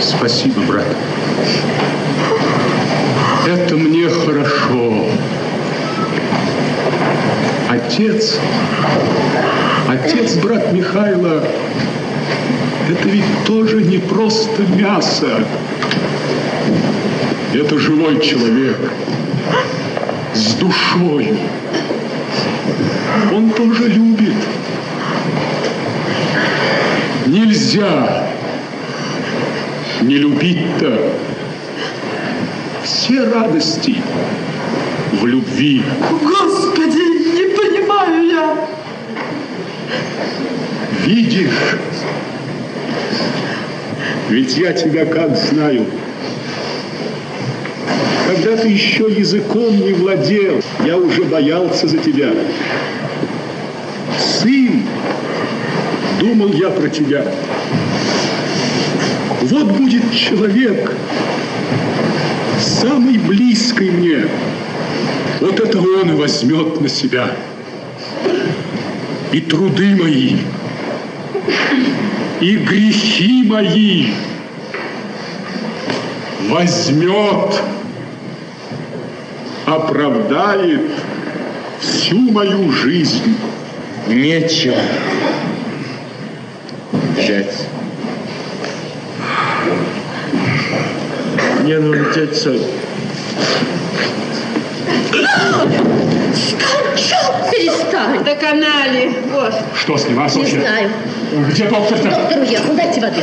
Спасибо, брат. Это мне хорошо. Отец, отец, брат Михайла, это ведь тоже не просто мясо. Это живой человек с душой. Он тоже любит. Нельзя не любить-то. Все радости в любви. Господи, не понимаю я. Видишь? Ведь я тебя как знаю. Когда ты еще языком не владел, я уже боялся за тебя. Сын, думал я про тебя. Вот будет человек, самый близкий мне. Вот это он и возьмет на себя. И труды мои, и грехи мои возьмет, оправдает всю мою жизнь. Нечего взять. Мне нужно тетя Соня. Скончал! Перестань! Доконали. Вот. Что с ним, а, Не знаю. Где доктор-то? Доктор уехал, дайте воды.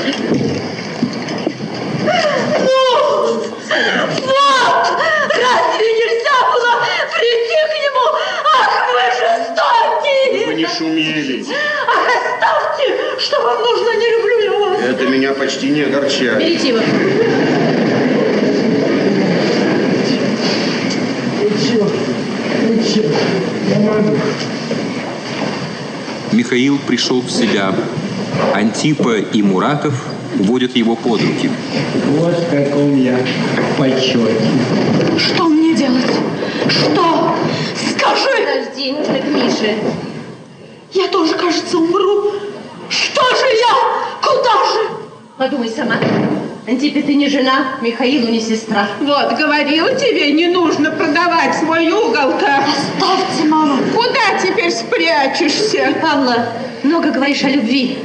Ну, вот! Разве нельзя было прийти к нему? Ах, вы жестокие! Вы не шумели. Ах, оставьте, что вам нужно, не люблю я вас. Это меня почти не огорчает. Берите его. Ничего, ничего. Помогу. Михаил пришел в себя. Антипа и Муратов водят его под руки. Вот в каком я почете. Что мне делать? Что? Скажи! Подожди, нужно к Мише. Я тоже, кажется, умру. Что же я? Куда же? Подумай сама. Антипе, ты не жена, Михаилу не сестра. Вот, говорил тебе, не нужно продавать свой угол-то. Оставьте, мама. Куда теперь спрячешься? Павла, много говоришь о любви,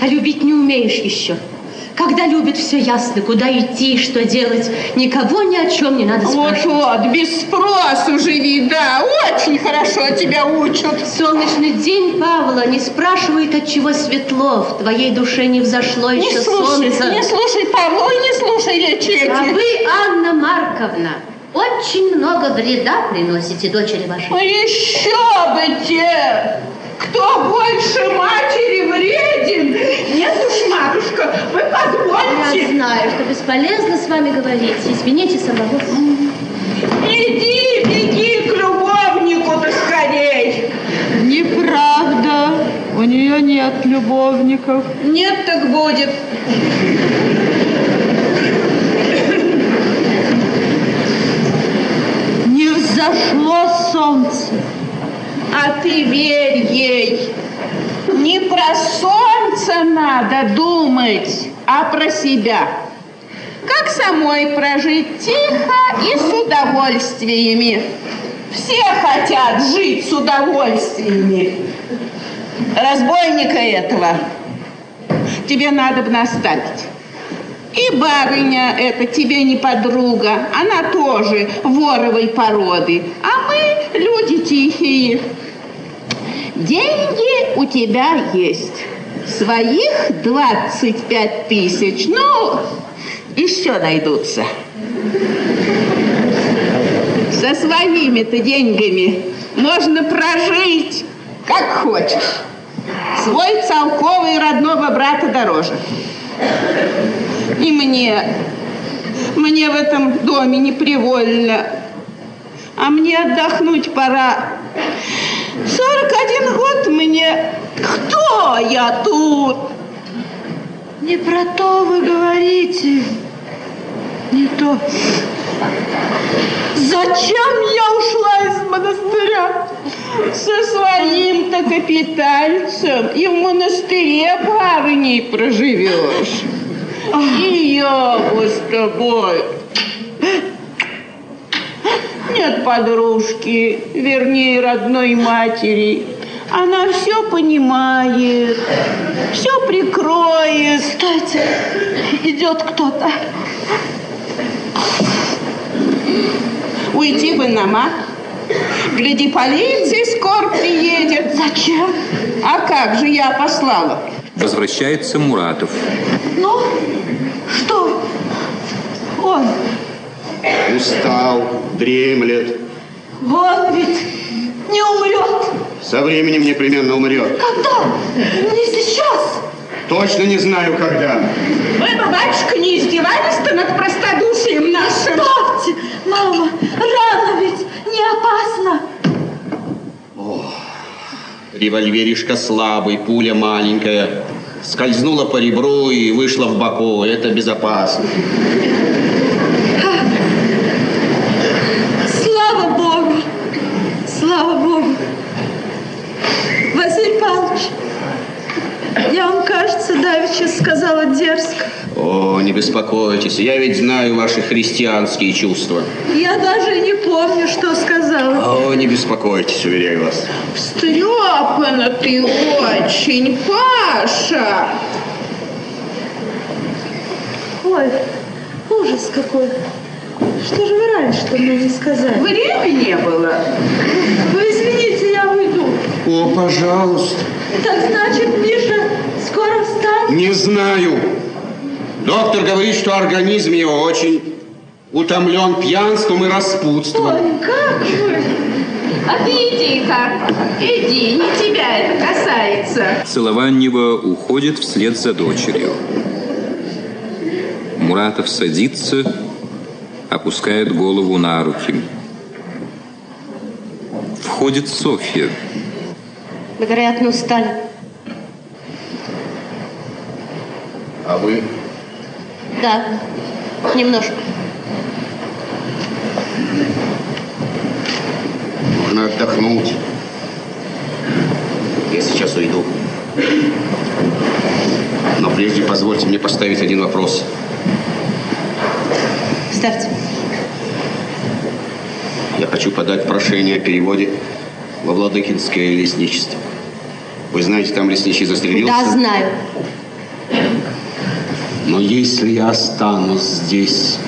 а любить не умеешь еще. Когда любят, все ясно, куда идти, что делать. Никого ни о чем не надо спрашивать. Вот-вот, без спросу живи, да, очень хорошо тебя учат. Солнечный день, Павла, не спрашивает, от чего светло. В твоей душе не взошло Не еще слушай, солнце. не слушай Павла, ой, не слушай речи А вы, Анна Марковна, очень много вреда приносите дочери вашей. Еще бы те! Кто больше матери вреден? Нет уж, матушка, вы позвольте. Я знаю, что бесполезно с вами говорить. Извините самого. Иди, беги к любовнику-то скорей. Неправда. У нее нет любовников. Нет, так будет. Не взошло солнце. А ты верь ей. Не про солнце надо думать, а про себя. Как самой прожить тихо и с удовольствиями. Все хотят жить с удовольствиями. Разбойника этого тебе надо бы наставить. И барыня эта тебе не подруга, она тоже воровой породы, а мы люди тихие. Деньги у тебя есть, своих 25 тысяч, ну, еще найдутся. Со своими-то деньгами можно прожить, как хочешь. Свой целковый родного брата дороже. И мне, мне в этом доме не привольно. А мне отдохнуть пора. 41 год мне. Кто я тут? Не про то вы говорите. Не то. Зачем я ушла из монастыря? Со своим-то капитальцем и в монастыре барыней проживешь. И я вот с тобой. Нет подружки, вернее, родной матери. Она все понимает, все прикроет. Стойте, идет кто-то. Уйти бы нам, а? Гляди, полиция скоро приедет. Зачем? А как же я послала? Возвращается Муратов. Ну, что? Он. Устал, дремлет. Он ведь не умрет. Со временем непременно умрет. Когда? Не сейчас. Точно не знаю, когда. Вы бы, батюшка, не издевались-то над простодушием нашим? Ставьте, мама, рано ведь, не опасно. Револьверишка слабый, пуля маленькая. Скользнула по ребру и вышла в боку. Это безопасно. Я вам, кажется, давеча сказала дерзко. О, не беспокойтесь, я ведь знаю ваши христианские чувства. Я даже не помню, что сказала. О, не беспокойтесь, уверяю вас. Встрепана ты очень, Паша. Ой, ужас какой. Что же вы раньше-то мне не сказали? Времени не было. Вы извините, я уйду. О, пожалуйста. Так значит, Миша? Не знаю. Доктор говорит, что организм его очень утомлен пьянством и распутством. Ой, как вы? А ты иди-ка, иди, не тебя это касается. Целованьева уходит вслед за дочерью. Муратов садится, опускает голову на руки. Входит Софья. Вы, вероятно, устали. А вы? Да, немножко. Нужно отдохнуть. Я сейчас уйду. Но прежде позвольте мне поставить один вопрос. Ставьте. Я хочу подать прошение о переводе во Владыкинское лесничество. Вы знаете, там лесничий застрелился? Да, знаю. Но если я останусь здесь,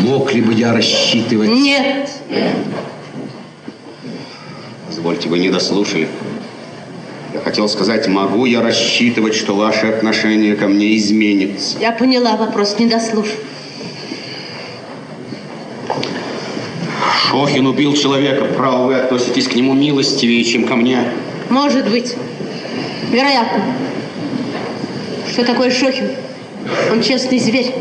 мог ли бы я рассчитывать... Нет. Позвольте, вы не дослушали. Я хотел сказать, могу я рассчитывать, что ваши отношения ко мне изменятся? Я поняла вопрос, не дослушал. Шохин убил человека. Право, вы относитесь к нему милостивее, чем ко мне. Может быть. Вероятно. Что такое Шохин? Он честный зверь.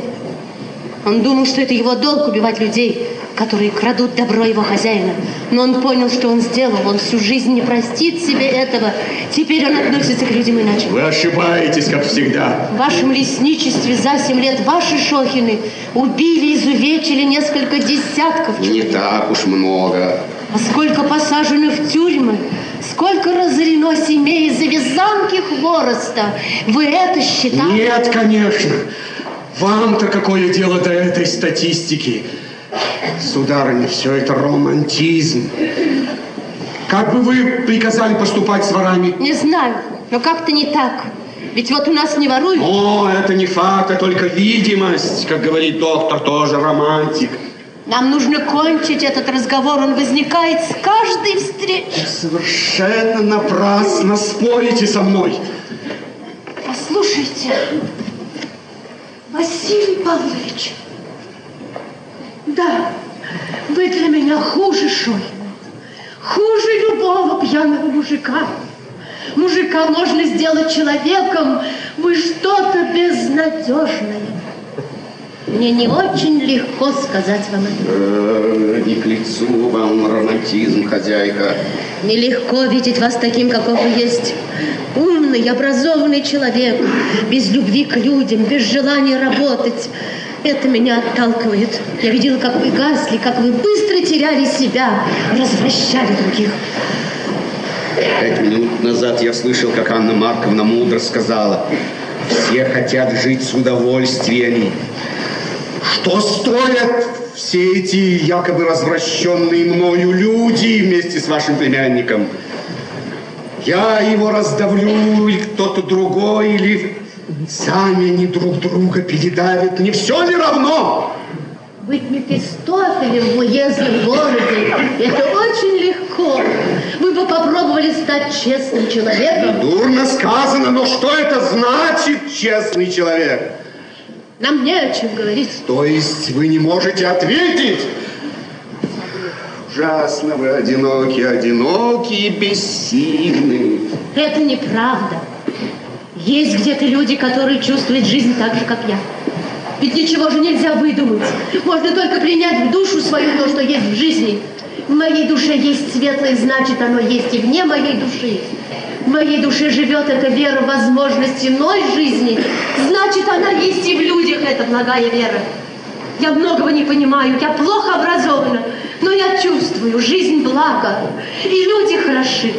Он думал, что это его долг убивать людей, которые крадут добро его хозяина. Но он понял, что он сделал. Он всю жизнь не простит себе этого. Теперь он относится к людям иначе. Вы ошибаетесь, как всегда. В вашем лесничестве за семь лет ваши Шохины убили, изувечили несколько десятков Не так уж много. А сколько посажено в тюрьмы, сколько разорено семей из-за вязанки хвороста. Вы это считаете? Нет, конечно. Вам-то какое дело до этой статистики? Сударыня, все это романтизм. Как бы вы приказали поступать с ворами? Не знаю, но как-то не так. Ведь вот у нас не воруют. О, это не факт, а только видимость. Как говорит доктор, тоже романтик. Нам нужно кончить этот разговор. Он возникает с каждой встречи. Совершенно напрасно спорите со мной. Послушайте, Василий Павлович, да, вы для меня хуже Шойна, хуже любого пьяного мужика. Мужика можно сделать человеком, вы что-то безнадежное. Мне не очень легко сказать вам это. Э, не к лицу вам романтизм, хозяйка. Нелегко видеть вас таким, каков вы есть. Умный, образованный человек, без любви к людям, без желания работать. Это меня отталкивает. Я видела, как вы гасли, как вы быстро теряли себя, развращали других. Пять минут назад я слышал, как Анна Марковна мудро сказала, все хотят жить с удовольствиями. Что стоят все эти якобы развращенные мною люди вместе с вашим племянником? Я его раздавлю, или кто-то другой, или сами они друг друга передавят. Не все ли равно? Быть Мефистофелем в уездном городе – это очень легко. Вы бы попробовали стать честным человеком. Дурно сказано, но что это значит, честный человек? Нам не о чем говорить. То есть вы не можете ответить? Ужасно вы одиноки, одиноки и бессильны. Это неправда. Есть где-то люди, которые чувствуют жизнь так же, как я. Ведь ничего же нельзя выдумать. Можно только принять в душу свою то, что есть в жизни. В моей душе есть светлое, значит, оно есть и вне моей души. Моей душе живет эта вера в возможность иной жизни. Значит, она есть и в людях, эта благая вера. Я многого не понимаю, я плохо образована, но я чувствую, жизнь благо, и люди хороши.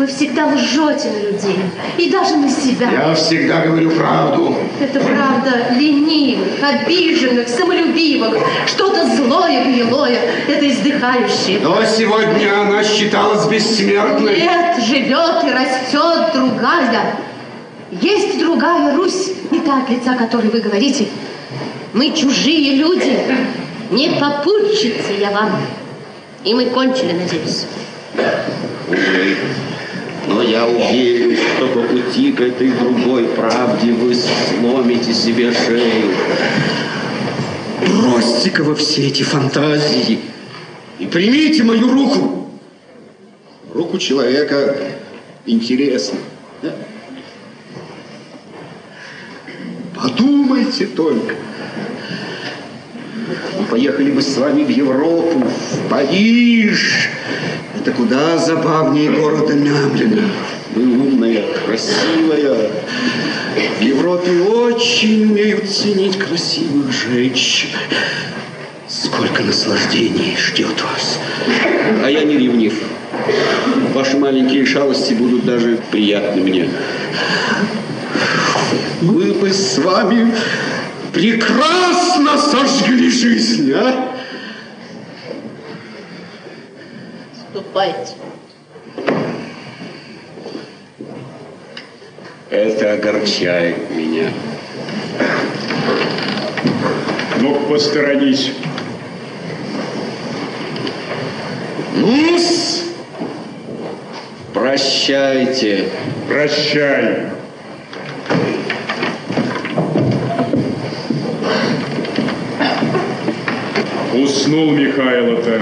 Вы всегда лжете на людей, и даже на себя. Я всегда говорю правду. Это правда ленивых, обиженных, самолюбивых, что-то злое, гнилое, это издыхающее. Но сегодня она считалась бессмертной. Нет, живет и растет другая. Есть другая Русь, не та, от лица которой вы говорите. Мы чужие люди, не попутчицы я вам. И мы кончили, надеюсь. Увы. Но я уверен, что по пути к этой другой правде вы сломите себе шею. Бросьте-ка вы все эти фантазии и примите мою руку. Руку человека интересно. Подумайте только. Мы поехали бы с вами в Европу, в Париж. Это куда забавнее города Мямлина. Вы умная, красивая. В Европе очень умеют ценить красивых женщин. Сколько наслаждений ждет вас. А я не ревнив. Ваши маленькие шалости будут даже приятны мне. Мы бы с вами прекрасно сожгли жизнь, а? Ступайте. Это огорчает меня. Ну, посторонись. ну Прощайте. Прощай. Уснул Михайло-то.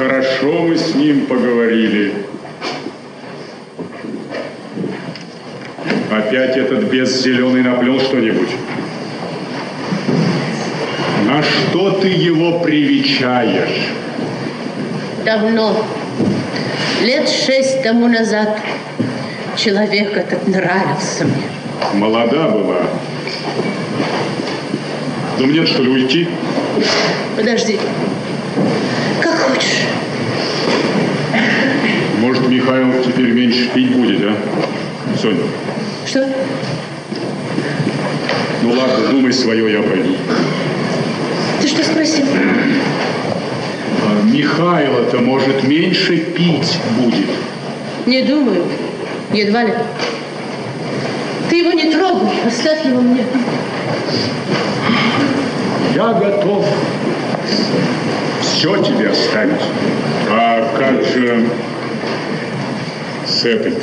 Хорошо мы с ним поговорили. Опять этот бес зеленый наплел что-нибудь. На что ты его привечаешь? Давно, лет шесть тому назад, человек этот нравился мне. Молода была. Ну мне что ли уйти? Подожди. Может, Михаил теперь меньше пить будет, а? Соня, Что? ну ладно, думай свое, я пойду. Ты что спросил? А Михаил-то, может, меньше пить будет. Не думаю. Едва ли. Ты его не трогай, оставь его мне. Я готов все тебе оставить. А как же с этой?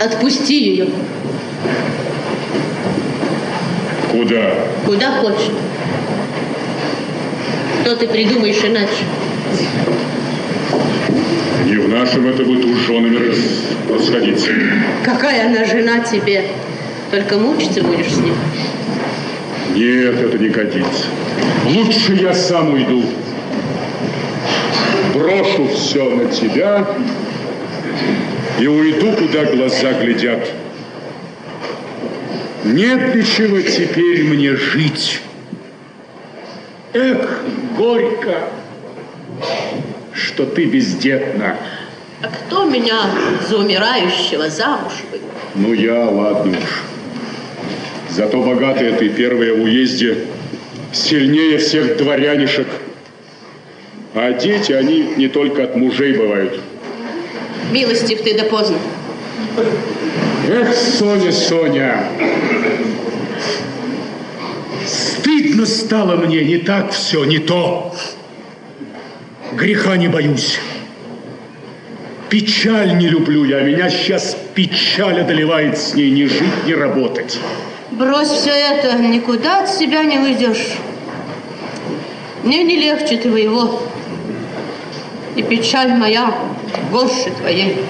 Отпусти ее. Куда? Куда хочешь. Что ты придумаешь иначе? Не в нашем это будет уж женами рас- расходиться. Какая она жена тебе? Только мучиться будешь с ним. Нет, это не годится. Лучше я сам уйду. Брошу все на тебя и уйду, куда глаза глядят. Нет для чего теперь мне жить. Эх, горько, что ты бездетна. А кто меня за умирающего замуж выдал? Ну я, ладно уж. Зато богатая ты первая в уезде, сильнее всех дворянишек. А дети, они не только от мужей бывают. Милостив ты да поздно. Эх, Соня, Соня, стыдно стало мне, не так все, не то. Греха не боюсь. Печаль не люблю я, меня сейчас печаль одолевает с ней, не жить, не работать. Брось все это, никуда от себя не уйдешь. Мне не легче твоего. И печаль моя горше твоей.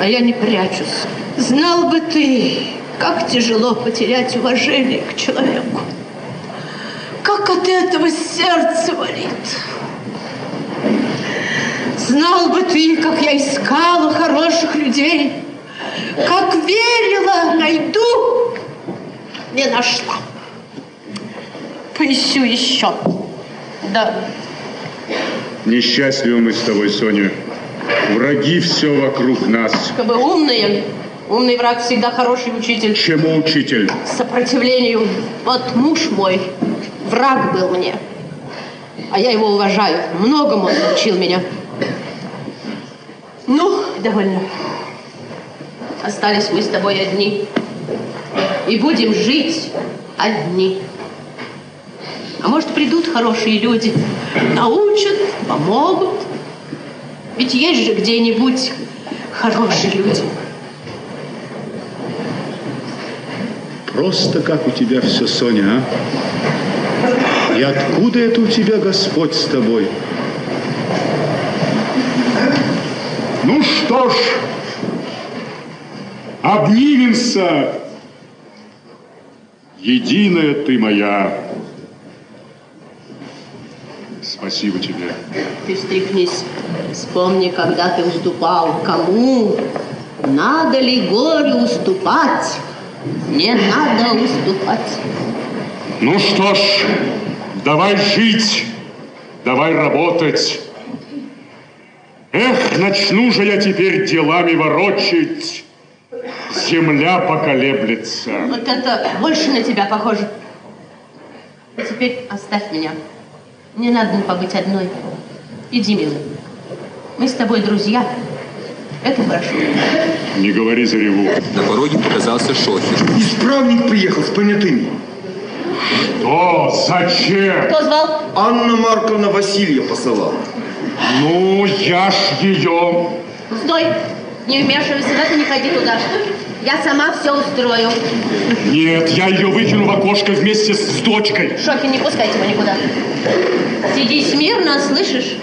А я не прячусь. Знал бы ты, как тяжело потерять уважение к человеку. Как от этого сердце болит. Знал бы ты, как я искала хороших людей, как верила, найду, не нашла. Поищу еще. Да, Несчастливы мы с тобой, Соня. Враги все вокруг нас. как бы умные. Умный враг всегда хороший учитель. Чему учитель? Сопротивлению. Вот муж мой, враг был мне. А я его уважаю. Многому он научил меня. Ну, довольно. Остались мы с тобой одни. И будем жить одни. А может, придут хорошие люди, научат, помогут. Ведь есть же где-нибудь хорошие люди. Просто как у тебя все, Соня, а? И откуда это у тебя Господь с тобой? Ну что ж, обнимемся. Единая ты моя. Спасибо тебе. Ты встряхнись. Вспомни, когда ты уступал. Кому? Надо ли горе уступать? Не надо уступать. Ну что ж, давай жить, давай работать. Эх, начну же я теперь делами ворочать. Земля поколеблется. Вот это больше на тебя похоже. А теперь оставь меня. Не надо мне побыть одной. Иди, милый. Мы с тобой друзья. Это хорошо. Не говори за реву. На пороге показался Шохин. Исправник приехал с понятыми. Что? Зачем? Кто звал? Анна Марковна Василья посылала. Ну, я ж ее... Стой! Не вмешивайся в это, не ходи туда. Я сама все устрою. Нет, я ее выкину в окошко вместе с дочкой. Шохин, не пускайте его никуда. Сиди смирно, слышишь?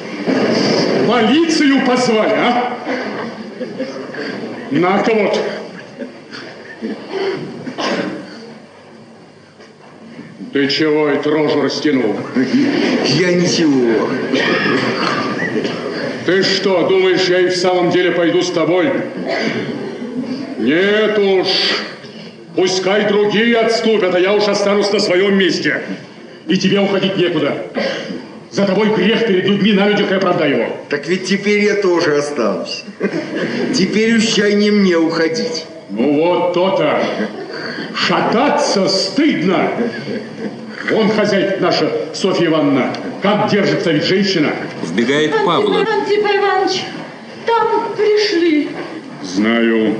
Полицию позвали, а? На-ка вот. Ты чего эту рожу растянул? Я ничего. Ты что, думаешь, я и в самом деле пойду с тобой? Нет уж. Пускай другие отступят, а я уж останусь на своем месте. И тебе уходить некуда. За тобой грех перед людьми на людях и оправдай его. Так ведь теперь я тоже останусь. Теперь уж чай не мне уходить. Ну вот то-то. Шататься стыдно. Вон хозяйка наша, Софья Ивановна. Как держится ведь женщина? Вбегает Павла. Антипа Иванович, там пришли. Знаю.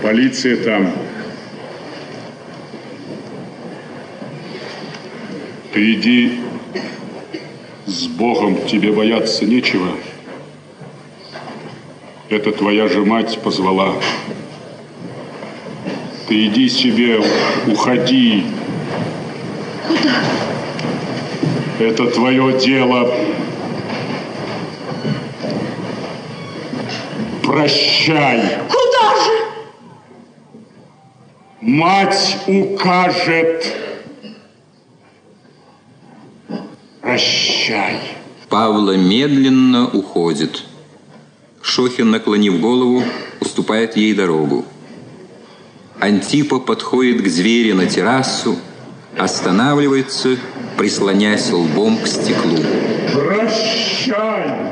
Полиция там. Ты иди с Богом, тебе бояться нечего. Это твоя же мать позвала. Ты иди себе, уходи. Куда? Это твое дело. Прощай. Куда же? Мать укажет. Прощай. Павла медленно уходит. Шохин, наклонив голову, уступает ей дорогу. Антипа подходит к двери на террасу, останавливается, прислонясь лбом к стеклу. Прощай.